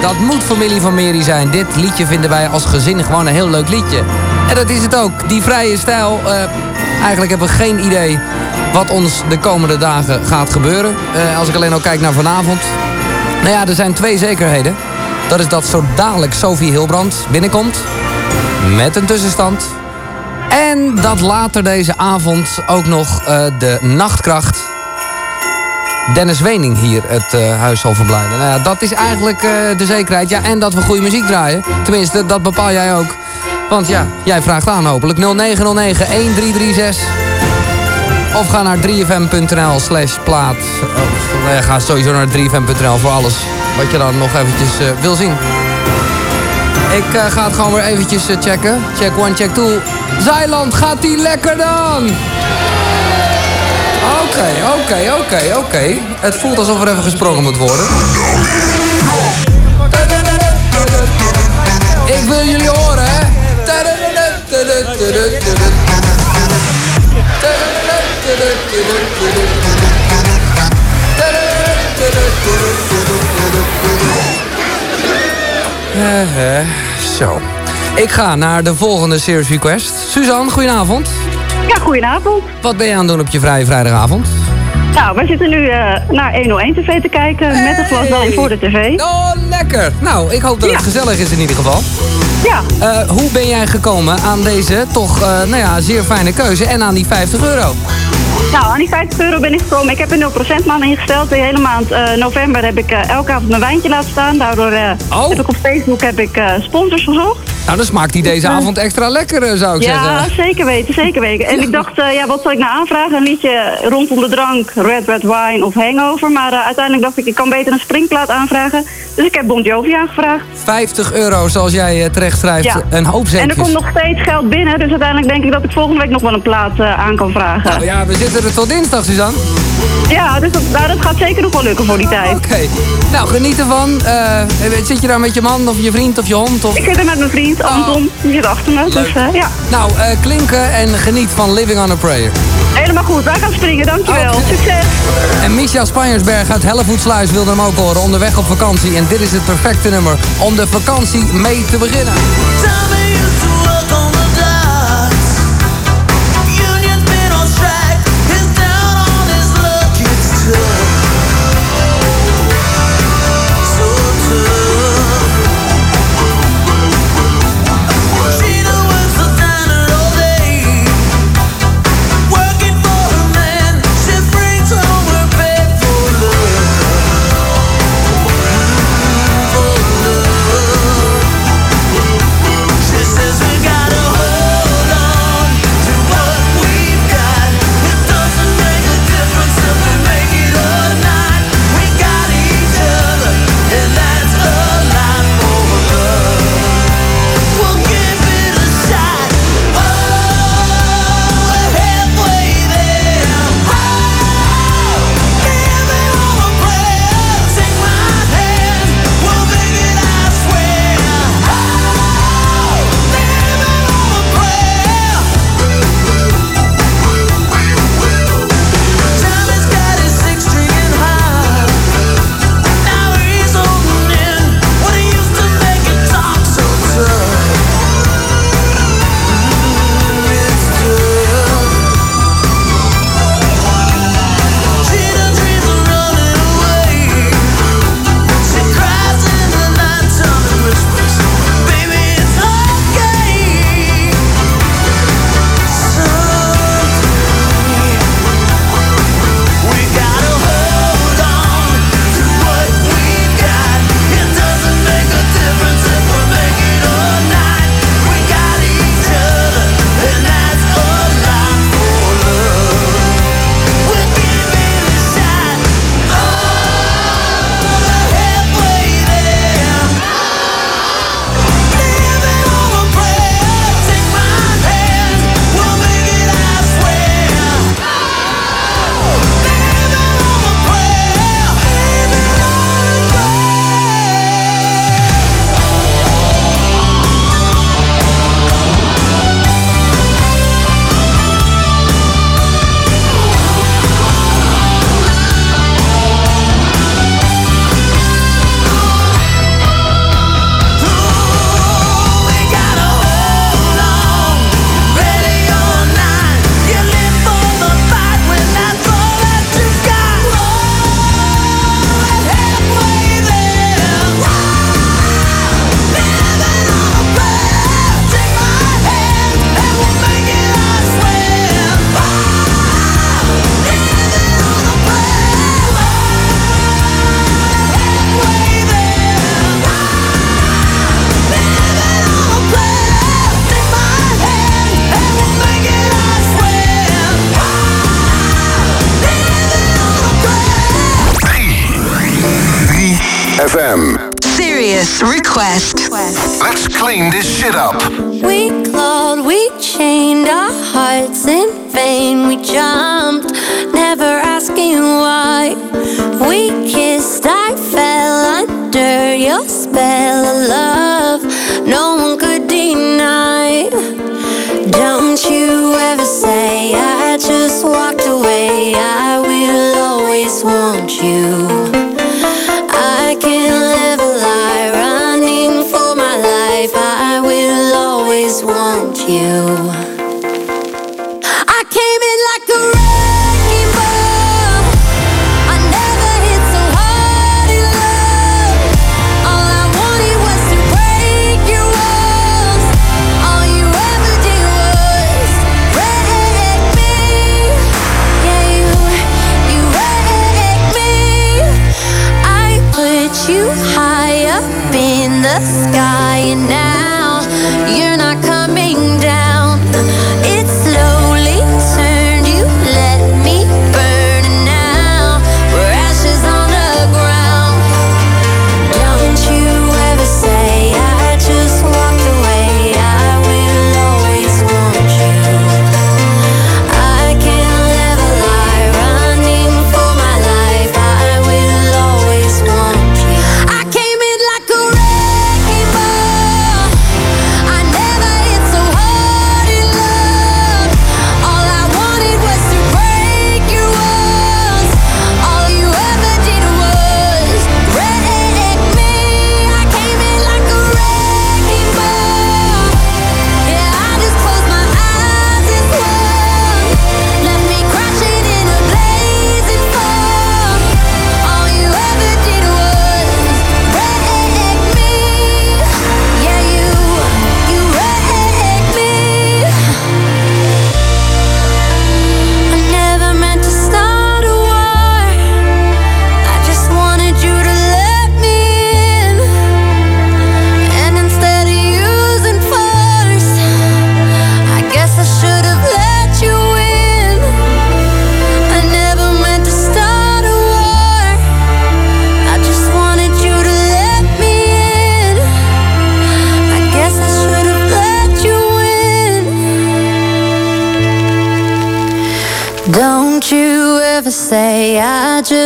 Dat moet familie van Mary zijn. Dit liedje vinden wij als gezin gewoon een heel leuk liedje. En dat is het ook. Die vrije stijl. eh, eigenlijk hebben we geen idee wat ons de komende dagen gaat gebeuren. Eh, als ik alleen al kijk naar vanavond. Nou ja, er zijn twee zekerheden. Dat is dat zo dadelijk Sophie Hilbrand binnenkomt. Met een tussenstand. En dat later deze avond ook nog eh, de nachtkracht Dennis Wening hier het eh, huis zal verblijden. Nou ja, dat is eigenlijk eh, de zekerheid. Ja, en dat we goede muziek draaien. Tenminste, dat bepaal jij ook. Want ja, jij vraagt aan hopelijk 0909 1336. Of ga naar 3fm.nl slash plaat. Ja, ga sowieso naar 3fm.nl voor alles wat je dan nog eventjes wil zien. Ik eh, ga het gewoon weer eventjes eh, checken. Check one, check two. Zeiland, gaat die lekker dan? Oké, oké, oké, oké. Het voelt alsof er even gesprongen moet worden. Ik wil jullie horen, hè? Eh, eh, Zo. Ik ga naar de volgende Series Request. Suzanne, goedenavond. Ja, goedenavond. Wat ben je aan het doen op je vrije vrijdagavond? Nou, wij zitten nu eh, naar 101 TV te kijken met een glas wijn voor de tv. Oh, lekker. Nou, ik hoop dat het gezellig is in ieder geval. Ja. Hoe ben jij gekomen aan deze toch nou ja, zeer fijne keuze en aan die 50 euro? Nou, aan die 50 euro ben ik gekomen. Ik heb een 0% man ingesteld. De hele maand eh, november heb ik eh, elke avond mijn wijntje laten staan. Daardoor eh, heb ik op Facebook heb ik, eh, sponsors gezocht. Nou, dan smaakt die deze avond extra lekker, eh, zou ik Ja, zeggen. zeker weten, zeker weten. En ik dacht, eh, ja, wat zal ik nou aanvragen? Een liedje rondom de drank, Red Red Wine of Hangover. Maar eh, uiteindelijk dacht ik, ik kan beter een springplaat aanvragen. Dus ik heb Bon Jovi aangevraagd. 50 euro, zoals jij eh, terecht schrijft, Ja. een hoop En zeker. er komt nog steeds geld binnen, dus uiteindelijk denk ik dat ik volgende week nog wel een plaat aan kan vragen. Nou ja, we zitten er tot dinsdag, Suzanne. Ja, dus dat, nou, dat gaat zeker nog wel lukken voor die tijd. Oké. Nou, geniet ervan. Eh, zit je daar met je man of je vriend of je hond? Of... Ik zit er met mijn vriend, Anton. Die zit achter me, dus eh, ja. Nou, eh, klinken en geniet van Living on a Prayer. Helemaal goed, wij gaan springen, dankjewel. Succes! En Micha Spanjersberg uit Hellevoetsluis wilde hem ook horen onderweg op vakantie. En dit is het perfecte nummer om de vakantie mee te beginnen.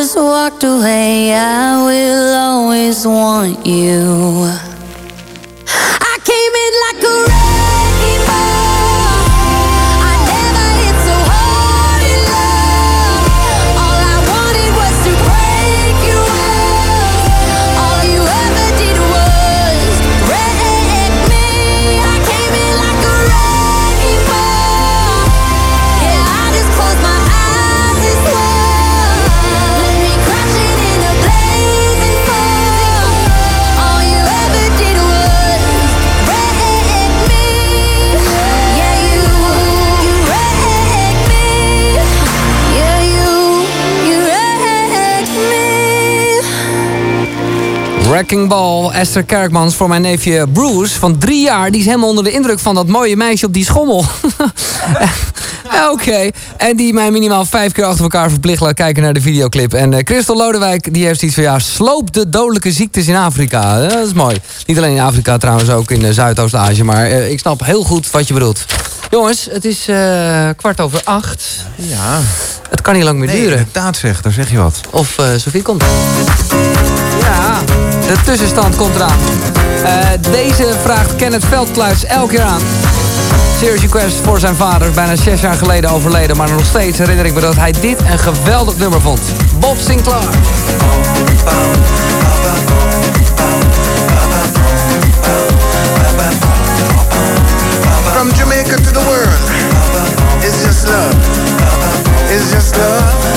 just walked away, I will always want you. Wrecking Ball, Esther Kerkmans voor mijn neefje Bruce van drie jaar. Die is helemaal onder de indruk van dat mooie meisje op die schommel. Oké. En die mij minimaal vijf keer achter elkaar verplicht laat kijken naar de videoclip. En eh, uh, Christel Lodewijk, die heeft iets van... ja, sloop de dodelijke ziektes in Afrika. Eh, dat is mooi. Niet alleen in Afrika trouwens, ook in eh, Zuidoost-Azië. Maar ik snap heel goed wat je bedoelt. Jongens, het is kwart over acht. Ja. Het kan niet lang meer nee, duren. inderdaad zeg, daar zeg je wat. Of Sophie komt. Ja, de tussenstand komt eraan. deze vraagt Kenneth Veldkluis elke keer aan. Serious Request voor zijn vader. Bijna zes jaar geleden overleden. Maar nog steeds herinner ik me dat hij dit een geweldig nummer vond. Bob Sinclair. From Jamaica to the world. Just love. Just love.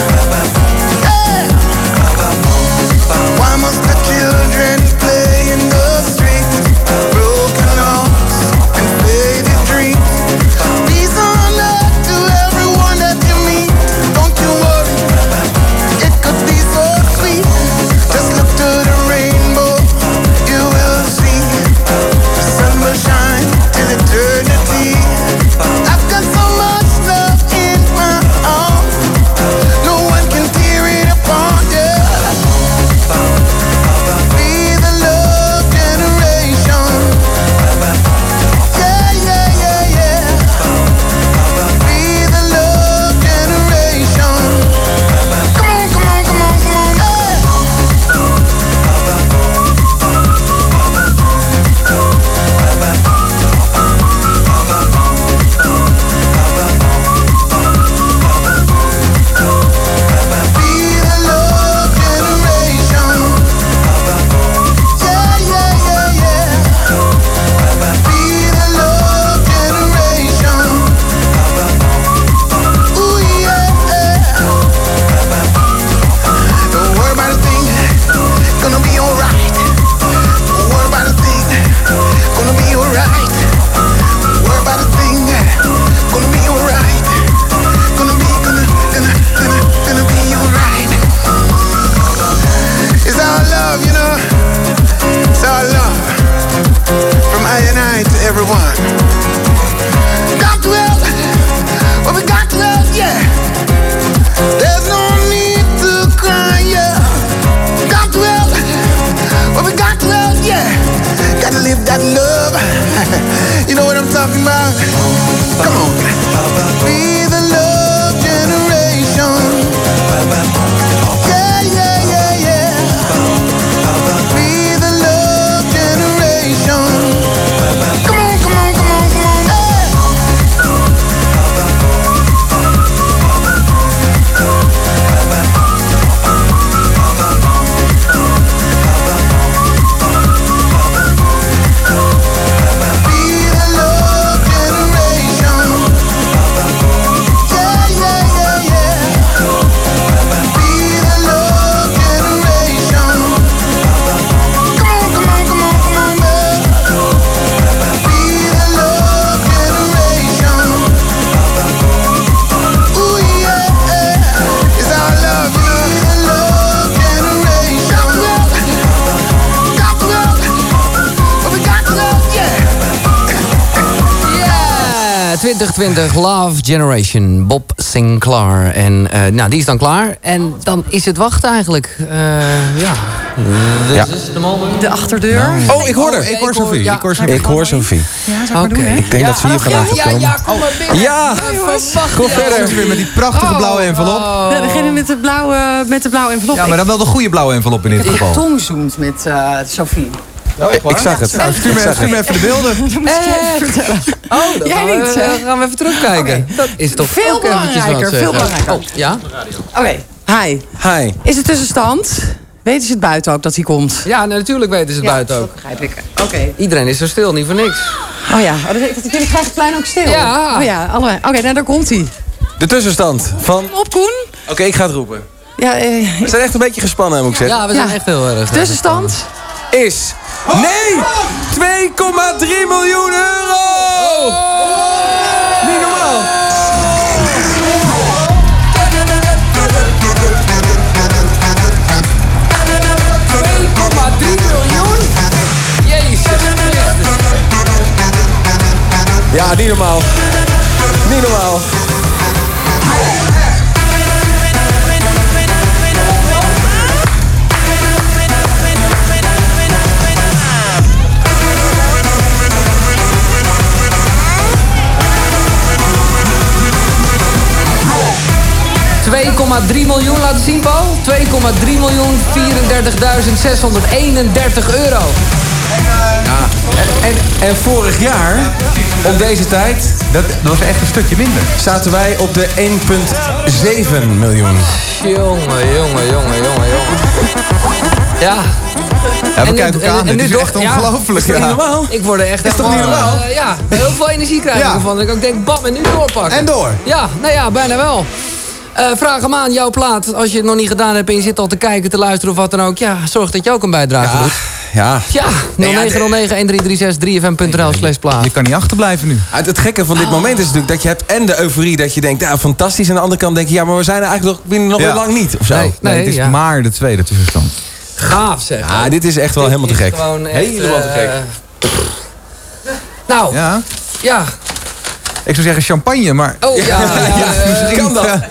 2020 Love Generation, Bob Sinclair. En eh, nou, die is dan klaar. En dan is het wachten eigenlijk. Eh, ja. This Ja. the. De achterdeur. Oh, ik hoor haar. Ik hoor Sophie. Ik hoor Sophie. Ik hoor Sophie. Ja, zou ik doen? Ik denk dat ze hier oh, ja, komen. ja, kom maar binnen. Ja. Kom verder. Weer met die prachtige blauwe envelop. Ja, degene met de blauwe, met de blauwe envelop. Ja, maar dan wel de goede blauwe envelop in dit Ik geval. tongzoent met eh Sophie. Ik zag het. Stuur me, Ik even de beelden. Dat. Oh, dan Jij gaan we, niet, eh, gaan we even terugkijken. Dat is toch Veel ook eventjes wat belangrijker, veel belangrijker. Oh, ja? Oké, hi. Hi. Is het tussenstand? Weten ze het buiten ook dat hij komt? Ja, natuurlijk weten ze het Ja, buiten dat ook. begrijp ik. Oké. Iedereen is zo stil, niet voor niks. Oh ja, oh, dat dat jullie krijgen het plein ook stil. Ja. Oh ja, allebei. Oké, nou daar komt hij. De tussenstand van... Op Koen. Oké, ik ga het roepen. Ja, eh, We zijn echt een beetje gespannen, moet ik zeggen. Ja, we zijn Ja. echt heel erg. eh, tussenstand? Is... Nee! 2,3 miljoen euro! Niet normaal! Ja, niet normaal. Niet normaal. $2,3 miljoen laten zien, Paul. 2,3 miljoen 34.631 euro. Ja. En, en, en vorig jaar, op deze tijd, dat, dat was echt een stukje minder. Zaten wij op de 1,7 miljoen. Jongen, jongen, jongen, jongen, jongen. Ja. Ja, we En kijken elkaar aan. en- nu is echt ja. ongelooflijk. Ja. niet normaal? Ik word er echt Is toch helemaal, niet normaal? eh, ja, heel veel energie krijg ik Ja. ervan. Dat ik ook denk, bam, en nu doorpakken. En door. Ja, nou ja, bijna wel. Eh, vraag hem aan, jouw plaat. Als je het nog niet gedaan hebt en je zit al te kijken, te luisteren of wat dan ook. Ja, zorg dat je ook een bijdrage Ja, doet. ja. Ja, 0909-1336-3fm.nl slash plaat. Je kan niet achterblijven nu. Het, het gekke van dit moment is natuurlijk dat je hebt en de euforie dat je denkt, ja, fantastisch. En aan de andere kant denk je, ja, maar we zijn er eigenlijk nog, binnen nog Ja. lang niet. Of zo. Nee. Nee, het is ja. maar de tweede tussenstand. Gaaf zeg. Ja, dit is echt wel Dit helemaal te gek. gewoon echt, helemaal te gek. eh, Nou, ja. Ja, ik zou zeggen champagne, maar... Oh ja, ja, kan dat? effect.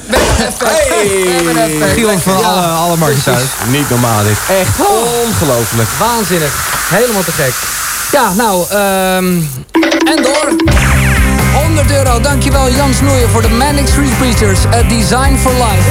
Giel van Ja. alle, alle markten thuis. Niet normaal dit. Echt ongelooflijk. Waanzinnig. Helemaal te gek. Ja, nou, ehm en door. 100 euro, dankjewel Jan Snoeien voor de Manic Street Preachers. A Design for Life.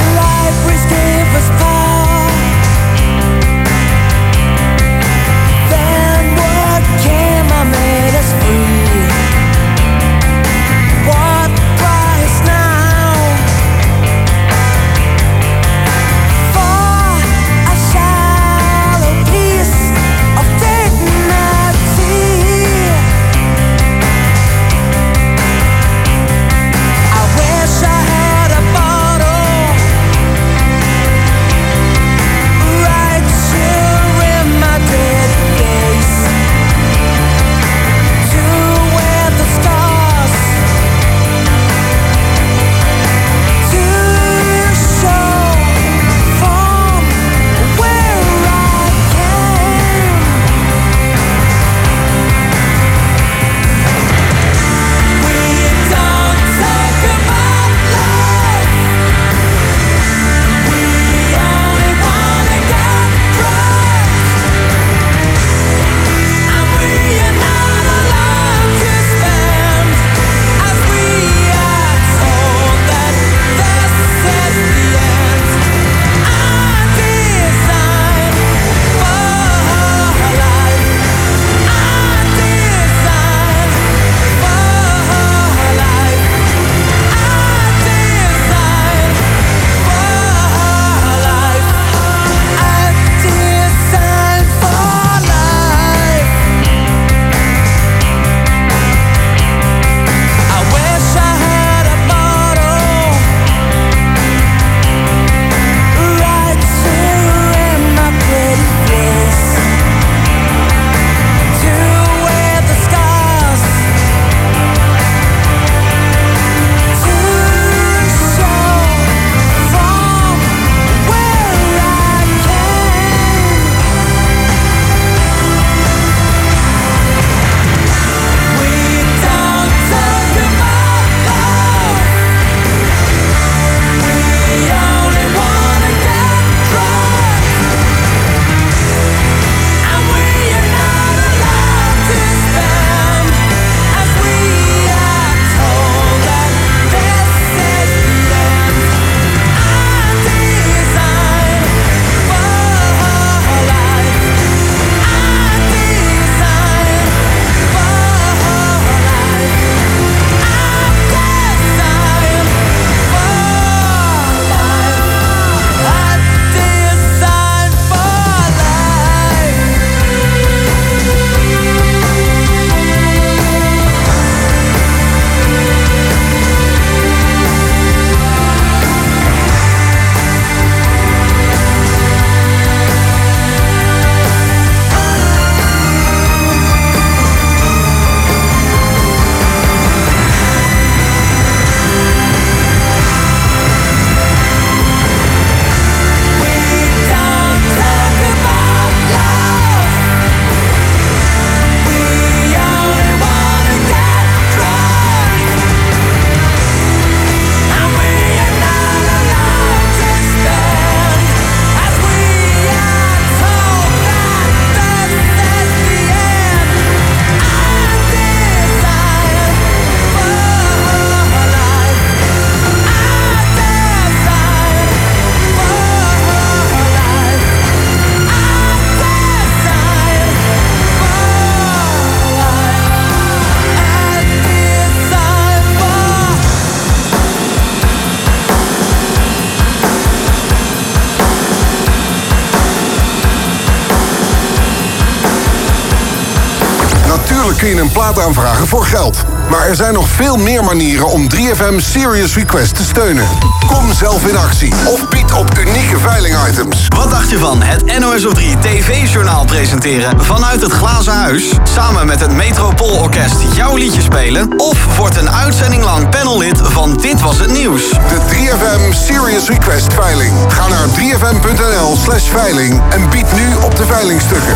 Er zijn nog veel meer manieren om 3FM Serious Request te steunen. Kom zelf in actie of bied op unieke veilingitems. Wat dacht je van het NOS op 3 TV-journaal presenteren vanuit het Glazen Huis? Samen met het Metropoolorkest jouw liedje spelen? Of wordt een uitzending lang panellid van Dit Was Het Nieuws? De 3FM Serious Request veiling. Ga naar 3fm.nl slash veiling en bied nu op de veilingstukken.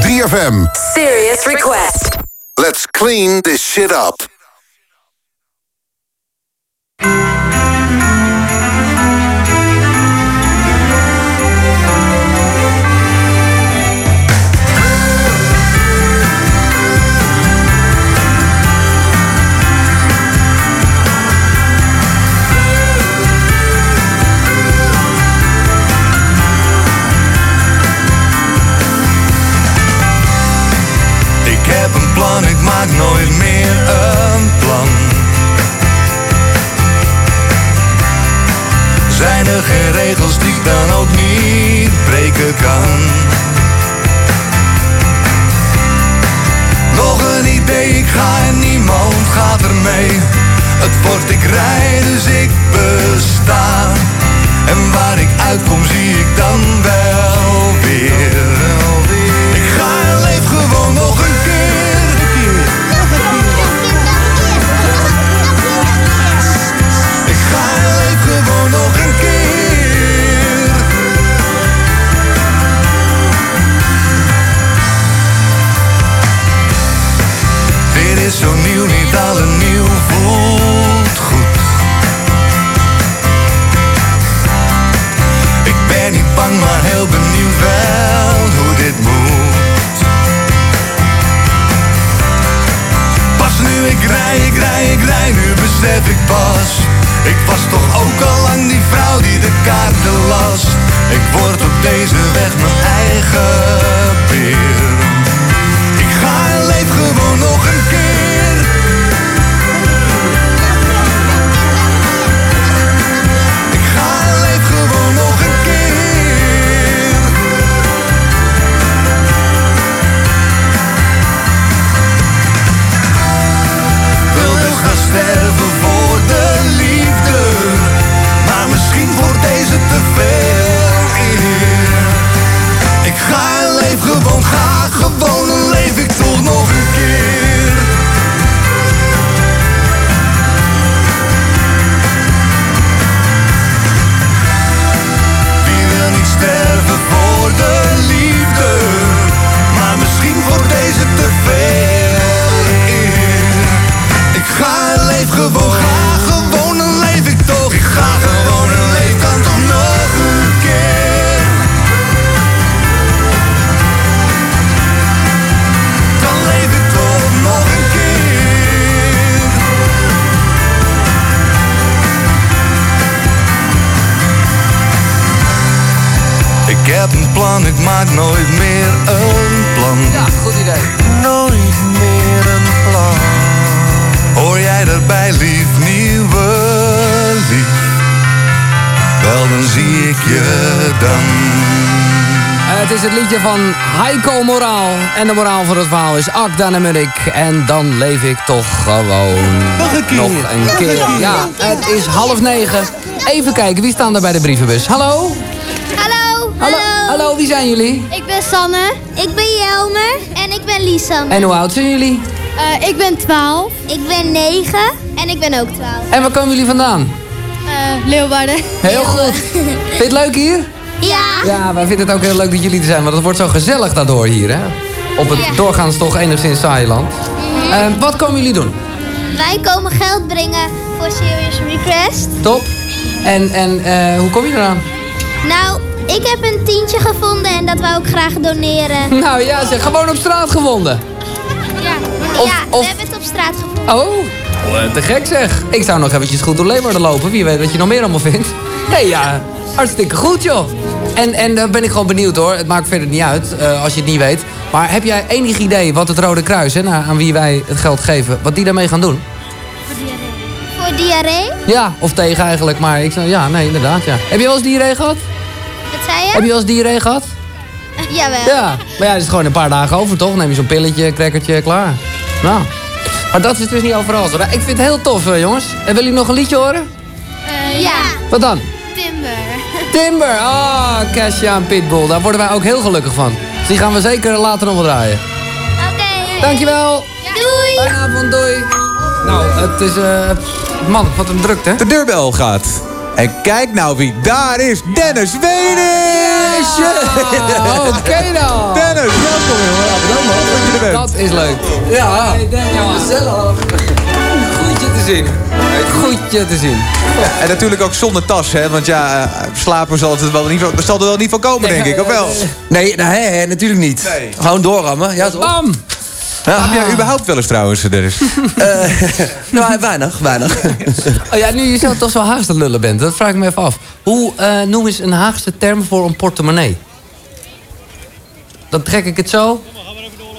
3FM. Serious request. Clean this shit up. Het liedje van Heiko Moraal. En de moraal van het verhaal is en Munnik. En dan leef ik toch gewoon... Nog een keer. Nog een keer. Ja, het is half negen. Even kijken, wie staan er bij de brievenbus? Hallo? Hallo. Hallo. Hallo, wie zijn jullie? Ik ben Sanne. Ik ben Jelmer. En ik ben Lisanne. En hoe oud zijn jullie? Eh, ik ben 12. Ik ben 9. En ik ben ook 12. En waar komen jullie vandaan? Eh, Leeuwarden. Heel goed. Vind je het leuk hier? Ja. Ja, wij vinden het ook heel leuk dat jullie er zijn. Want het wordt zo gezellig daardoor hier, hè? Op het Ja. doorgaans toch enigszins saaie land. Eh, wat komen jullie doen? Wij komen geld brengen voor Serious Request. Top. En, en eh, hoe kom je eraan? Nou, ik heb een tientje gevonden en dat wou ik graag doneren. Nou ja, zeg, gewoon op straat gevonden. Ja, Of- ja of- we hebben het op straat gevonden. Oh, oh, te gek zeg. Ik zou nog eventjes goed door Leeuwarden lopen. Wie weet wat je nog meer allemaal vindt. Nee, ja, hartstikke goed joh. En, en dan ben ik gewoon benieuwd hoor. Het maakt verder niet uit eh, als je het niet weet. Maar heb jij enig idee wat het Rode Kruis, hè, nou, aan wie wij het geld geven, wat die daarmee gaan doen? Voor diarree? Ja, of tegen eigenlijk, maar ik zou, ja, nee, inderdaad, ja. Heb je wel eens diarree gehad? Wat zei je? Heb je wel eens diarree gehad? Jawel. Ja, maar ja, het is gewoon een paar dagen over, toch? Neem je zo'n pilletje, crackertje, klaar. Nou, maar dat is dus niet overal zo. Maar Ik vind het heel tof, eh, jongens. En willen jullie nog een liedje horen? ja. Wat dan? Timber. Timber! Oh, Kesha en Pitbull. Daar worden wij ook heel gelukkig van. Dus die gaan we zeker later nog wel draaien. Oké. Dankjewel. Doei. Fijne avond, doei. Nou, het is... eh man, wat een drukte. De deurbel gaat. En kijk nou wie daar is. Dennis Wenis! Oké dan. Dennis, welkom in man. Dat je er bent. Dat is leuk. Ja. gezellig. Goed je te zien. Goed je te zien. En natuurlijk ook zonder tas, hè? Want ja, eh, slapen zal, het wel niet, van- zal er wel niet van komen, denk ik. Of wel? Nee, nou, hè, hè, natuurlijk niet. Gewoon doorrammen. Ja, toch? Bam! Slaap jij überhaupt wel eens trouwens, Dennis? Eh, nou, weinig, weinig. Oh ja, nu je zelf toch zo Haagse lullen bent, dat vraag ik me even af. Hoe eh, noem eens een Haagse term voor een portemonnee? Dan trek ik het zo.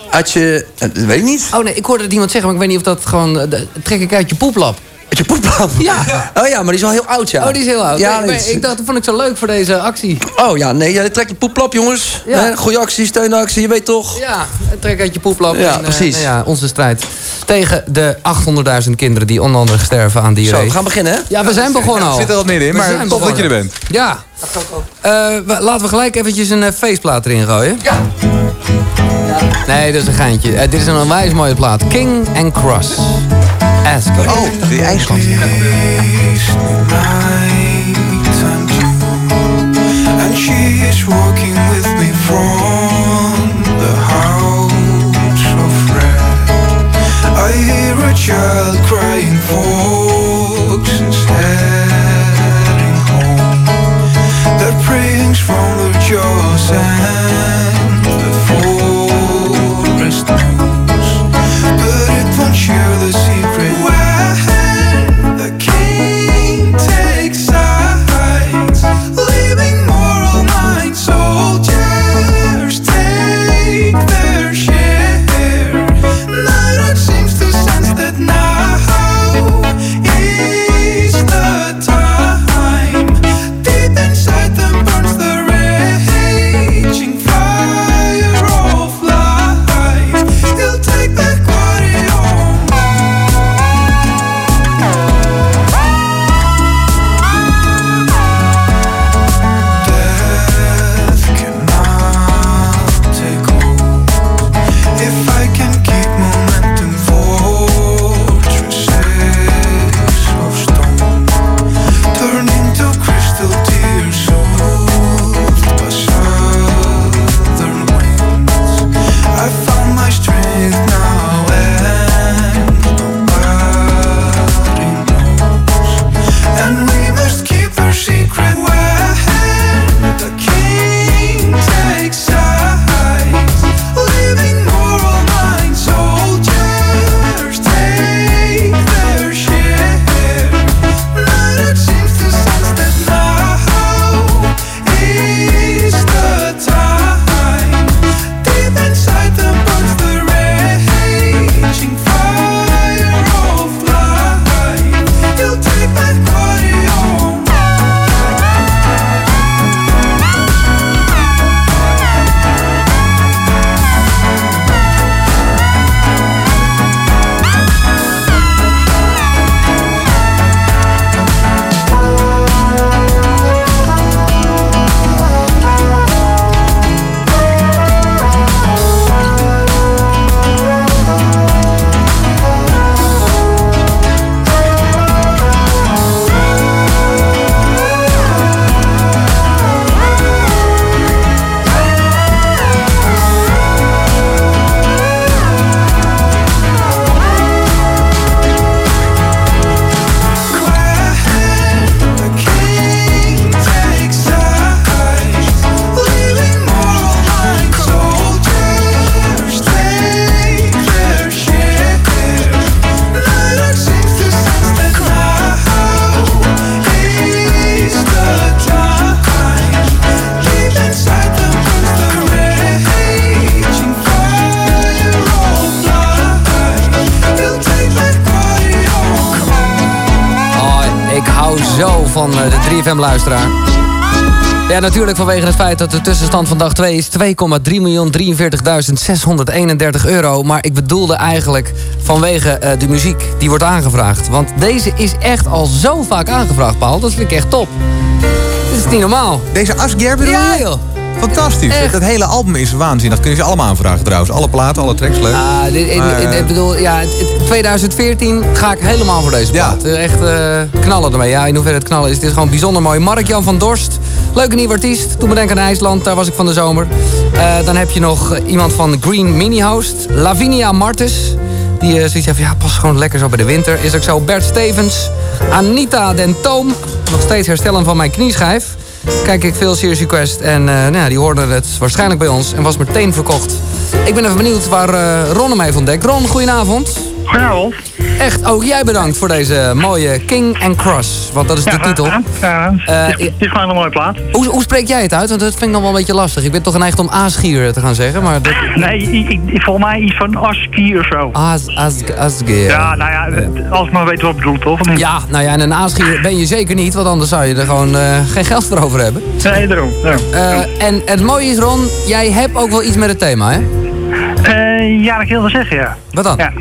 Had je... eh, Dat weet ik niet. Oh nee, ik hoorde het iemand zeggen, maar ik weet niet of dat gewoon... eh, trek ik uit je poeplap. Uit je poeplap? Ja. Oh ja, maar die is wel heel oud, ja. Oh, die is heel oud. Ja, Nee, nee, maar ik dacht, dat vond ik zo leuk voor deze actie. Oh ja, nee, ja, trek je poeplap, jongens. Ja. Hè, Goeie actie, steunactie, je weet toch? Ja, trek uit je poeplap. Ja, En, eh, precies. nou ja, onze strijd tegen de 800.000 kinderen die onder andere sterven aan diarree. Zo, we gaan beginnen, hè? Ja, we zijn begonnen al. we zitten er al middenin, We maar tof dat je er bent. Ja. Eh, we- laten we gelijk eventjes een eh, feestplaat erin gooien. Ja. Nee, dat is een geintje. Dit is een onwijs mooie plaat. King and Cross. Ask her. Oh, die IJsland. And she is walking with me from the house of red. I hear a child crying, folks is heading home. Their prayings from their jaws and the forest knows. 3FM-luisteraar. Ja, natuurlijk vanwege het feit dat de tussenstand van dag 2 is 2,343.631 euro. Maar ik bedoelde eigenlijk vanwege eh, de muziek die wordt aangevraagd. Want deze is echt al zo vaak aangevraagd, Paul. Dat vind ik echt top. Dit is niet normaal. Deze Asger bedoel Ja, joh. Fantastisch. Echt. Dat hele album is waanzin. Dat kunnen ze allemaal aanvragen trouwens. Alle platen, alle tracks, leuk. Ah, dit, ik, Maar, ik- eh, ik bedoel, ja, het- het- 2014 ga ik helemaal voor deze plaat. Eh, Echt eh, knallen ermee. Ja, in hoeverre het knallen is. Het is gewoon bijzonder mooi. Mark-Jan van Dorst. Leuke nieuwe artiest. Toen bedenk aan IJsland. Daar was ik van de zomer. Dan heb je nog iemand van Green Mini Host. Lavinia Martens. Die eh, zoiets heeft van, ja, pas gewoon lekker zo bij de winter. Is ook zo Bert Stevens. Anita Den Toom. Nog steeds herstellen van mijn knieschijf. Kijk ik veel Serious Request. En eh, nou, ja, die hoorde het waarschijnlijk bij ons. En was meteen verkocht. Ik ben even benieuwd waar eh, Ron hem heeft ontdekt. Ron, goedenavond. Goedenavond. Echt, ook jij bedankt voor deze mooie King and Cross. Want dat is de Ja, titel. ja, ja. Eh, het, is, het is gewoon een mooie plaat. Hoe, hoe spreek jij het uit? Want dat vind ik nog wel een beetje lastig. Ik ben toch geneigd om aasgier te gaan zeggen. Maar dat... Nee, ik, ik, ik- volgens mij iets van Aski of zo. Aas, aas, aasgier. Ja, nou ja, als ik maar weet wat ik bedoel, toch? Ja, nou ja, en een aasgier ben je zeker niet. Want anders zou je er gewoon eh, geen geld voor over hebben. Nee, daarom. daarom. Eh, en het mooie is, Ron, jij hebt ook wel iets met het thema, hè? Eh, ja, dat ik heel wel zeggen, ja. Wat dan? Ja.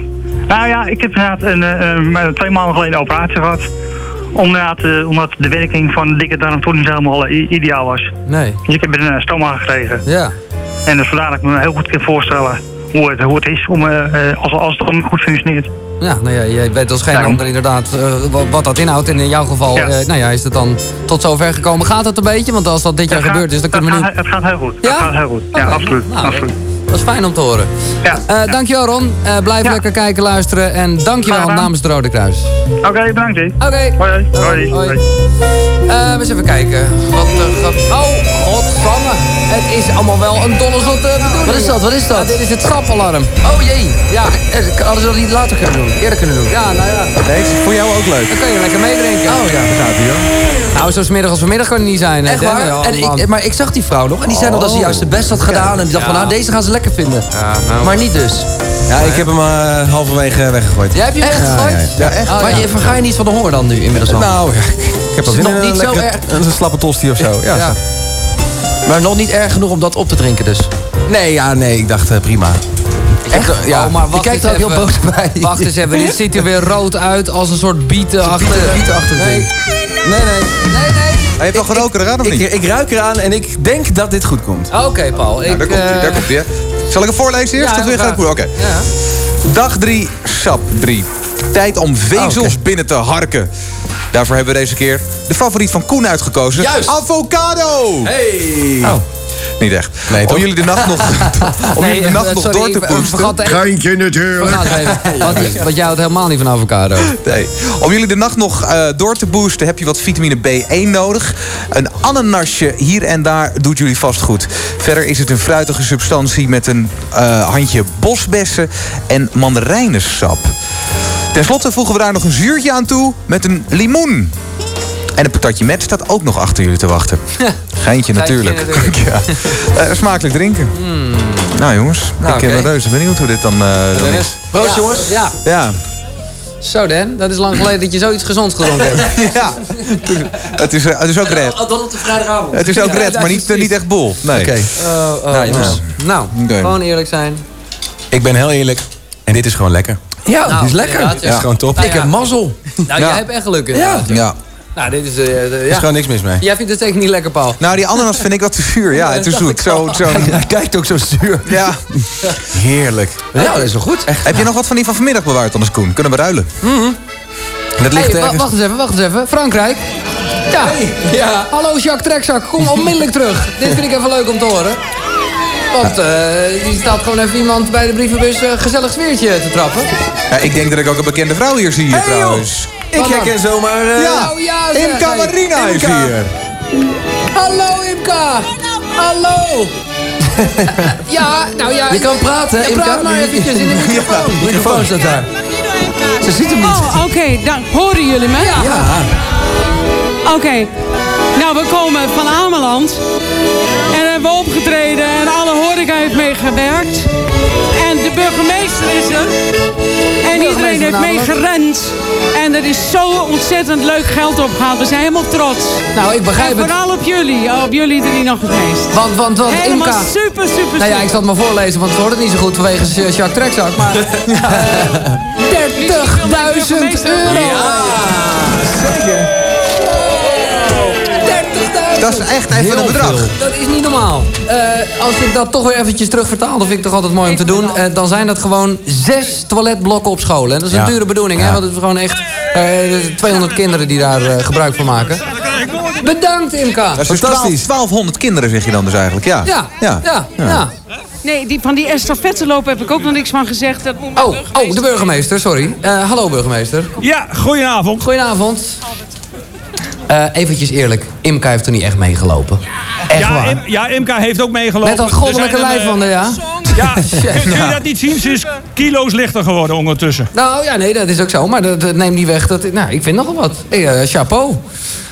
Nou ja, ik heb inderdaad een, eh, eh, twee maanden geleden een operatie gehad. Omdat, eh, omdat de werking van de dikke darm toen niet helemaal ideaal was. Nee. Dus ik heb een uh, stoma gekregen. Ja. En dus vandaar dat ik me heel goed kan voorstellen hoe het, hoe het is om, als, als het goed functioneert. Ja, nou ja, jij weet als geen Daarom. ander inderdaad eh, wat, wat dat inhoudt. En in jouw geval, Ja. nou ja, is het dan tot zover gekomen. Gaat het een beetje? Want als dat dit jaar gaat- gebeurd is, dan kunnen we nu... Het gaat heel goed. Ja? Het gaat heel goed. Ja, absoluut. nou, absoluut. Dat is fijn om te horen. Ja. Eh, dankjewel Ron. Eh, blijf lekker kijken, luisteren. En dankjewel namens het Rode Kruis. Oké, bedankt. hè. Oké. Hoi. Hoi. Hoi. Eh, eens even kijken. Wat, gaat- Oh, godsamme. Het is allemaal wel een dolle zotte bedoeling. Wat is dat? Wat is dat? Ja, dit is het schapalarm. Oh jee. Ja. Hadden ze dat niet later kunnen doen? Eerder kunnen doen? Ja, nou ja. Nee, is voor jou ook leuk. Dan kun je lekker meedrinken. Oh ja. Daar gaat hij hoor. Nou, zo smiddag als vanmiddag kan het niet zijn. Echt waar? Ja, En ik, maar ik zag die vrouw nog en die zei nog dat ze Oh. juist de best had gedaan. En die dacht van, nou, deze gaan ze lekker vinden. Ja, nou. Maar niet dus. Ja, ik heb hem eh, halverwege weggegooid. Jij hebt je Echt? weggegooid? Ja, echt. Oh, maar ja. je verga je niet van de honger dan nu inmiddels al? Nou, ja, ik heb wel Is zin het in nog een, niet zo lekkere- erg? een slappe tosti of zo. Ja. Ja. Maar nog niet erg genoeg om dat op te drinken dus. Nee, ja, nee, ik dacht eh, prima. Echt? ja. Oh, maar Je kijkt er ook heel even. boos bij. Wacht eens even, dit ziet er weer rood uit als een soort bieten achter. bietenachtig nee. ding. nee, nee, nee, nee. Hij heeft al geroken eraan of Ik, niet? ik ruik eraan en ik denk dat dit goed komt. Oké, Paul. Ik, Nou, daar komt hij, eh, daar komt hij. Zal ik hem voorlezen eerst? Ja, of wil je graag. gaan proeven? Oké. Ja. Dag 3, sap 3. Tijd om vezels Oh, binnen te harken. Daarvoor hebben we deze keer de favoriet van Koen uitgekozen. Juist. Avocado! Hey! Oh. Niet echt. Nee, om toch? jullie de nacht nog, om Nee, jullie de nacht nog sorry, door te Geintje natuurlijk. Want, want jij houdt helemaal niet van avocado. Nee. Om jullie de nacht nog eh, door te boosten heb je wat vitamine B1 nodig. Een ananasje hier en daar doet jullie vast goed. Verder is het een fruitige substantie met een eh, handje bosbessen en mandarijnensap. Ten slotte voegen we daar nog een zuurtje aan toe met een limoen. En een patatje met staat ook nog achter jullie te wachten. Geintje natuurlijk. natuurlijk. ja. Eh, smakelijk drinken. Nou jongens, Nou, ik ben oké. reuze benieuwd hoe dit dan, eh, dan is. Proost, Ja, jongens. Ja. Ja. Zo Dan, dat is lang geleden dat je zoiets gezonds gedronken hebt. ja. Het is, eh, het is ook red. Oh, dan op de vrijdagavond. Het is ook Ja, red, dat maar niet, niet echt bol. Nee. Oké. Oh, oh, Nou, jongens. Nou, Oké. gewoon eerlijk zijn. Ik ben heel eerlijk. En dit is gewoon lekker. Ja, Nou, die is lekker. inderdaad, Dit is gewoon top. Nou Ik ja. heb mazzel. Nou, Ja. jij hebt echt geluk inderdaad. Ja. Nou, dit is... eh, de- Er is ja. gewoon niks mis mee. Jij vindt het zeker niet lekker, Paul. Nou, die ananas vind ik wat te zuur. Ja, het is dat zoet. Zo, zo. Hij kijkt ook zo zuur. Ja. Heerlijk. Ja, dat is wel goed. Echt. Heb je nog wat van die van vanmiddag bewaard, anders Koen? Kunnen we ruilen? Dat ligt Hey, ergens... wacht eens even, wacht eens even. Frankrijk. Ja. ja. Hallo Jacques Trekzak, kom onmiddellijk terug. Dit vind ik even leuk om te horen. Want eh die staat gewoon even iemand bij de brievenbus eh, gezellig sfeertje te trappen. Ja, ik denk dat ik ook een bekende vrouw hier zie, trouwens. Ik herken zomaar... eh, Ja, Oh, ja, zeg, Imka hey. Marina is hier. Hallo Imka. Hallo. ja, nou ja. Je kan praten, Ja, Imka? praat maar eventjes in de microfoon. De microfoon staat daar. Ze ziet hem niet. Oh, oké. dan horen jullie me? Ja. Oké. Nou, we komen van Ameland. En we hebben opgetreden en alle horeca heeft meegewerkt. De burgemeester is er. En En iedereen heeft mee gerend. En er is zo ontzettend leuk geld opgehaald. We zijn helemaal trots. Nou, ik begrijp en het. vooral op jullie. Op jullie drie nog het meest. Want, want, want Helemaal Imka... super, super, Nou ja, ik zal het maar voorlezen, want het hoort het niet zo goed vanwege eh, Jacques Trekzak. Maar eh, 30.000 euro! Zeker. Dat is echt even een bedrag. Dat is niet normaal. Eh, als ik dat toch weer eventjes terugvertaal, dat vind ik toch altijd mooi om te doen. Eh, dan zijn dat gewoon zes toiletblokken op school. En dat is een Ja. dure bedoeling, hè? Want het is gewoon echt eh, 200 kinderen die daar eh, gebruik van maken. Bedankt, Imka. Dat is dus 12 1200 kinderen, zeg je dan dus eigenlijk. Ja. Ja, ja. ja, ja. Nee, die, van die estafetteloop heb ik ook nog niks van gezegd. Dat moet Oh, oh, de burgemeester, sorry. Eh, hallo, burgemeester. Ja, goedenavond. Goedenavond. Eh eventjes eerlijk, Imka heeft er niet echt meegelopen. Echt ja, waar. Im- ja, Imka heeft ook meegelopen. Met dat goddelijke lijf eh, van haar, ja? Ja, kun, je dat niet zien? Ze is kilo's lichter geworden ondertussen. Nou ja, nee, dat is ook zo. Maar dat, dat neemt niet weg. Dat, nou, ik vind nogal wat. Eh, chapeau.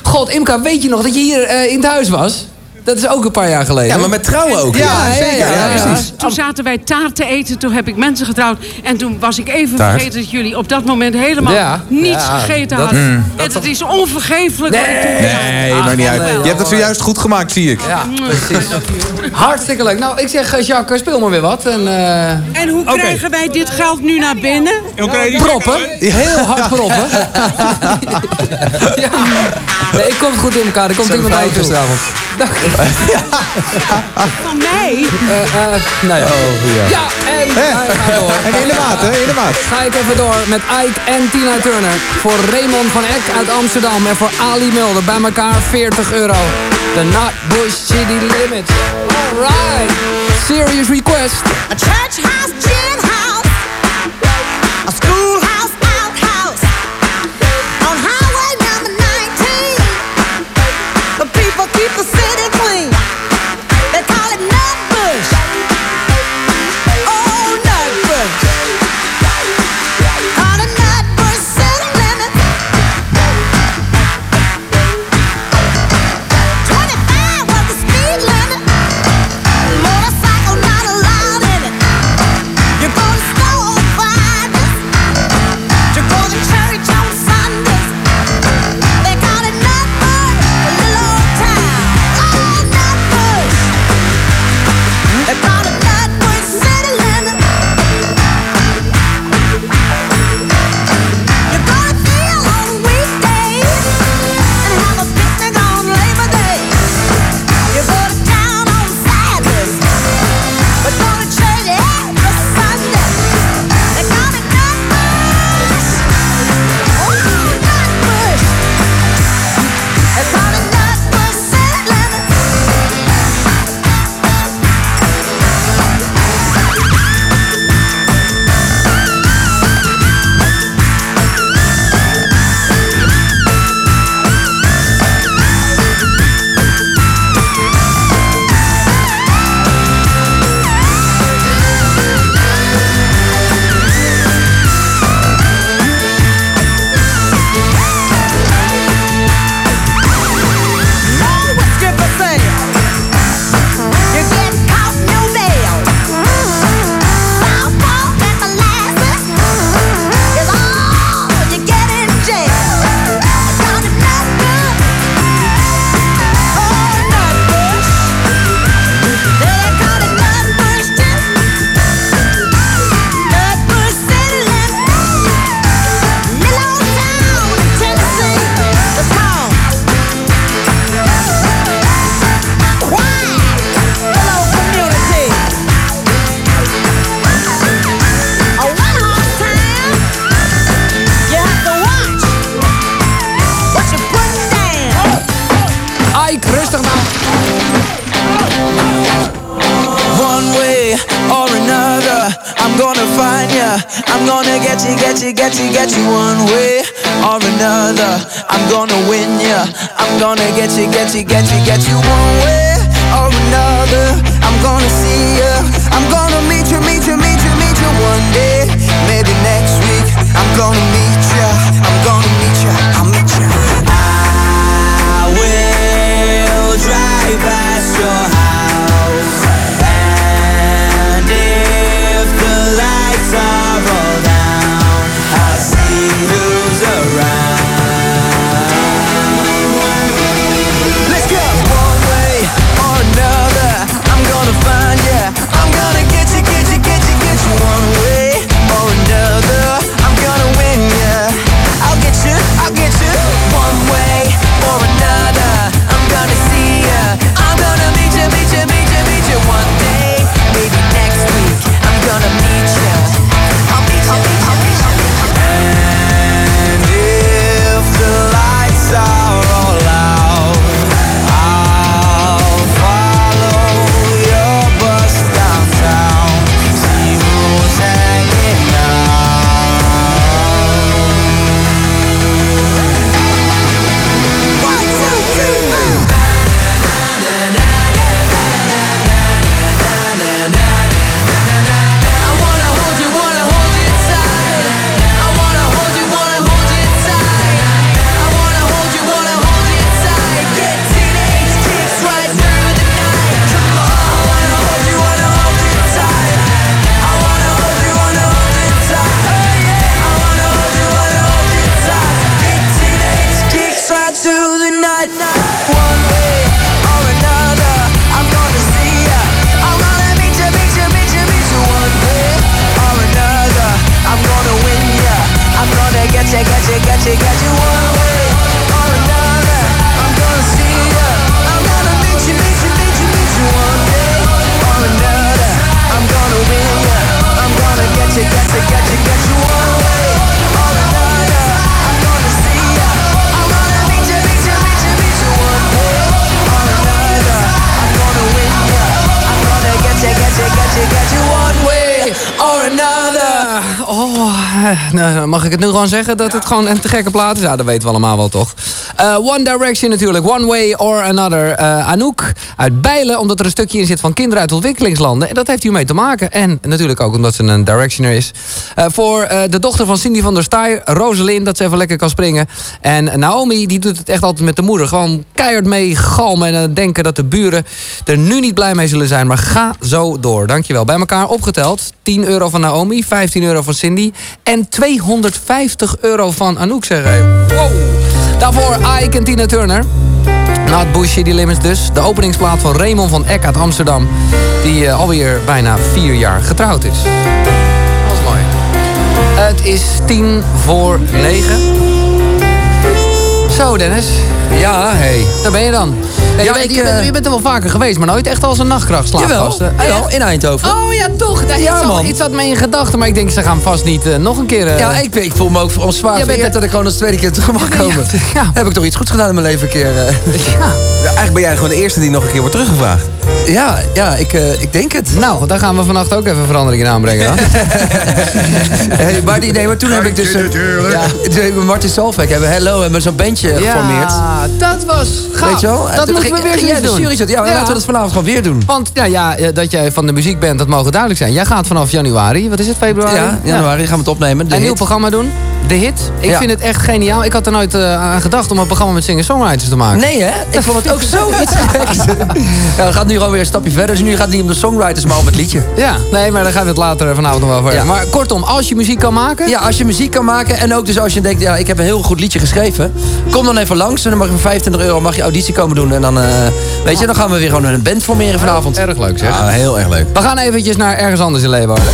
God, Imka, weet je nog dat je hier in het huis was? Dat is ook een paar jaar geleden. Ja, maar met trouwen ook. Ja, zeker. Ja, ja, precies. Toen zaten wij taart te eten, toen heb ik mensen getrouwd. En toen was ik even Taart. vergeten dat jullie op dat moment helemaal Ja. niets Ja, gegeten dat- hadden. Mm. en het is onvergeeflijk wat ik toen gedaan heb. Nee, maar niet uit. Je hebt het zojuist goed gemaakt, zie ik. Ja, precies. Hartstikke leuk. Nou, ik zeg, eh, Jacques, speel maar weer wat. En, eh, En hoe krijgen wij dit geld nu naar binnen? Proppen. Heel hard proppen. ja. Nee, ik kom goed in elkaar. Er komt iemand uit gisteravond. Van mij? nou ja. Ja, en Hè? hij gaat door. En in de maat, hè? In de maat. Ga ik even door met Ike en Tina Turner. Voor Raymond van Eck uit Amsterdam. En voor Ali Mulder. Bij elkaar 40 euro. The Nutbush City Limits. Alright. Serious request. A church house, gewoon zeggen dat het gewoon een te gekke plaat is? Ja, dat weten we allemaal wel toch. Eh, One Direction natuurlijk, One Way or Another. Eh, Anouk uit Bijlen, omdat er een stukje in zit van kinderen uit ontwikkelingslanden. En dat heeft hiermee te maken. En natuurlijk ook omdat ze een Directioner is. Eh, voor de dochter van Cindy van der Staaij, Rosalind, dat ze even lekker kan springen. En Naomi, die doet het echt altijd met de moeder. Gewoon keihard mee galmen en denken dat de buren er nu niet blij mee zullen zijn. Maar ga zo door. Dankjewel. Bij elkaar opgeteld. 10 euro van Naomi, 15 euro van Cindy en 250 euro van Anouk, zeg hij. Wow. Daarvoor Ike en Tina Turner. Not Bushy die Limits dus. De openingsplaat van Raymond van Eck uit Amsterdam. Die eh, alweer bijna vier jaar getrouwd is. Dat is mooi. Het is tien voor negen. Zo Dennis. Ja, hey. Daar ben je dan. Ja, je, Ja, bent, ik, je, bent, eh, je bent er wel vaker geweest, maar nooit echt als een. Jawel, hè? jawel, in Eindhoven. Oh ja, toch. Ja, Ja, iets, man. Iets had me in gedachten, maar ik denk ze gaan vast niet eh, nog een keer... eh, Ja, ik, ik voel me ook vooral zwaar Ja, bent vereerd er- dat ik gewoon als tweede keer terug mag komen. Heb ik toch iets goeds gedaan in mijn leven een keer. eh. Eigenlijk ben jij gewoon de eerste die nog een keer wordt teruggevraagd. Ja, ja ik, eh, ik denk het. Nou, daar gaan we vannacht ook even verandering in aanbrengen. dan. Hey, maar, die, nee, maar toen heb ik dus... eh, ja, toen hebben we Martin Solveig hebben Hello hebben zo'n bandje geformeerd. Ja, dat was gaaf. Weet je wel? Dat moeten we weer eens jij de doen. jury zat. Ja, laten we dat vanavond gewoon weer doen. Want ja, ja, eh, dat jij van de muziek bent, dat mogen duidelijk zijn. Jij gaat vanaf januari, wat is het, februari? Ja, januari gaan we het opnemen. Een nieuw programma doen. De hit. Ik Ja. vind het echt geniaal. Ik had er nooit eh, aan gedacht om een programma met singer-songwriters te maken. Nee, hè? Ik vond het ook zo iets geks. Ja, we gaan nu gewoon weer een stapje verder. Dus nu gaat het niet om de songwriters, maar om het liedje. Ja, nee, maar daar gaan we het later vanavond nog wel over hebben. Maar kortom, als je muziek kan maken... Ja, als je muziek kan maken en ook dus als je denkt, ja, ik heb een heel goed liedje geschreven. Kom dan even langs en dan mag je voor 25 euro mag je auditie komen doen. En dan, eh, weet je, dan gaan we weer gewoon een band formeren vanavond. Erg leuk zeg. Ja, heel erg leuk. We gaan eventjes naar ergens anders in Leeuwarden.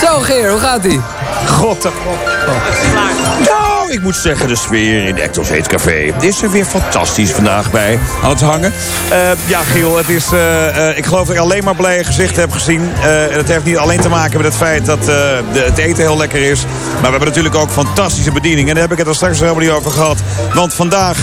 Zo Geer, hoe gaat ie? God, oh god. Nou, ik moet zeggen, de sfeer in Ectos Heet Café is er weer fantastisch vandaag bij aan het hangen. Eh, ja, Giel, het is, eh, eh, ik geloof dat ik alleen maar blije gezichten heb gezien. Eh, en het heeft niet alleen te maken met het feit dat eh, de, het eten heel lekker is. Maar we hebben natuurlijk ook fantastische bediening. En daar heb ik het er straks helemaal niet over gehad. Want vandaag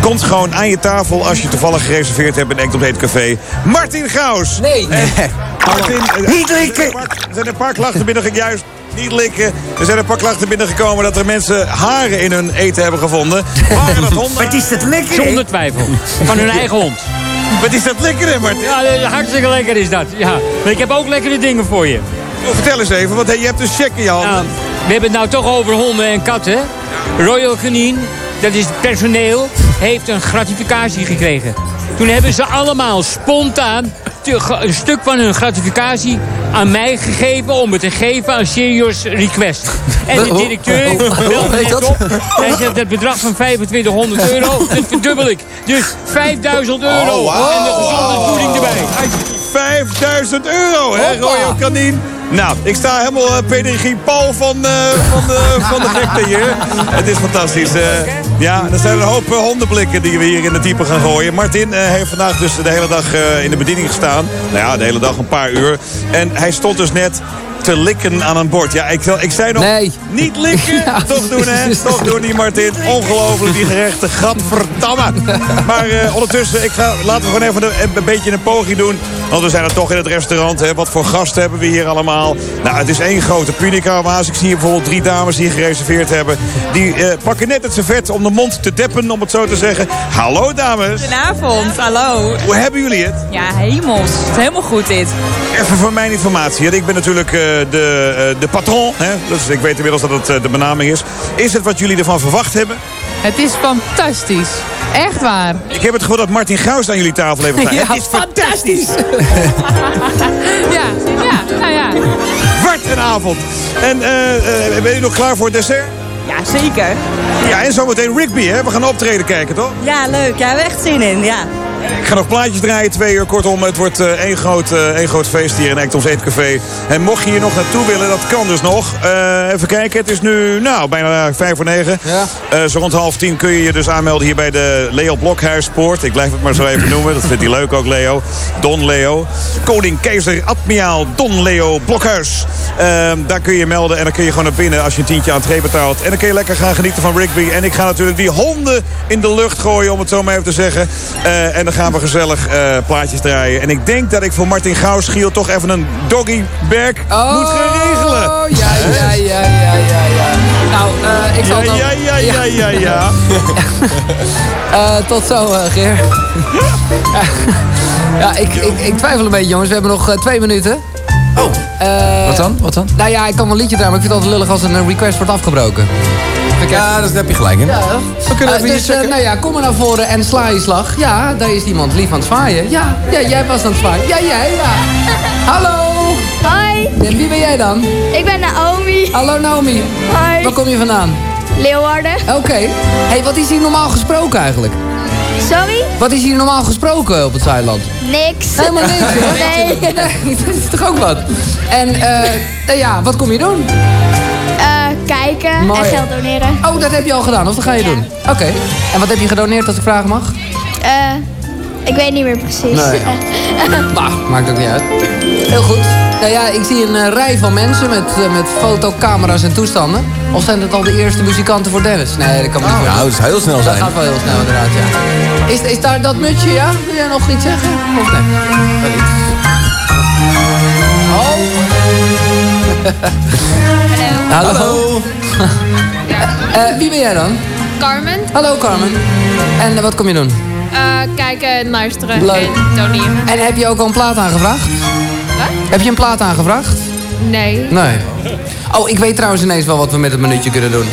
komt gewoon aan je tafel als je toevallig gereserveerd hebt in Ectos Heet Café. Martin Gaus. Nee. Martin, eh, Niet likken! Er zijn een paar klachten binnen, juist niet likken. Er zijn een paar klachten binnengekomen dat er mensen haren in hun eten hebben gevonden. Waren dat honden? Wat is dat lekker? Zonder twijfel. Van hun eigen hond. Wat is dat lekker, hè, Martin? Ja, eh, hartstikke lekker is dat. Ja. Maar ik heb ook lekkere dingen voor je. Oh, vertel eens even, want je hebt een check in je handen. Nou, we hebben het nou toch over honden en katten. Royal Canin, dat is het personeel, heeft een gratificatie gekregen. Toen hebben ze allemaal spontaan een stuk van hun gratificatie aan mij gegeven om het te geven aan Serious Request. En de Hoe- directeur belde heet net dat? op. Hij zegt het bedrag van 2500 euro, dat verdubbel ik. Dus 5000 euro Oh, en de gezonde voeding erbij. 5000 euro, hè. Royal Canin. Nou, ik sta helemaal uh, pedigree Paul van, eh, van, de, van de hier. Het is fantastisch. eh. ja, er zijn een hoop eh, hondenblikken die we hier in de type gaan gooien. Martin heeft vandaag dus de hele dag in de bediening gestaan. Nou ja, de hele dag een paar uur. En hij stond dus net te likken aan een bord. Ja, ik, ik zei nog, Nee. niet likken. Ja, Toch doen, hè? Toch doen, die Martin. Ongelooflijk, die gerechten. Gadverdamme. Maar eh, ondertussen, ik ga, laten we gewoon even een, een beetje een poging doen. Want we zijn er toch in het restaurant. Hè. Wat voor gasten hebben we hier allemaal? Nou, het is één grote punicama's. Ik zie hier bijvoorbeeld drie dames die gereserveerd hebben. Die eh, pakken net het servet om de mond te deppen, om het zo te zeggen. Hallo, dames. Goedenavond, hallo. Hoe hebben jullie het? Ja, hemels. Het is helemaal goed dit. Even voor mijn informatie. Ik ben natuurlijk eh, de, eh, de patron. Hè? Dus ik weet inmiddels dat het eh, de benaming is. Is het wat jullie ervan verwacht hebben? Het is fantastisch. Echt waar. Ik heb het gevoel dat Martin Gauws aan jullie tafel heeft gestaan. Ja, het is fantastisch. Ja, ja, nou ja. Wat een avond. En eh, eh, ben je nog klaar voor het dessert? Ja, zeker. Ja, en zometeen Rigby, hè? We gaan optreden kijken, toch? Ja, leuk. Ja, we hebben echt zin in, ja. Ik ga nog plaatjes draaien, twee uur. Kortom, het wordt eh, één, groot, eh, één groot feest hier in Ectons Eetcafé. En mocht je hier nog naartoe willen, dat kan dus nog. Eh, even kijken, het is nu nou, bijna vijf voor negen. Zo rond half tien kun je je dus aanmelden hier bij de Leo Blokhuispoort. Ik blijf het maar zo even noemen, dat vindt hij leuk ook, Leo. Don Leo. Koning, keizer, admiraal Don Leo Blokhuis. Ehm, daar kun je je melden en dan kun je gewoon naar binnen als je een tientje aan het betaalt. En dan kun je lekker gaan genieten van rugby. En ik ga natuurlijk die honden in de lucht gooien, om het zo maar even te zeggen. En dan gaan we gezellig eh, plaatjes draaien. En ik denk dat ik voor Martin Gauwschiel toch even een doggyberg moet gaan regelen. Oh, ja, ja, ja, ja, ja, ja. Nou, eh, ik zal Ja, dan... ja, ja, ja, ja, ja. Eh, tot zo, eh, Geer. ja, ik, ik, ik twijfel een beetje, jongens. We hebben nog twee minuten. Oh. Wat dan? Wat dan? Nou ja, ik kan wel een liedje draaien, maar ik vind het altijd lullig als een request wordt afgebroken. Ja, dat heb je gelijk in. Ja. We kunnen Eh, even dus, hier eh, checken. nou ja, kom maar naar voren en sla je slag. Ja, daar is iemand lief aan het zwaaien. Ja, ja jij was aan het zwaaien. Ja, jij, ja. Hallo. Hoi. En wie ben jij dan? Ik ben Naomi. Hallo Naomi. Hoi. Waar kom je vandaan? Leeuwarden. Oké. hey, wat is hier normaal gesproken eigenlijk? Sorry? Wat is hier normaal gesproken op het Zeiland? Niks. Helemaal niks, hè? Nee. Nee, dat is toch ook wat? En eh, nou ja, wat kom je doen? Eh, kijken Mooi. en geld doneren. Oh, dat heb je al gedaan, of dat ga je doen? Oké. En wat heb je gedoneerd, als ik vragen mag? Eh, ik weet niet meer precies. Nee. Bah, maakt ook niet uit. Heel goed. Nou ja, ik zie een eh, rij van mensen met, eh, met fotocamera's en toestanden. Of zijn het al de eerste muzikanten voor Dennis? Nee, dat kan niet. Nou, dat is heel snel zijn. Dat gaat wel heel snel inderdaad, ja. Is, is daar dat mutsje, ja? Wil jij nog iets zeggen? Of nee? Dat niet. Oh. Hallo. Eh, wie ben jij dan? Carmen. Hallo Carmen. En eh, wat kom je doen? Eh, kijken en luisteren Leuk. en doneren. En heb je ook al een plaat aangevraagd? Wat? Heb je een plaat aangevraagd? Nee. Nee. Oh, ik weet trouwens ineens wel wat we met het minuutje kunnen doen.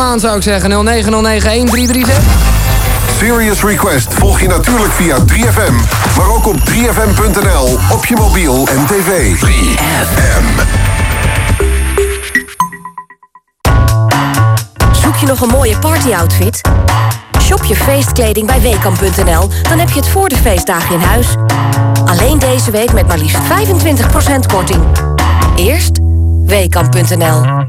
Hem aan zou ik zeggen. 09091336. Serious Request volg je natuurlijk via 3FM, maar ook op 3FM.nl, op je mobiel en tv. 3FM. Zoek je nog een mooie partyoutfit? Shop je feestkleding bij Weekamp.nl, dan heb je het voor de feestdagen in huis. Alleen deze week met maar liefst 25% korting. Eerst Weekamp.nl.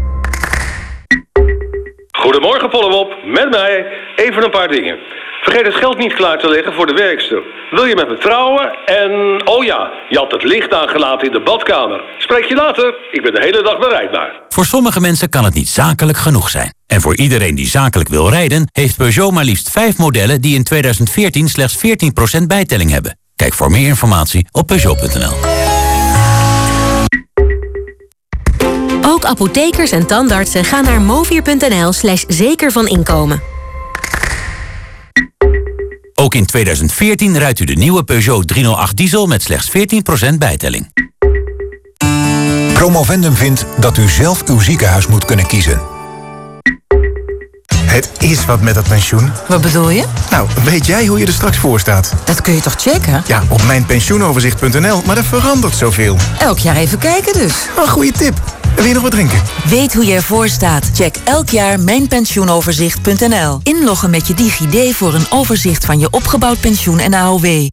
Goedemorgen Pollemop, met mij even een paar dingen. Vergeet het geld niet klaar te leggen voor de werkster. Wil je met me trouwen? En, oh ja, je had het licht aangelaten in de badkamer. Spreek je later, ik ben de hele dag bereikbaar. Voor sommige mensen kan het niet zakelijk genoeg zijn. En voor iedereen die zakelijk wil rijden... heeft Peugeot maar liefst 5 modellen die in 2014 slechts 14% bijtelling hebben. Kijk voor meer informatie op Peugeot.nl. Ook apothekers en tandartsen gaan naar movier.nl slash zeker van inkomen. Ook in 2014 rijdt u de nieuwe Peugeot 308 diesel met slechts 14% bijtelling. Promovendum vindt dat u zelf uw ziekenhuis moet kunnen kiezen. Het is wat met dat pensioen. Wat bedoel je? Nou, weet jij hoe je er straks voor staat? Dat kun je toch checken? Ja, op mijnpensioenoverzicht.nl, maar er verandert zoveel. Elk jaar even kijken dus. Een goede tip. Wil je nog wat drinken? Weet hoe je ervoor staat? Check elk jaar mijnpensioenoverzicht.nl. Inloggen met je DigiD voor een overzicht van je opgebouwd pensioen en AOW.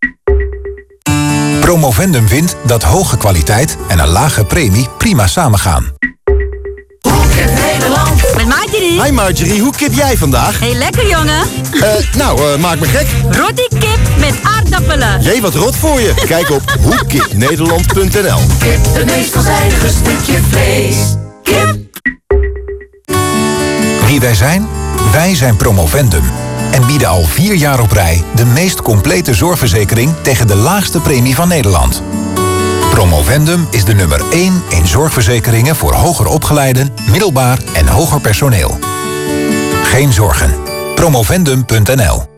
Promovendum vindt dat hoge kwaliteit en een lage premie prima samengaan. Nederland, Marjorie. Hi Marjorie, hoe kip jij vandaag? Hey, lekker jongen. Eh, nou, eh, maak me gek. Roti kip met aardappelen. Jee, wat rot voor je. Kijk op hoekipnederland.nl Kip, het meest veelzijdige stukje vlees. Kip. Wie wij zijn? Wij zijn Promovendum. En bieden al vier jaar op rij de meest complete zorgverzekering tegen de laagste premie van Nederland. Promovendum is de nummer 1 in zorgverzekeringen voor hoger opgeleiden, middelbaar en hoger personeel. Geen zorgen. Promovendum.nl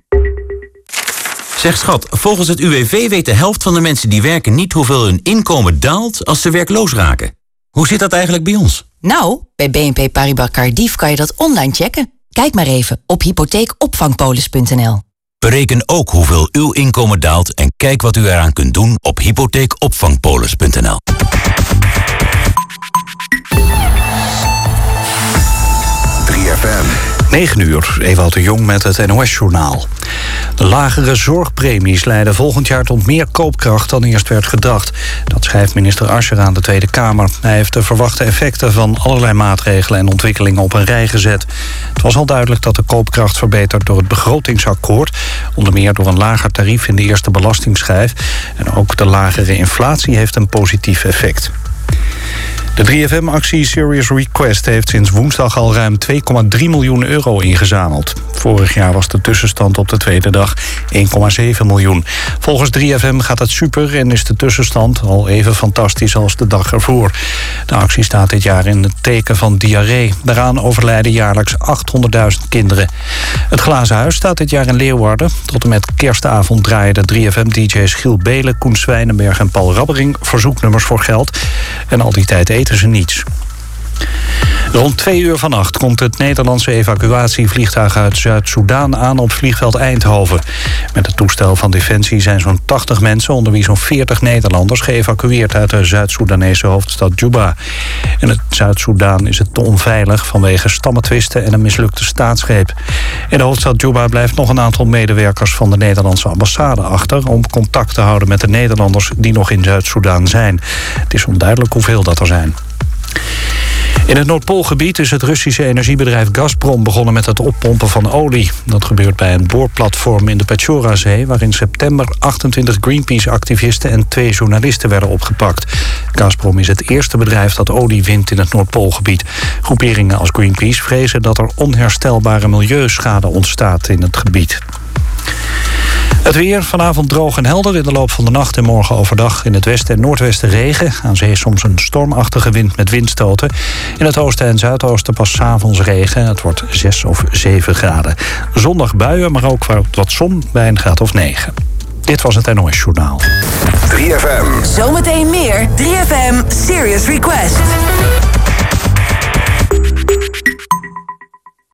Zeg schat, volgens het UWV weet de helft van de mensen die werken niet hoeveel hun inkomen daalt als ze werkloos raken. Hoe zit dat eigenlijk bij ons? Nou, bij BNP Paribas Cardiff kan je dat online checken. Kijk maar even op hypotheekopvangpolis.nl. Bereken ook hoeveel uw inkomen daalt en kijk wat u eraan kunt doen op hypotheekopvangpolis.nl. 3FM. 9 uur, Ewout de Jong met het NOS-journaal. De lagere zorgpremies leiden volgend jaar tot meer koopkracht dan eerst werd gedacht. Dat schrijft minister Ascher aan de Tweede Kamer. Hij heeft de verwachte effecten van allerlei maatregelen en ontwikkelingen op een rij gezet. Het was al duidelijk dat de koopkracht verbetert door het begrotingsakkoord. Onder meer door een lager tarief in de eerste belastingschijf. En ook de lagere inflatie heeft een positief effect. De 3FM-actie Serious Request heeft sinds woensdag al ruim 2,3 miljoen euro ingezameld. Vorig jaar was de tussenstand op de tweede dag 1,7 miljoen. Volgens 3FM gaat het super en is de tussenstand al even fantastisch als de dag ervoor. De actie staat dit jaar in het teken van diarree. Daaraan overlijden jaarlijks 800.000 kinderen. Het Glazen Huis staat dit jaar in Leeuwarden. Tot en met kerstavond draaien de 3FM-dj's Giel Belen, Koen Zwijnenberg en Paul Rabbering verzoeknummers voor geld. En al die tijd eten ze niets. Rond twee uur vannacht komt het Nederlandse evacuatievliegtuig uit Zuid-Soedan aan op vliegveld Eindhoven. Met het toestel van Defensie zijn zo'n 80 mensen, onder wie zo'n 40 Nederlanders, geëvacueerd uit de Zuid-Soedanese hoofdstad Juba. In het Zuid-Soedan is het te onveilig vanwege stammetwisten en een mislukte staatsgreep. In de hoofdstad Juba blijft nog een aantal medewerkers van de Nederlandse ambassade achter om contact te houden met de Nederlanders die nog in Zuid-Soedan zijn. Het is onduidelijk hoeveel dat er zijn. In het Noordpoolgebied is het Russische energiebedrijf Gazprom begonnen met het oppompen van olie. Dat gebeurt bij een boorplatform in de Petchorazee... waar in september 28 Greenpeace-activisten en twee journalisten werden opgepakt. Gazprom is het eerste bedrijf dat olie wint in het Noordpoolgebied. Groeperingen als Greenpeace vrezen dat er onherstelbare milieuschade ontstaat in het gebied. Het weer vanavond droog en helder. In de loop van de nacht en morgen overdag in het westen en noordwesten regen. Aan zee soms een stormachtige wind met windstoten. In het oosten en zuidoosten pas 's avonds regen. Het wordt 6 of 7 graden. Zondag buien, maar ook wat zon bij een graad of 9. Dit was het NOS Journaal. 3FM. Zometeen meer 3FM Serious Request.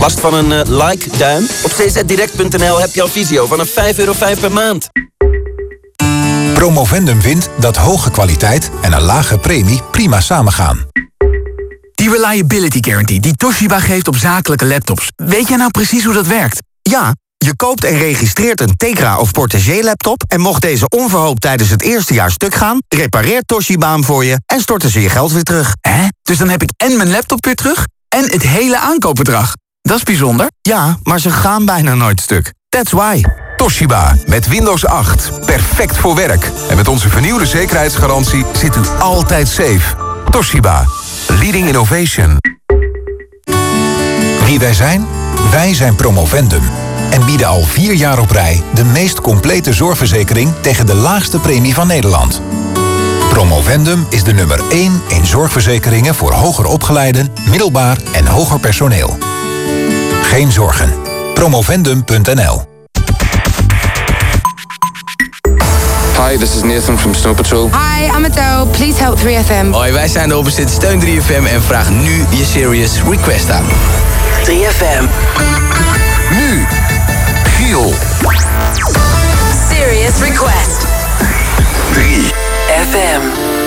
Last van een eh, like-duim? Op czdirect.nl heb je al visio vanaf 5,5 euro per maand. Promovendum vindt dat hoge kwaliteit en een lage premie prima samengaan. Die Reliability Guarantee die Toshiba geeft op zakelijke laptops. Weet jij nou precies hoe dat werkt? Ja, je koopt en registreert een Tegra of Portagee laptop... en mocht deze onverhoopt tijdens het eerste jaar stuk gaan... repareert Toshiba hem voor je en storten ze je geld weer terug. Hè? Dus dan heb ik en mijn laptop weer terug en het hele aankoopbedrag. Dat is bijzonder. Ja, maar ze gaan bijna nooit stuk. That's why. Toshiba, met Windows 8. Perfect voor werk. En met onze vernieuwde zekerheidsgarantie zit u altijd safe. Toshiba, leading innovation. Wie wij zijn? Wij zijn Promovendum en bieden al vier jaar op rij de meest complete zorgverzekering tegen de laagste premie van Nederland. Promovendum is de nummer 1 in zorgverzekeringen voor hoger opgeleiden, middelbaar en hoger personeel. Geen zorgen. Promovendum.nl Hi, this is Nathan from Snow Patrol. Hi, I'm Adele. Please help 3FM. Hoi, wij zijn de Opposite Steun 3FM en vraag nu je serious request aan. 3FM. Nu, Giel. Serious request. 3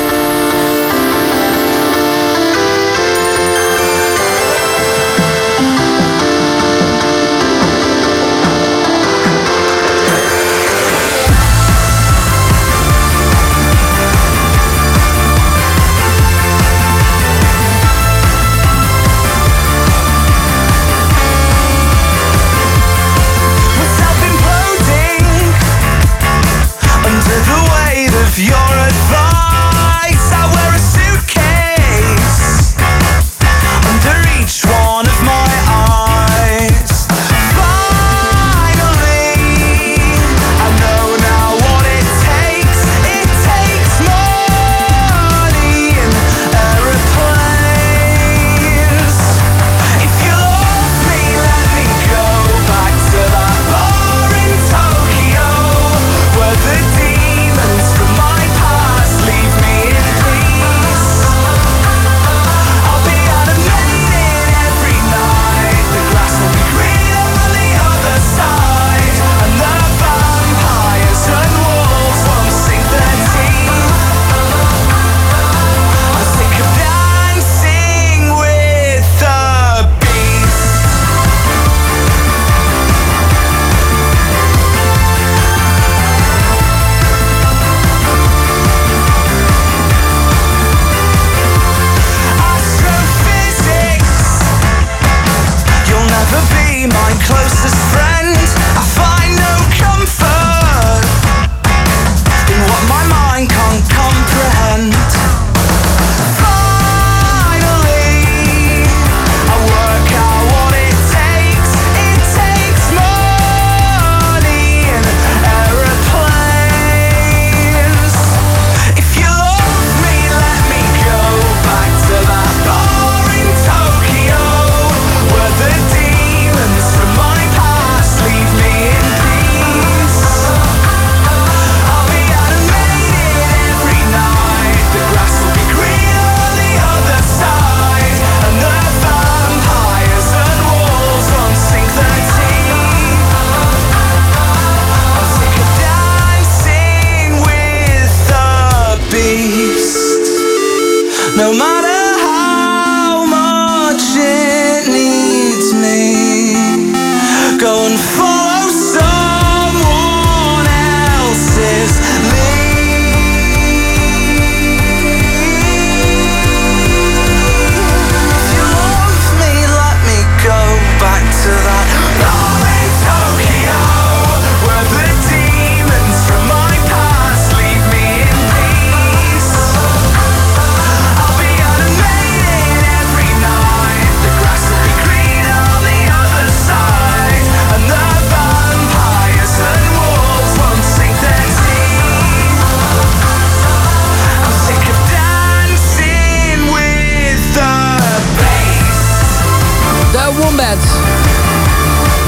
De Wombats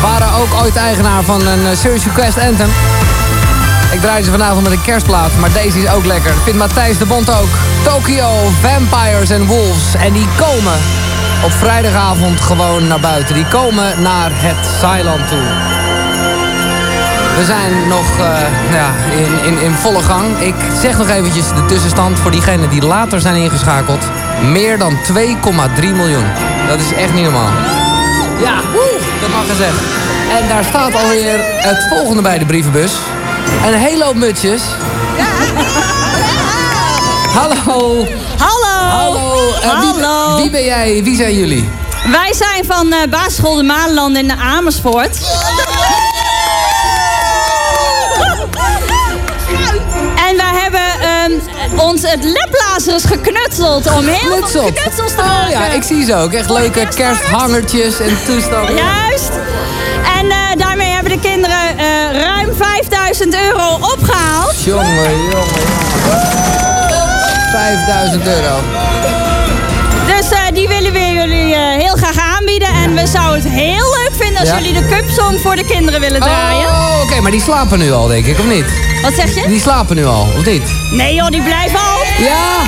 waren ook ooit eigenaar van een eh, Serious Request Anthem. Ik draai ze vanavond met een kerstplaat, maar deze is ook lekker. Vindt Matthijs de Bond ook. Tokyo, Vampires and Wolves. En die komen op vrijdagavond gewoon naar buiten. Die komen naar het Thailand toe. We zijn nog eh, ja, in, in, in volle gang. Ik zeg nog eventjes de tussenstand voor diegenen die later zijn ingeschakeld. Meer dan 2,3 miljoen. Dat is echt niet normaal. Ja, woe, dat mag gezegd. En daar staat alweer het volgende bij de brievenbus. Een hele hoop mutsjes. Hallo. Hallo. Hallo. Wie, Hallo. wie ben jij? Wie zijn jullie? Wij zijn van eh basisschool De Malenland in Amersfoort. Ons het leplazers geknutseld om heel veel knutsels te Oh maken. ja, ik zie ze ook. Echt leuke kersthangertjes en toestanden. Juist. de kinderen eh, ruim 5000 euro opgehaald. Jongen, jongen, jongen. 5000 euro. Dus eh, die willen we jullie eh, heel graag aanbieden. En we zouden het heel leuk vinden als Ja. jullie de cupsong voor de kinderen willen draaien. Oh, oké, maar die slapen nu al, denk ik, of niet? Wat zeg je? Die slapen nu al, of niet? Nee joh, die blijven al. Ja.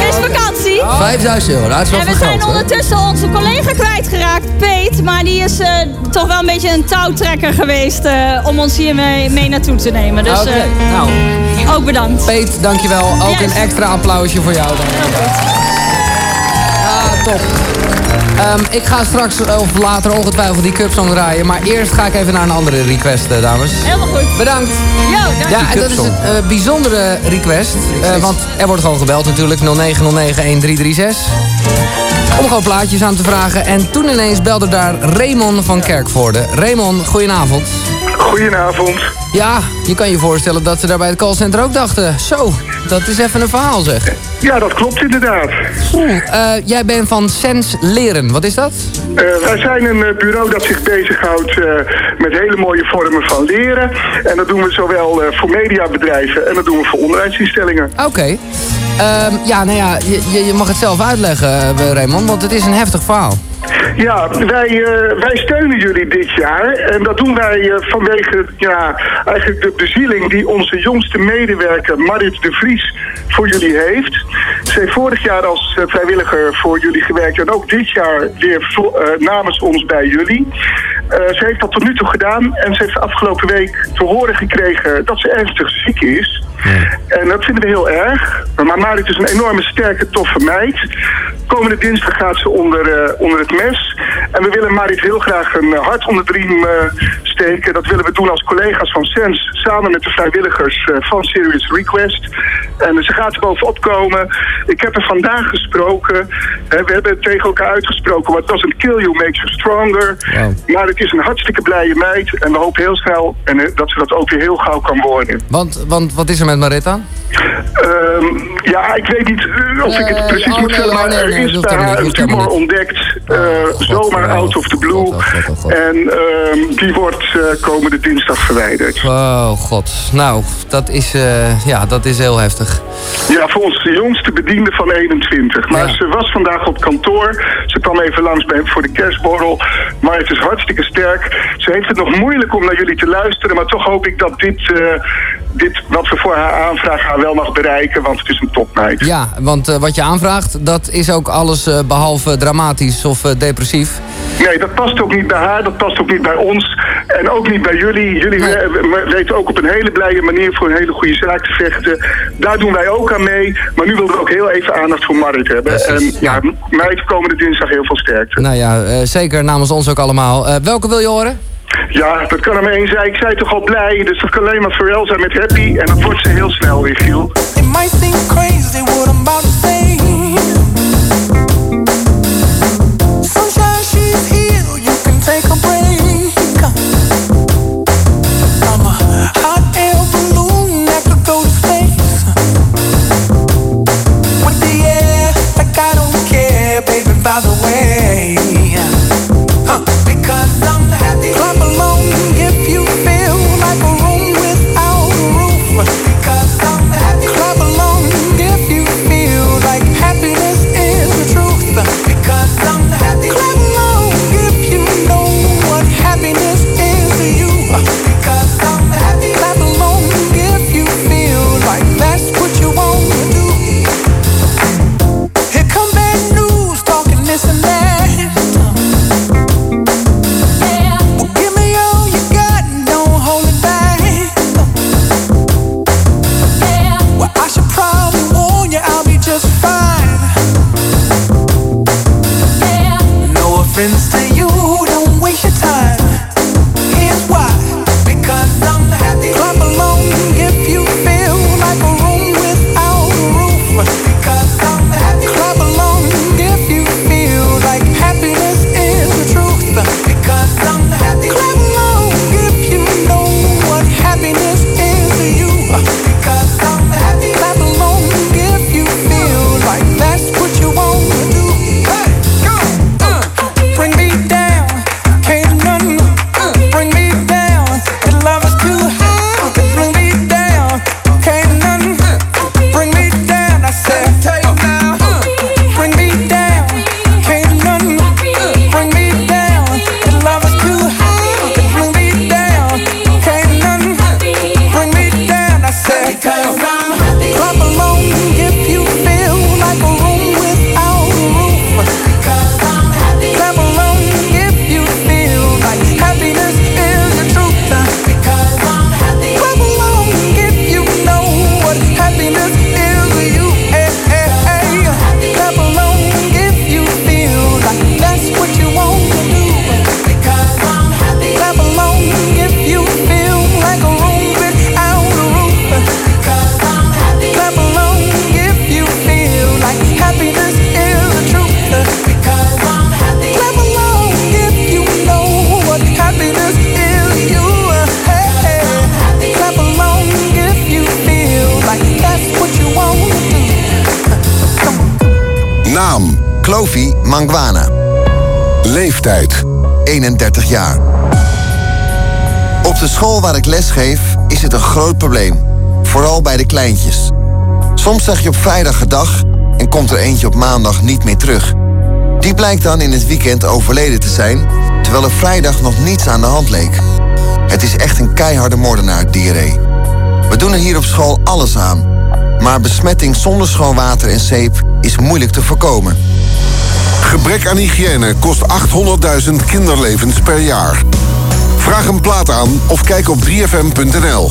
Kerstvakantie. 5000 euro, dat is wel En we zijn geld, hè? ondertussen onze collega kwijtgeraakt, Peet. Maar die is eh, toch wel een beetje een touwtrekker geweest eh, om ons hier mee, mee naartoe te nemen. Dus Oké, eh, nou. ook bedankt. Peet, dankjewel. Ook een extra applausje voor jou. Dan. Ah, top. Ehm, ik ga straks of later ongetwijfeld die cupsong draaien. Maar eerst ga ik even naar een andere request, eh, dames. Helemaal goed. Bedankt. Yo, dank Ja, en dat is een eh, bijzondere request. eh, want er wordt gewoon gebeld natuurlijk. 0909-1336. Om gewoon plaatjes aan te vragen. En toen ineens belde daar Raymond van Kerkvoorde. Raymond, goedenavond. Goedenavond. Ja, je kan je voorstellen dat ze daar bij het callcenter ook dachten... Zo, dat is even een verhaal zeg. Ja, dat klopt inderdaad. Oeh, eh, jij bent van Sens Leren. Wat is dat? Eh, wij zijn een eh, bureau dat zich bezighoudt met hele mooie vormen van leren. En dat doen we zowel voor mediabedrijven en dat doen we voor onderwijsinstellingen. Oké. Ehm, ja, nou ja, je, je- mag het zelf uitleggen, Raymond, want het is een heftig verhaal. Ja, wij, eh, wij steunen jullie dit jaar. En dat doen wij eh, vanwege ja, eigenlijk de bezieling die onze jongste medewerker Marit de Vries voor jullie heeft. Ze heeft vorig jaar als eh, vrijwilliger voor jullie gewerkt en ook dit jaar weer namens ons bij jullie. Eh, ze heeft dat tot nu toe gedaan en ze heeft afgelopen week te horen gekregen dat ze ernstig ziek is. En dat vinden we heel erg. Maar Marit is een enorme sterke, toffe meid. Komende dinsdag gaat ze onder, eh, onder het mes. En we willen Marit heel graag een eh, hart onder de riem steken. Dat willen we doen als collega's van SENS. Samen met de vrijwilligers van Serious Request. En ze gaat er bovenop komen. Ik heb er vandaag gesproken. We hebben tegen elkaar uitgesproken. What doesn't kill you makes you stronger. Maar is een hartstikke blije meid. En we hopen heel snel en, eh, dat ze dat ook weer heel gauw kan worden. Want, want wat is er met Marit aan? Ehm, ja, ik weet niet eh, of ik het precies oh, moet oh, maar er is haar een tumor ontdekt, eh, zomaar out of the blue. En ehm, die wordt eh, komende dinsdag verwijderd. Oh god. Nou, dat is, eh, ja, dat is heel heftig. Ja, voor ons de jongste bediende van 21. Maar ze was vandaag op kantoor. Ze kwam even langs bij voor de kerstborrel. Maar het is hartstikke sterk. Ze heeft het nog moeilijk om naar jullie te luisteren. Maar toch hoop ik dat dit, eh, dit wat we voor haar aanvragen haar wel mag bereiken. Want het is een topmeid. Ja, want eh, wat je aanvraagt, dat is ook alles eh, behalve dramatisch of eh, depressief. Nee, dat past ook niet bij haar, dat past ook niet bij ons en ook niet bij jullie. Jullie we- we- weten ook op een hele blije manier voor een hele goede zaak te vechten. Daar doen wij ook aan mee, maar nu wilden we ook heel even aandacht voor Marit hebben. En ja, mij komende dinsdag heel veel sterkte. Nou ja, zeker namens ons ook allemaal. Welke wil je horen? Ja, dat kan er één zijn. Ik zei toch al blij, dus dat kan alleen maar Pharrell zijn met Happy. En dat wordt ze heel snel weer, Giel. Crazy about to say. With the care. By the way, Leeftijd. 31 jaar. Op de school waar ik lesgeef is het een groot probleem. Vooral bij de kleintjes. Soms zeg je op vrijdag gedag en komt er eentje op maandag niet meer terug. Die blijkt dan in het weekend overleden te zijn, terwijl er vrijdag nog niets aan de hand leek. Het is echt een keiharde moordenaar, diarree. We doen er hier op school alles aan. Maar besmetting zonder schoon water en zeep is moeilijk te voorkomen. Gebrek aan hygiëne kost 800.000 kinderlevens per jaar. Vraag een plaat aan of kijk op 3fm.nl.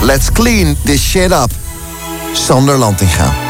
Let's clean this shit up. Sander Lantinga.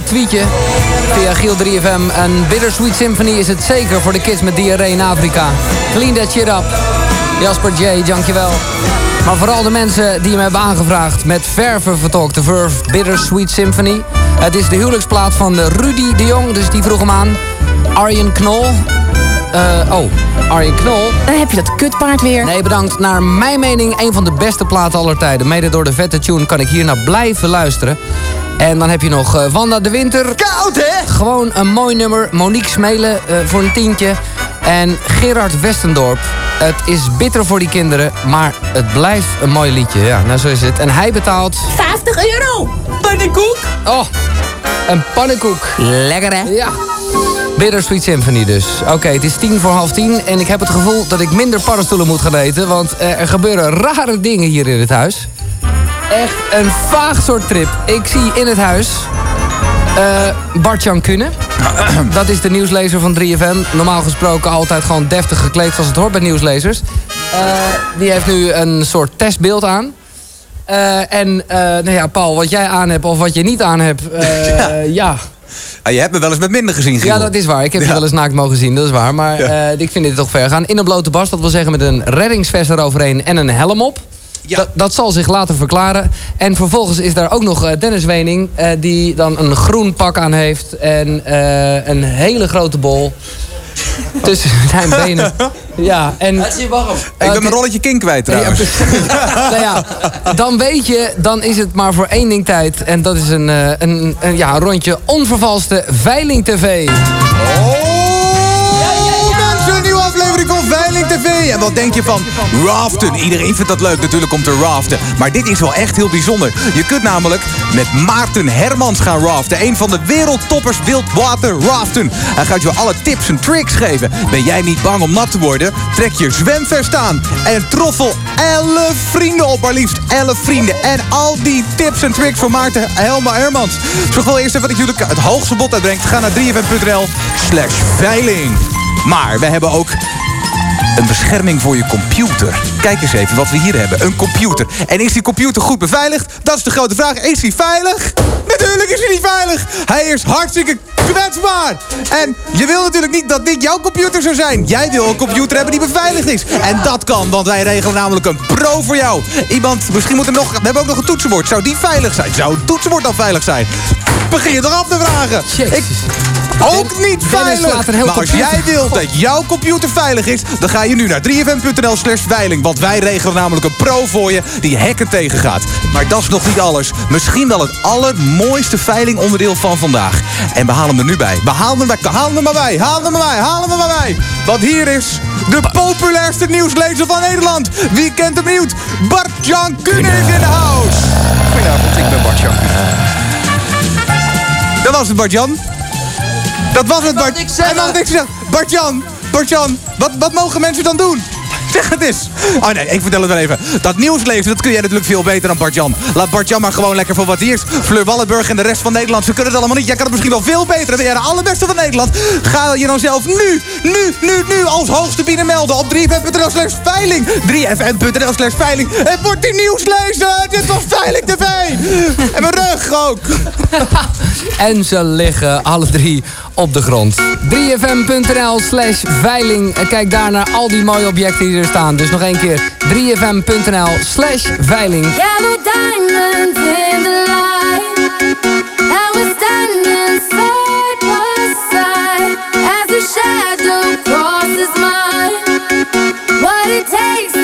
Tweetje via Giel 3FM. Een Bittersweet Symphony is het zeker voor de kids met diarree in Afrika. Clean that shit up. Jasper J, dankjewel. Maar vooral de mensen die me hebben aangevraagd met verven vertolkt. De Verve Bittersweet Symphony. Het is de huwelijksplaat van Rudy de Jong, dus die vroeg hem aan. Arjen Knol. Eh, oh, Arjen Knol. Dan heb je dat kutpaard weer. Nee, bedankt. Naar mijn mening een van de beste platen aller tijden. Mede door de vette tune kan ik hier naar blijven luisteren. En dan heb je nog eh, Wanda de Winter. Koud, hè? Gewoon een mooi nummer. Monique Smelen eh, voor een tientje. En Gerard Westendorp. Het is bitter voor die kinderen, maar het blijft een mooi liedje. Ja, nou zo is het. En hij betaalt... 50 euro! Pannenkoek? Oh, een pannenkoek. Lekker, hè? Ja. Bittersweet Symphony dus. Oké, het is tien voor half tien en ik heb het gevoel dat ik minder paddenstoelen moet gaan eten... want eh, er gebeuren rare dingen hier in het huis. Echt een vaag soort trip. Ik zie in het huis eh Bart-Jan Kuhne. Dat is de nieuwslezer van 3FM. Normaal gesproken altijd gewoon deftig gekleed zoals het hoort bij nieuwslezers. Eh, die heeft nu een soort testbeeld aan. Eh, en nou ja, Paul, wat jij aan hebt of wat je niet aan hebt, eh, ja. Ah, je hebt me wel eens met minder gezien, Ja, Giel. dat is waar. Ik heb je Ja. wel eens naakt mogen zien, dat is waar. Maar ik vind dit toch ver gaan. In een blote bas, dat wil zeggen met een reddingsvest eroverheen en een helm op. Dat, dat zal zich later verklaren. En vervolgens is daar ook nog eh, Dennis Wening... eh, die dan een groen pak aan heeft en eh, een hele grote bol tussen zijn benen. Ja, en... Het is warm. Ik ben mijn rolletje king kwijt Ja, trouwens. nou ja, dan weet je, dan is het maar voor één ding tijd. En dat is een, eh, een, een, ja, een rondje onvervalste Veiling TV. TV. En wat denk je van raften? Iedereen vindt dat leuk natuurlijk om te raften. Maar dit is wel echt heel bijzonder. Je kunt namelijk met Maarten Hermans gaan raften. Een van de wereldtoppers wildwater raften. Hij gaat je alle tips en tricks geven. Ben jij niet bang om nat te worden? Trek je zwemvest aan. En troffel 11 vrienden op, maar liefst 11 vrienden. En al die tips en tricks voor Maarten Helma Hermans. Zorg wel eerst even dat natuurlijk het hoogste bod uitbrengt. Ga naar 3fm.nl slash veiling. Maar we hebben ook een bescherming voor je computer. Kijk eens even wat we hier hebben. Een computer. En is die computer goed beveiligd? Dat is de grote vraag. Is hij veilig? Natuurlijk is hij niet veilig. Hij is hartstikke kwetsbaar. En je wil natuurlijk niet dat dit jouw computer zou zijn. Jij wil een computer hebben die beveiligd is. En dat kan, want wij regelen namelijk een pro voor jou. Iemand, misschien moet er nog... We hebben ook nog een toetsenbord. Zou die veilig zijn? Zou het toetsenbord dan veilig zijn? Begin je eraf te vragen. Ik, ook niet veilig. laat een heel maar als jij wilt dat jouw computer veilig is... dan ga je nu naar 3fm.nl slash veiling. Want wij regelen namelijk een pro voor je die hacken tegengaat. Maar dat is nog niet alles. Misschien wel het allermooiste veilingonderdeel van vandaag. En we halen hem er nu bij. We halen hem, bij. haal hem er maar bij. Haal hem maar bij. Haal hem maar bij. Want hier is de populairste nieuwslezer van Nederland. Wie kent hem niet? Bart-Jan Kuhne is in de house. Goedenavond, ik ben Bart-Jan Dat was het, Bart-Jan. Dat was het, Bart. Hij mag niks zeggen. Bart-Jan, Bart-Jan, wat, wat mogen mensen dan doen? Zeg het eens. Oh nee, ik vertel het wel even. Dat nieuwslezen, dat kun jij natuurlijk veel beter dan Bart-Jan. Laat Bart-Jan maar gewoon lekker voor wat hij is. Fleur Wallenburg en de rest van Nederland, ze kunnen het allemaal niet. Jij kan het misschien wel veel beter. Ben jij de allerbeste van Nederland. Ga je dan zelf nu, nu, nu, nu als hoogste binnen melden op 3fm.nl slash veiling. 3fm.nl slash veiling. En word die nieuwslezer. Dit was Veiling TV. En mijn rug ook. En ze liggen alle drie op de grond. 3fm.nl slash veiling. En Kijk daar naar al die mooie objecten die er staan. Dus nog één keer 3fm.nl slash veiling. As the shadow crosses mine. What it takes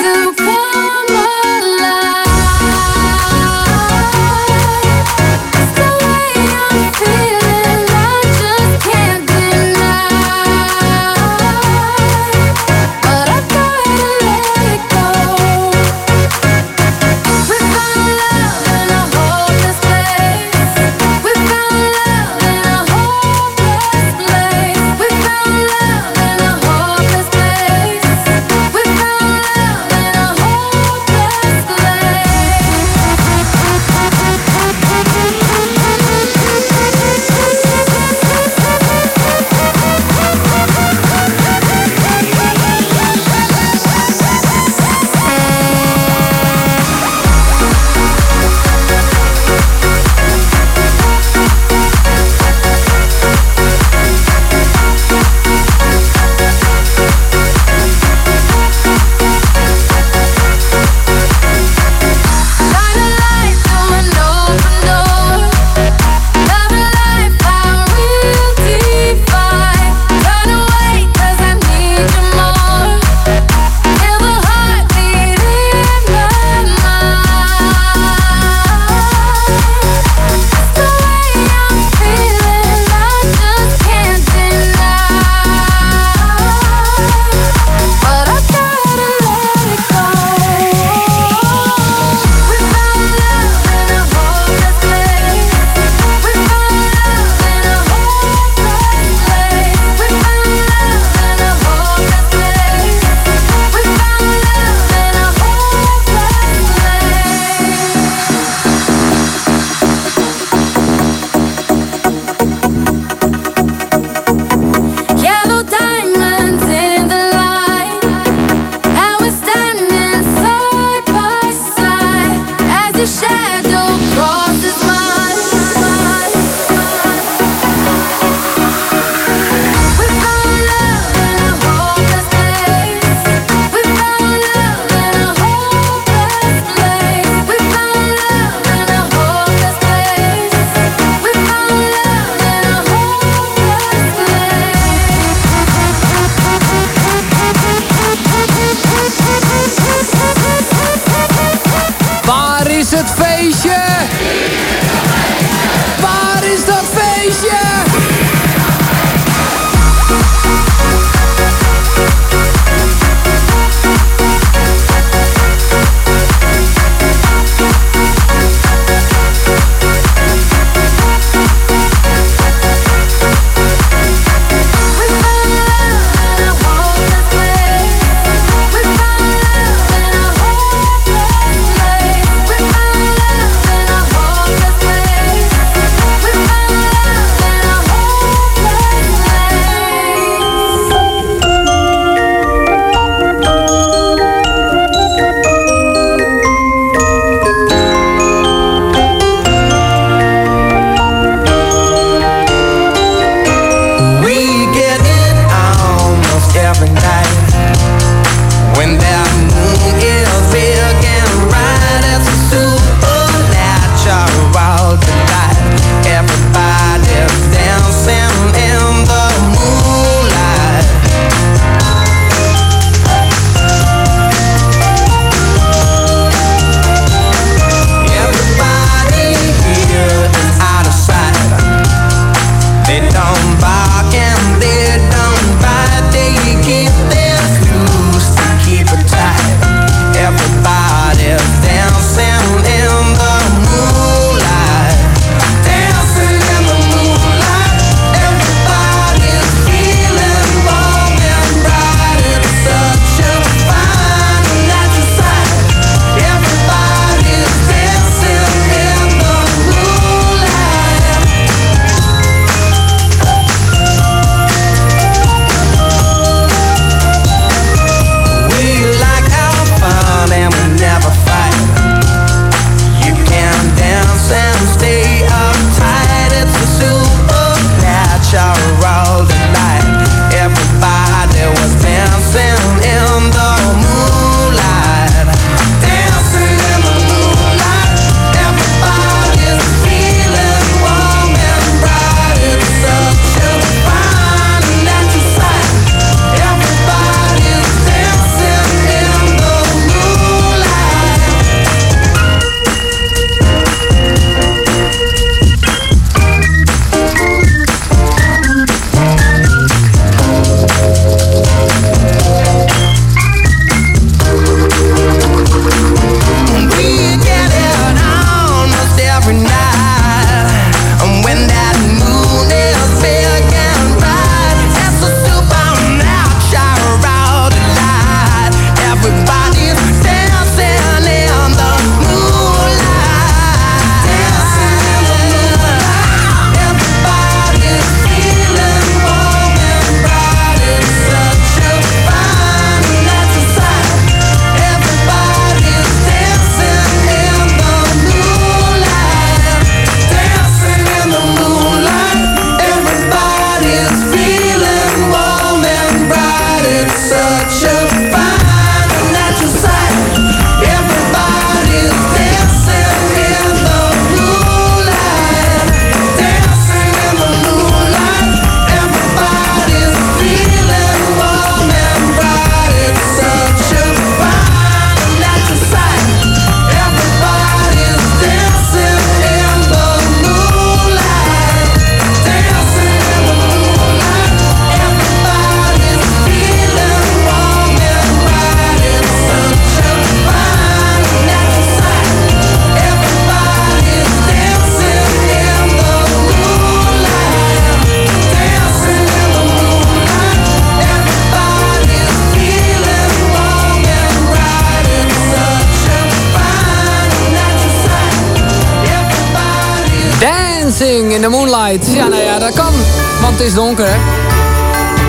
Ja, nou ja, dat kan. Want het is donker?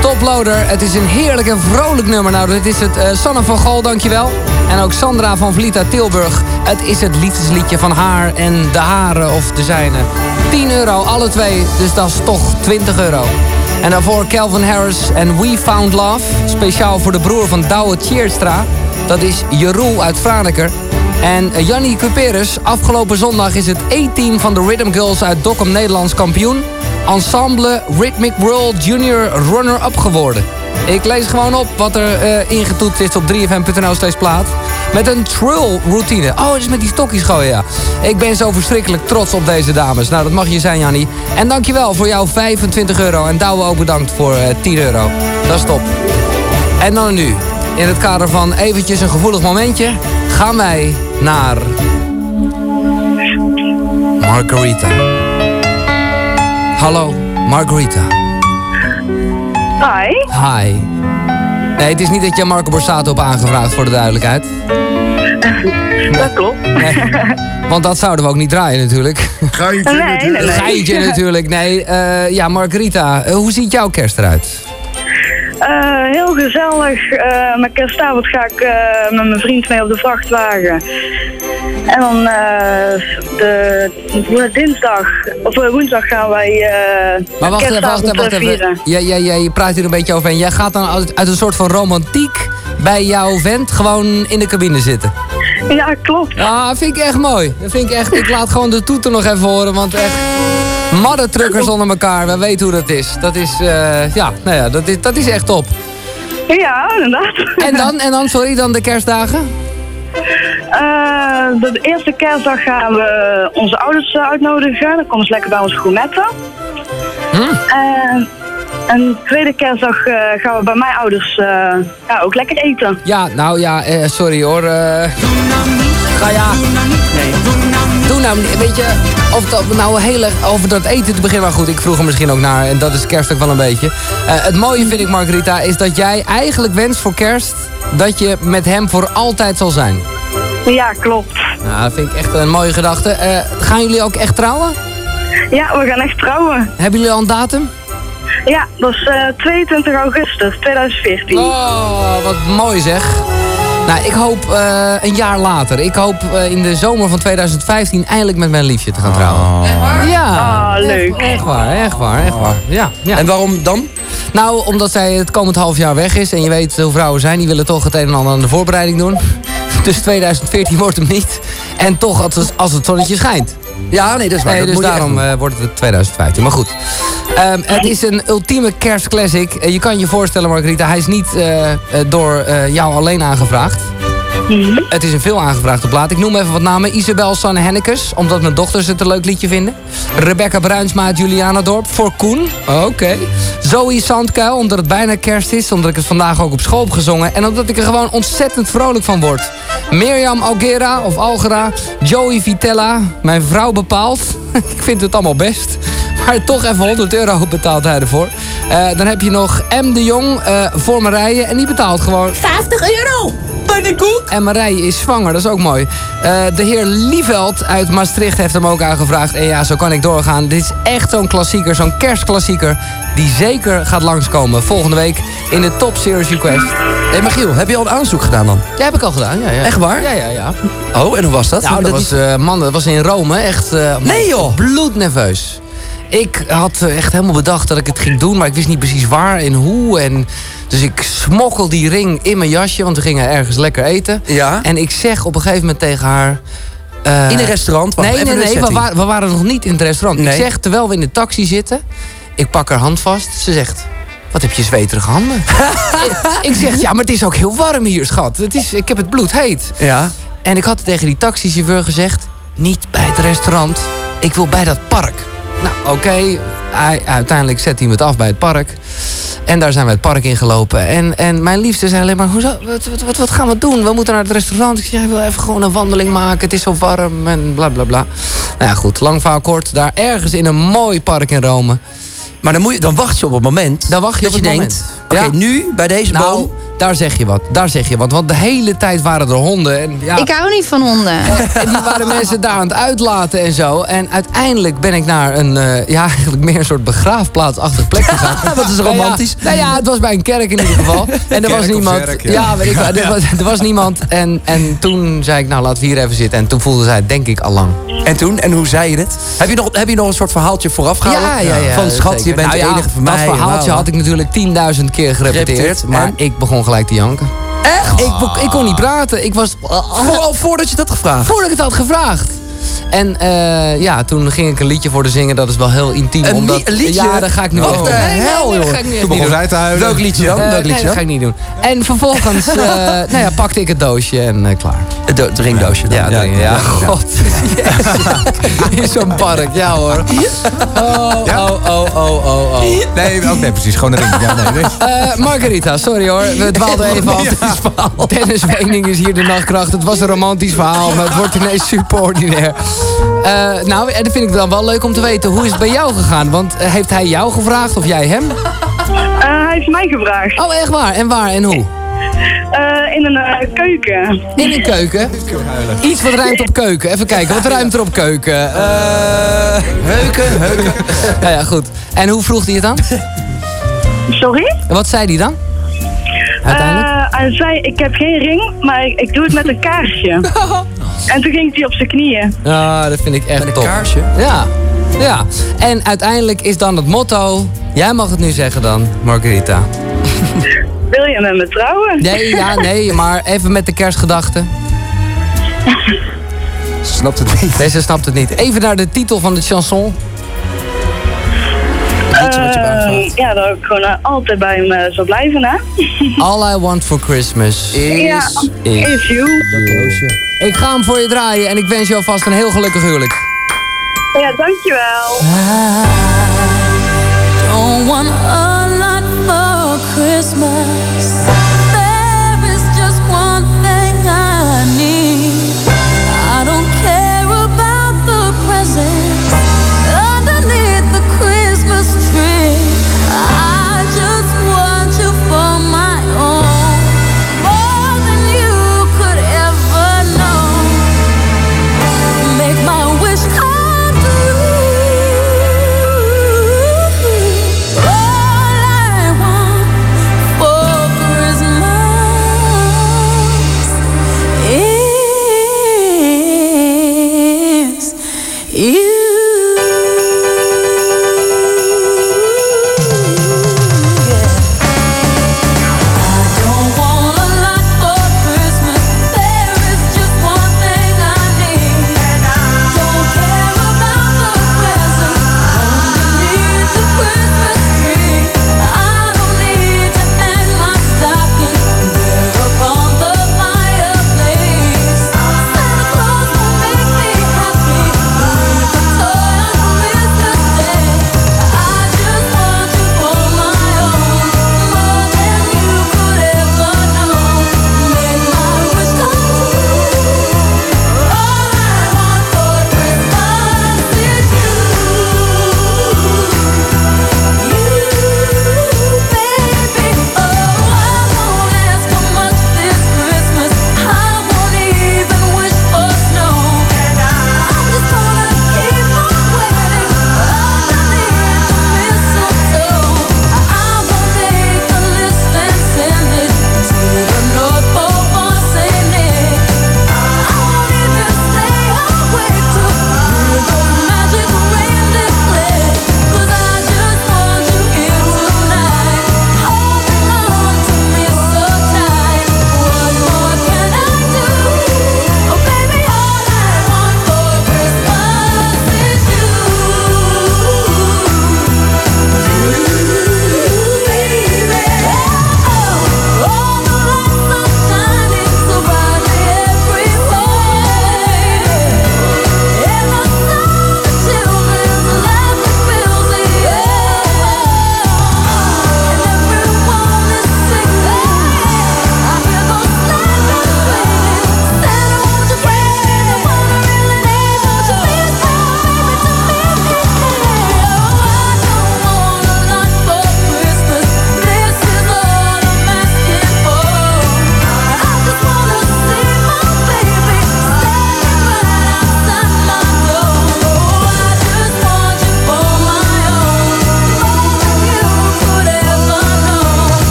Toploader, het is een heerlijk en vrolijk nummer. Nou, dit is het eh, Sanne van Gol, dankjewel. En ook Sandra van Vliet uit Tilburg. Het is het liefdesliedje van haar en de haren of de zijne. 10 euro, alle twee. Dus dat is toch 20 euro. En daarvoor Calvin Harris en We Found Love. Speciaal voor de broer van Douwe Tjeerstra. Dat is Jeroen uit Franeker. En eh, Jannie Cuperus, afgelopen zondag is het E-team van de Rhythm Girls uit Dokkum Nederlands kampioen. Ensemble Rhythmic World Junior Runner-up geworden. Ik lees gewoon op wat er eh, ingetoetst is op 3fm.nl steeds plaat. Met een trill routine. Oh, het is met die stokjes gooien, ja. Ik ben zo verschrikkelijk trots op deze dames. Nou, dat mag je zijn, Jannie. En dankjewel voor jouw 25 euro. En Douwe ook bedankt voor eh, 10 euro. Dat is top. En dan nu, in het kader van eventjes een gevoelig momentje... gaan wij naar... Margarita. Hallo, Margarita. Hi. Hi. Nee, het is niet dat je Marco Borsato hebt aangevraagd, voor de duidelijkheid. Dat klopt. Want dat zouden we ook niet draaien natuurlijk. Geintje Nee, nee, nee. Geintje natuurlijk. Nee, eh, ja, Margarita, eh, hoe ziet jouw kerst eruit? Eh, heel gezellig. Eh, met kerstavond ga ik eh, met mijn vriend mee op de vrachtwagen. En dan de, de dinsdag, of woensdag gaan wij Maar wacht wacht kerstavond wacht even. vieren. Ja, ja, ja, je praat hier een beetje over en jij gaat dan uit, uit een soort van romantiek bij jouw vent gewoon in de cabine zitten. Ja, klopt. Ja, vind ik echt mooi. Dat vind ik echt. Ik laat gewoon de toeter nog even horen, want echt. Maddentrukkers onder elkaar, we weten hoe dat is. Dat is, eh, ja, nou ja, dat is, dat is echt top. Ja, inderdaad. En dan, en dan, sorry, dan de kerstdagen? Eh, de eerste kerstdag gaan we onze ouders eh, uitnodigen. Dan komen ze lekker bij ons gourmetten. Hm? En, en de tweede kerstdag eh, gaan we bij mijn ouders eh, ja, ook lekker eten. Ja, nou ja, eh, sorry hoor. eh ga ja. Nee. Doe nou. Weet je, of dat nou heel erg over dat eten te beginnen. Maar goed, ik vroeg er misschien ook naar. En dat is kerst ook wel een beetje. Eh, het mooie vind ik, Margarita, is dat jij eigenlijk wenst voor kerst... dat je met hem voor altijd zal zijn. Ja, klopt. Nou, dat vind ik echt een mooie gedachte. Eh, gaan jullie ook echt trouwen? Ja, we gaan echt trouwen. Hebben jullie al een datum? Ja, dat is eh, 22 augustus 2014. Oh, wat mooi zeg. Nou, ik hoop eh, een jaar later. Ik hoop eh, in de zomer van 2015 eindelijk met mijn liefje te gaan trouwen. Ja. Ah, leuk. Echt, echt waar, echt waar, echt waar. Ja, ja. En waarom dan? Nou, omdat zij het komend half jaar weg is. En je weet hoe vrouwen zijn. Die willen toch het een en ander aan de voorbereiding doen. Dus 2014 wordt hem niet. En toch als het, als het zonnetje schijnt. Ja, nee, dat is waar. Nee, Dat dus daarom eh, wordt het 2015. Maar goed. Ehm, het is een ultieme kerstclassic. Eh, je kan je voorstellen, Margarita, hij is niet eh, door jou alleen aangevraagd. Het is een veel aangevraagde plaat. Ik noem even wat namen. Isabel Sanne Hennekes, omdat mijn dochters het een leuk liedje vinden. Rebecca Bruinsma uit Juliana Dorp. Voor Koen. Oké. Zoe Sandkuil, omdat het bijna kerst is. Omdat ik het vandaag ook op school heb gezongen. En omdat ik er gewoon ontzettend vrolijk van word. Mirjam Algera of Algera. Joey Vitella. Mijn vrouw bepaalt. ik vind het allemaal best. Maar toch even 100 euro betaalt hij ervoor. Eh, dan heb je nog M. de Jong eh, voor Marije. En die betaalt gewoon 50 euro! Pannenkoek! en Marije is zwanger, dat is ook mooi. Eh, de heer Lieveld uit Maastricht heeft hem ook aangevraagd. En ja, zo kan ik doorgaan. Dit is echt zo'n klassieker, zo'n kerstklassieker... die zeker gaat langskomen volgende week in de Top Series Request. Hé, hey, Michiel, heb je al een aanzoek gedaan dan? Ja, heb ik al gedaan, ja. ja. Echt waar? Ja, ja, ja. Oh, en hoe was dat? Nou, dat was, eh, man, dat was in Rome. Echt eh, Nee, joh. bloednerveus. Ik had echt helemaal bedacht dat ik het ging doen, maar ik wist niet precies waar en hoe. En dus ik smokkel die ring in mijn jasje, want we gingen ergens lekker eten. Ja. En ik zeg op een gegeven moment tegen haar... eh, In een restaurant? Wacht, nee, nee, nee, we, wa- we waren nog niet in het restaurant. Nee. Ik zeg, terwijl we in de taxi zitten, ik pak haar hand vast. Ze zegt, wat heb je zweterige handen? ik, ik zeg, ja, maar het is ook heel warm hier, schat. Het is, ik heb het bloed heet. Ja. En ik had tegen die taxichauffeur gezegd... niet bij het restaurant, ik wil bij dat park. Nou, oké. Uiteindelijk zet hij me het af bij het park. En daar zijn we het park ingelopen. En, en mijn liefste zei alleen maar... Hoezo, wat, wat, wat, gaan we doen? We moeten naar het restaurant. Ik zei, hij wil even gewoon een wandeling maken. Het is zo warm en bla bla bla. Nou ja, goed. Lang verhaal kort. Daar ergens in een mooi park in Rome. Maar dan, moet je, dan wacht je op het moment Dan wacht je dat op je het denkt... moment. Oké, Ja. nu, bij deze Nou, boom... daar zeg je wat. Daar zeg je wat. Want de hele tijd waren er honden. En, ja, Ik hou niet van honden. En die waren mensen daar aan het uitlaten en zo. En uiteindelijk ben ik naar een, eh, ja, eigenlijk meer een soort begraafplaatsachtig plek gegaan. Wat is Nou ja, romantisch. Nou ja, het was bij een kerk in ieder geval. En er was niemand. ja. ik wel. Er was, er was niemand. En, en toen zei ik, nou laten we hier even zitten. En toen voelde zij, het, denk ik, al lang. En toen? En hoe zei je het? Heb je nog, heb je nog een soort verhaaltje vooraf gehouden? Ja, ja, ja. Van schat, zeker. je bent Nou de ja, enige van mij. Dat verhaaltje had ik natuurlijk 10.000 keer gerepeteerd. Gerepeteerd, Maar en? ik begon gelijk te janken. Echt? Ik, ik kon niet praten. Ik was... Voor, al voordat je dat gevraagd? Voordat ik het had gevraagd. En eh, ja, toen ging ik een liedje voor de zingen. Dat is wel heel intiem. Een omdat, li- liedje? Ja, dat ga ik nu Wat niet de hel, joh. ga ik nu echt Toen begon doen. zij te huilen. Welk liedje dan? Eh, Welk nee, liedje dat ga ik niet doen. En vervolgens eh, nou ja, pakte ik het doosje en eh, klaar. Het do- drinkdoosje dan. Ja, ja, ja. God. Yes. In zo'n park, ja hoor. Oh, oh, oh, oh, oh, oh. Nee, ook nee, precies. Gewoon een ring. Ja, nee, nee. Eh, Margarita, sorry hoor. We dwaalden even af. Dennis Wening is hier de nachtkracht. Het was een romantisch verhaal, maar het wordt ineens super ordinair. Eh, nou, en dat vind ik dan wel leuk om te weten. Hoe is het bij jou gegaan? Want eh, heeft hij jou gevraagd of jij hem? Eh, hij heeft mij gevraagd. Oh, echt waar? En waar en hoe? Eh, in een eh, keuken. In een keuken? Iets wat ruimt op keuken. Even kijken, wat ruimt er op keuken? Eh Heuken, heuken. nou ja, goed. En hoe vroeg hij het dan? Sorry? Wat zei hij dan? Uiteindelijk? Eh, hij zei, ik heb geen ring, maar ik, ik doe het met een kaarsje. en toen ging hij op zijn knieën. Ja, dat vind ik echt Met een kaarsje? Ja, ja. En uiteindelijk is dan het motto... Jij mag het nu zeggen dan, Margarita. Wil je met me trouwen? Nee, ja, nee, maar even met de kerstgedachte. Snapt het niet. Nee, ze snapt het niet. Even naar de titel van de chanson. Eh, ja, dat ik gewoon eh, altijd bij me zou blijven, hè? All I want for Christmas is... Ja, is you. Ik ga hem voor je draaien en ik wens je alvast een heel gelukkig huwelijk. Ja, dankjewel. Don't want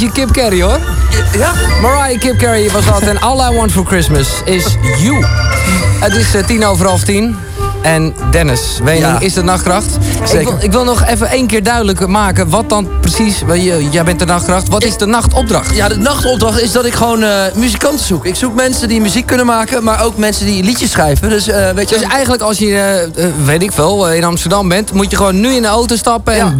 beetje Kip Carrey hoor. Ja? Mariah Kip Carrey was dat. En All I Want For Christmas is You. Het is eh, tien over half tien. En Dennis, Wening Ja. is de nachtkracht. Ik wil, ik wil nog even één keer duidelijk maken wat dan precies... Jij bent de nachtkracht. Wat is de nachtopdracht? Ja, de nachtopdracht is dat ik gewoon eh, muzikanten zoek. Ik zoek mensen die muziek kunnen maken, maar ook mensen die liedjes schrijven. Dus eh, weet je... Dus eigenlijk als je, weet ik veel, in Amsterdam bent... moet je gewoon nu in de auto stappen en...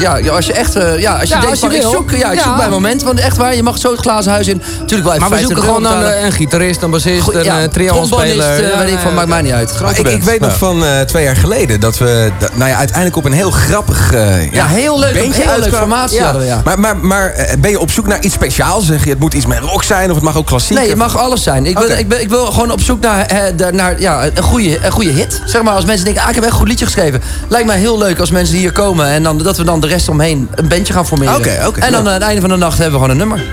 ja, ja, als je echt, eh, ja, als je Ja, denkt als je van, ik zoek, ja, ik zoek Ja. bij moment, want echt waar, je mag zo het glazen huis in. Natuurlijk wel even Maar we 50 zoeken gewoon dan betalen. een, een gitarist, een bassist, Goed, een ja, eh, triangelspeler. eh, weet ik van, maakt mij niet uit. Maar ik, ik weet nog van eh, twee jaar geleden dat we nou ja, uiteindelijk op een heel grappig eh, Ja, heel leuk, beentje heel leuk uitkwamen. formatie hadden we, ja. Maar, maar, maar eh, ben je op zoek naar iets speciaals? Zeg je, het moet iets met rock zijn of het mag ook klassiek? Nee, het mag alles zijn. Ik, wil, ik, ben, ik wil gewoon op zoek naar, eh, naar ja, een, goede, een goede hit. Zeg maar, als mensen denken, ah, ik heb echt een goed liedje geschreven. Lijkt mij heel leuk als mensen hier komen... en dan, dat we dan de rest omheen een bandje gaan formeren. Oké, oké, en dan ja. aan het einde van de nacht hebben we gewoon een nummer.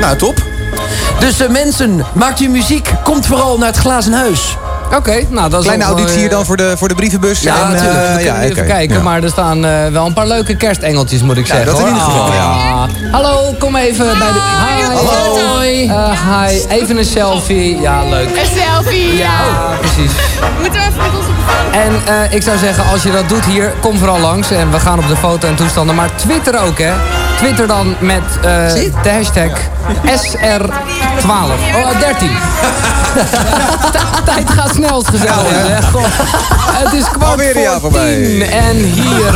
Nou, top. Dus eh, mensen, maakt u muziek. Komt vooral naar het Glazen Huis. Oké, nou dat is Kleine auditie hier eh, dan voor de, voor de brievenbus. Ja, en, eh, natuurlijk. we kunnen ja, even kijken. Ja. Maar er staan eh, wel een paar leuke kerstengeltjes, moet ik Ja, zeggen. dat in hoor. ieder geval, ja. Ah. Hallo, kom even bij de... Hi. Hallo. Eh, hi, even een selfie. Ja, leuk. Een selfie, Ja, precies. Moeten we even met onze En eh, ik zou zeggen, als je dat doet hier, kom vooral langs. En we gaan op de foto en toestanden. Maar Twitter ook, hè. Twitter dan met eh, de hashtag SR12. Oh, 13. T- Tijd gaat snel, is gezellig. hè. Goh. Het is kwart Alweer jaar voor voorbij. tien. En hier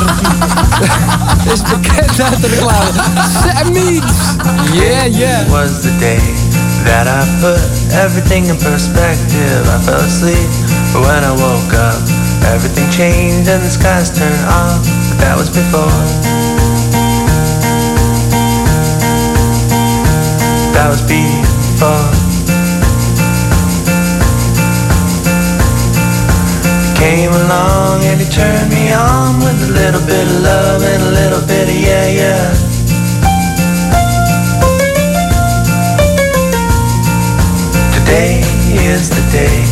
is bekend uit de reclame. Sam Meads. Yeah, yeah. was the day that I put everything in perspective. I fell asleep, when I woke up, everything changed and the skies turned off. But that was before. That was before. Came along and he turned me on with a little bit of love and a little bit of yeah, yeah. Today is the day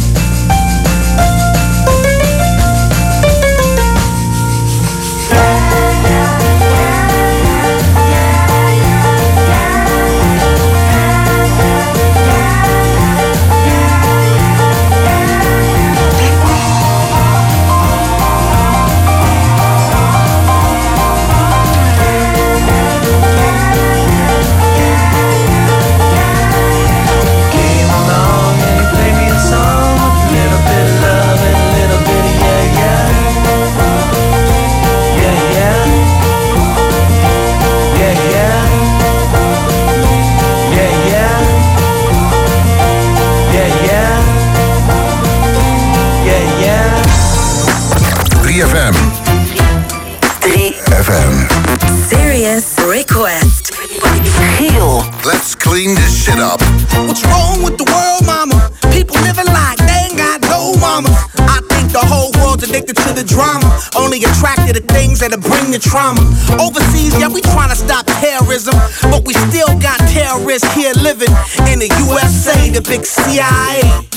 3FM. 3FM. Serious request. Heel. Let's clean this shit up. What's wrong with the world, mama? People living like they ain't got no mama. I think the whole world's addicted to the drama. Only attracted to things that'll bring the trauma. Overseas, yeah, we trying to stop terrorism. But we still got terrorists here living in the USA, the big CIA.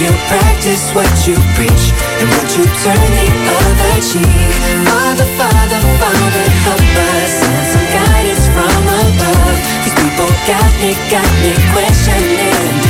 You practice what you preach and what you turn the other cheek. Father, Father, Father, help us. Send some guidance from above. These people got me, got me questioning.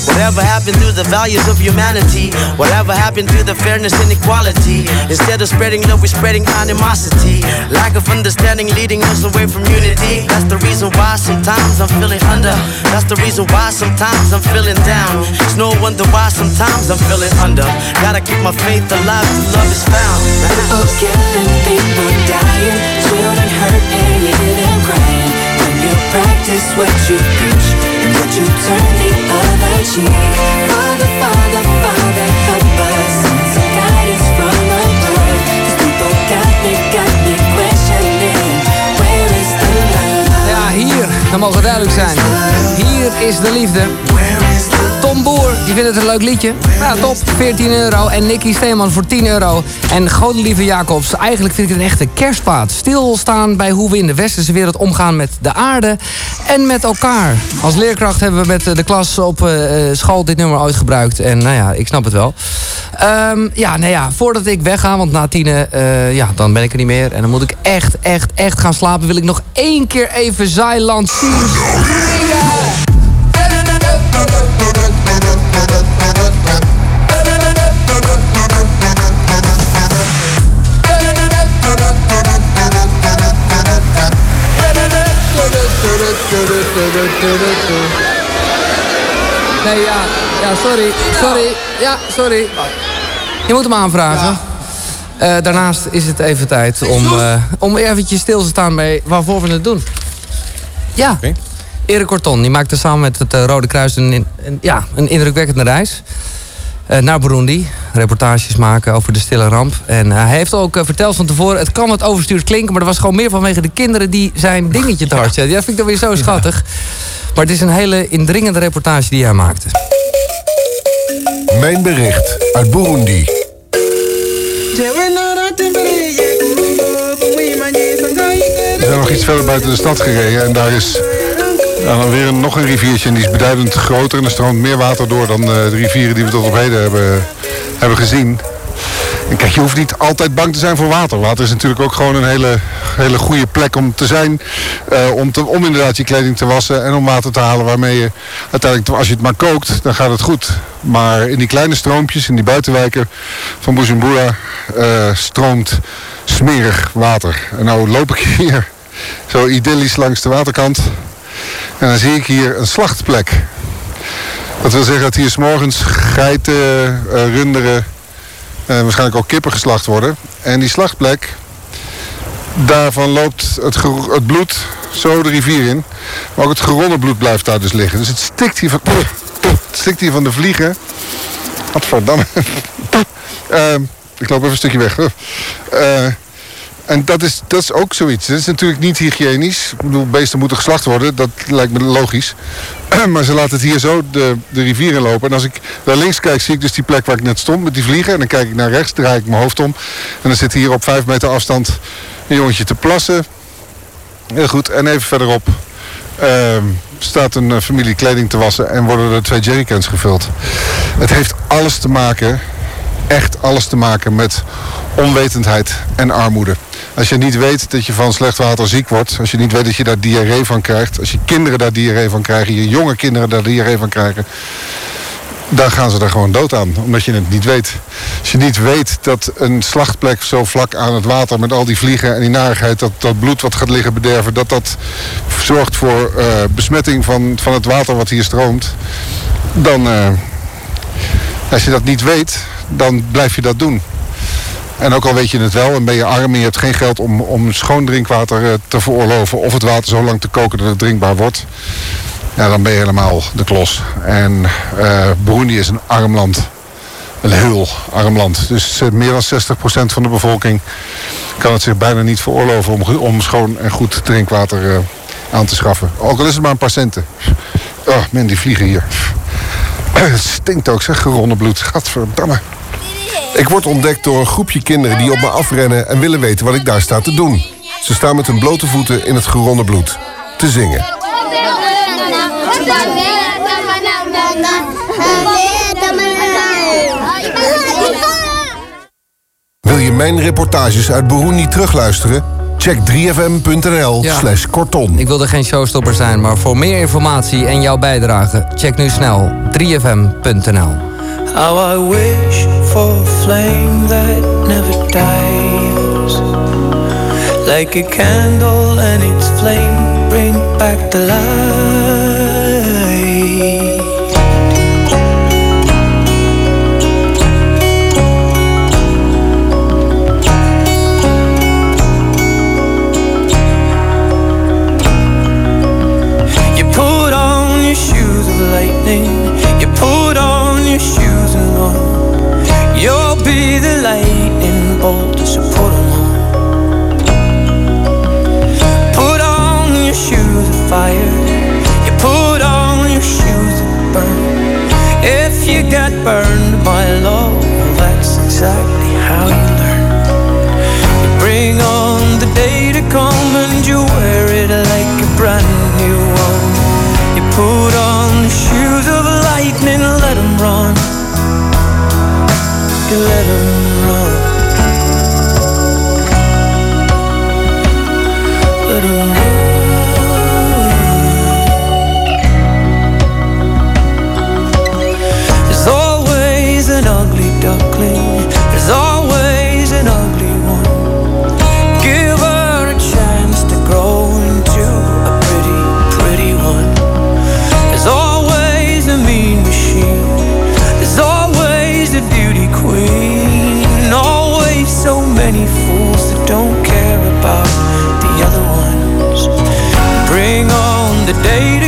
Whatever happened to the values of humanity? Whatever happened to the fairness and equality? Instead of spreading love, we're spreading animosity. Lack of understanding leading us away from unity. That's the reason why sometimes I'm feeling under. That's the reason why sometimes I'm feeling down. It's no wonder why sometimes I'm feeling under. Gotta keep my faith alive till love is found. People killing, people dying, children hurt and hear them crying. When you practice what you preach and what you turn the dat mogen duidelijk zijn. Hier is de liefde. Tom Boer, die vindt het een leuk liedje. Ja, top. 14 euro. En Nicky Steeman voor 10 euro. En Godelieve Jacobs, eigenlijk vind ik het een echte kerstplaat. Stilstaan bij hoe we in de westerse wereld omgaan met de aarde en met elkaar. Als leerkracht hebben we met de klas op eh, eh, school dit nummer ooit gebruikt. En nou ja, ik snap het wel. Ehm, ja, nou ja, voordat ik wegga, want na tienen, eh, ja, dan ben ik er niet meer. En dan moet ik echt, echt, echt gaan slapen. Wil ik nog één keer even Zeiland zien sorry, sorry, ja, sorry. Je moet hem aanvragen. Eh, daarnaast is het even tijd om, eh, om eventjes stil te staan bij waarvoor we het doen. Ja, Erik Corton, die maakte samen met het eh, Rode Kruis een, een- ja, een indrukwekkende reis. naar Burundi. Reportages maken over de stille ramp. En hij heeft ook verteld van tevoren... het kan wat overstuurd klinken... maar dat was gewoon meer vanwege de kinderen... die zijn dingetje te hard zetten. Dat vind ik dan weer zo schattig. Maar het is een hele indringende reportage die hij maakte. Mijn bericht uit Burundi. We zijn nog iets verder buiten de stad gereden en daar is dan weer een, nog een riviertje en die is beduidend groter en er stroomt meer water door dan eh, de rivieren die we tot op heden hebben, hebben gezien. En kijk, je hoeft niet altijd bang te zijn voor water. Water is natuurlijk ook gewoon een hele, hele goede plek om te zijn. eh, om, te, om inderdaad je kleding te wassen en om water te halen waarmee je uiteindelijk, als je het maar kookt, dan gaat het goed. Maar in die kleine stroompjes, in die buitenwijken van Bujumbura, eh, stroomt smerig water. En nou loop ik hier zo idyllisch langs de waterkant. En dan zie ik hier een slachtplek. Dat wil zeggen dat hier s'morgens geiten, eh, runderen, en waarschijnlijk ook kippen geslacht worden. En die slachtplek, daarvan loopt het, het bloed zo de rivier in. Maar ook het geronnen bloed blijft daar dus liggen. Dus het stikt hier van, stikt hier van de vliegen. Wat verdamme. Ehm, ik loop even een stukje weg. Eh, en dat is, dat is ook zoiets. Dat is natuurlijk niet hygiënisch. Ik bedoel, beesten moeten geslacht worden. Dat lijkt me logisch. maar ze laten het hier zo de, de rivier in lopen. En als ik naar links kijk, zie ik dus die plek waar ik net stond met die vliegen. En dan kijk ik naar rechts, draai ik mijn hoofd om. En dan zit hier op vijf meter afstand een jongetje te plassen. Heel goed. En even verderop staat een eh, familie kleding te wassen. En worden er twee jerrycans gevuld. Het heeft alles te maken echt alles te maken met onwetendheid en armoede. Als je niet weet dat je van slecht water ziek wordt, als je niet weet dat je daar diarree van krijgt, als je kinderen daar diarree van krijgen, je jonge kinderen daar diarree van krijgen, dan gaan ze er gewoon dood aan, omdat je het niet weet. Als je niet weet dat een slachtplek zo vlak aan het water... met al die vliegen en die narigheid, dat, dat bloed wat gaat liggen bederven... dat dat zorgt voor eh, besmetting van, van het water wat hier stroomt... dan, eh, als je dat niet weet, dan blijf je dat doen. En ook al weet je het wel en ben je arm en je hebt geen geld om, om schoon drinkwater eh, te veroorloven... of het water zo lang te koken dat het drinkbaar wordt... Ja, dan ben je helemaal de klos. En eh, Burundi is een arm land. Een heel arm land. Dus eh, meer dan 60% van de bevolking kan het zich bijna niet veroorloven om, om schoon en goed drinkwater eh, aan te schaffen. Ook al is het maar een paar centen. Oh, men, die vliegen hier. Het stinkt ook, zeg, geronnen bloed. Gadverdamme. Ik word ontdekt door een groepje kinderen die op me afrennen en willen weten wat ik daar sta te doen. Ze staan met hun blote voeten in het geronnen bloed. Te zingen. Wil je mijn reportages uit Burundi terugluisteren? Check 3fm.nl slash korton. Ik wilde geen showstopper zijn, maar voor meer informatie en jouw bijdrage... check nu snel 3fm.nl. How I wish for a flame that never dies. Like a candle and its flame bring back the light. Lightning. You put on your shoes and run. You'll be the lightning bolt, so put 'em on. Put on your shoes of fire. You put on your shoes of burn. If you get burned by love, that's exactly how the day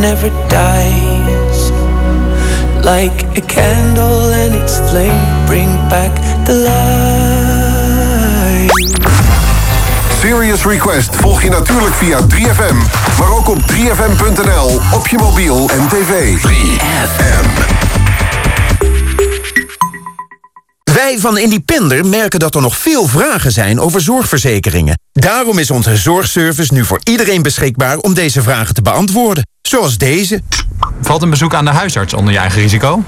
never dies. Like a candle and its flame bring back the light. Serious Request volg je natuurlijk via 3FM, maar ook op 3FM.nl, op je mobiel en tv. 3FM. Wij van Independer merken dat er nog veel vragen zijn over zorgverzekeringen. Daarom is onze zorgservice nu voor iedereen beschikbaar om deze vragen te beantwoorden. Zoals deze. Valt een bezoek aan de huisarts onder je eigen risico?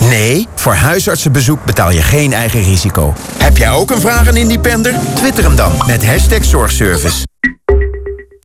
Nee, voor huisartsenbezoek betaal je geen eigen risico. Heb jij ook een vraag aan Independer? Twitter hem dan met hashtag zorgservice.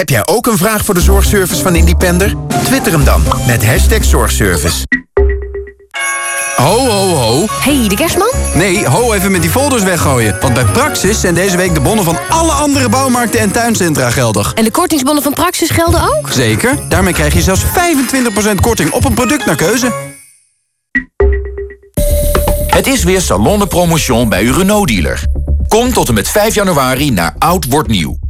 Heb jij ook een vraag voor de zorgservice van Independer? Twitter hem dan met hashtag zorgservice. Ho, ho, ho. Hey, de kerstman? Nee, ho even met die folders weggooien. Want bij Praxis zijn deze week de bonnen van alle andere bouwmarkten en tuincentra geldig. En de kortingsbonnen van Praxis gelden ook? Zeker. Daarmee krijg je zelfs 25% korting op een product naar keuze. Het is weer Salon de Promotion bij uw Renault-dealer. Kom tot en met 5 januari naar Oud Wordt Nieuw.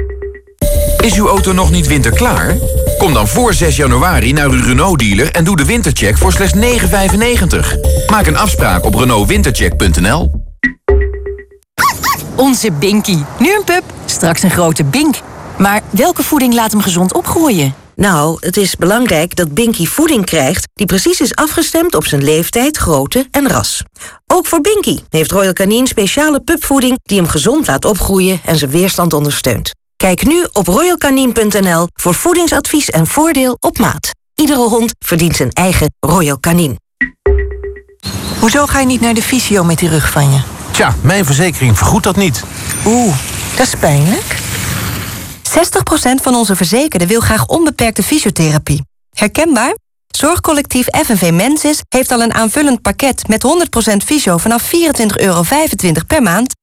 Is uw auto nog niet winterklaar? Kom dan voor 6 januari naar uw Renault-dealer en doe de wintercheck voor slechts 9,95. Maak een afspraak op renaultwintercheck.nl. Onze Binky. Nu een pup, straks een grote Bink. Maar welke voeding laat hem gezond opgroeien? Nou, het is belangrijk dat Binky voeding krijgt die precies is afgestemd op zijn leeftijd, grootte en ras. Ook voor Binky heeft Royal Canin speciale pupvoeding die hem gezond laat opgroeien en zijn weerstand ondersteunt. Kijk nu op royalcanin.nl voor voedingsadvies en voordeel op maat. Iedere hond verdient zijn eigen Royal Canin. Hoezo ga je niet naar de fysio met die rug van je? Tja, mijn verzekering vergoedt dat niet. Oeh, dat is pijnlijk. 60% van onze verzekerden wil graag onbeperkte fysiotherapie. Herkenbaar? Zorgcollectief FNV Mensis heeft al een aanvullend pakket met 100% fysio vanaf 24,25 euro per maand.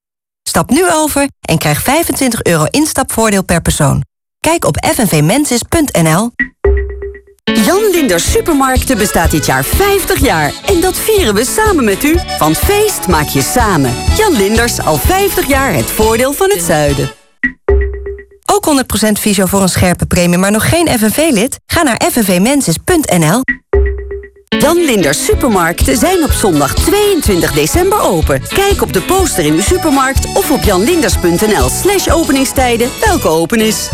Stap nu over en krijg 25 euro instapvoordeel per persoon. Kijk op fnvmensis.nl. Jan Linders Supermarkten bestaat dit jaar 50 jaar. En dat vieren we samen met u. Van feest maak je samen. Jan Linders, al 50 jaar het voordeel van het zuiden. Ook 100% visio voor een scherpe premie, maar nog geen FNV-lid? Ga naar fnvmensis.nl. Jan Linders Supermarkten zijn op zondag 22 december open. Kijk op de poster in uw supermarkt of op janlinders.nl slash openingstijden welke open is.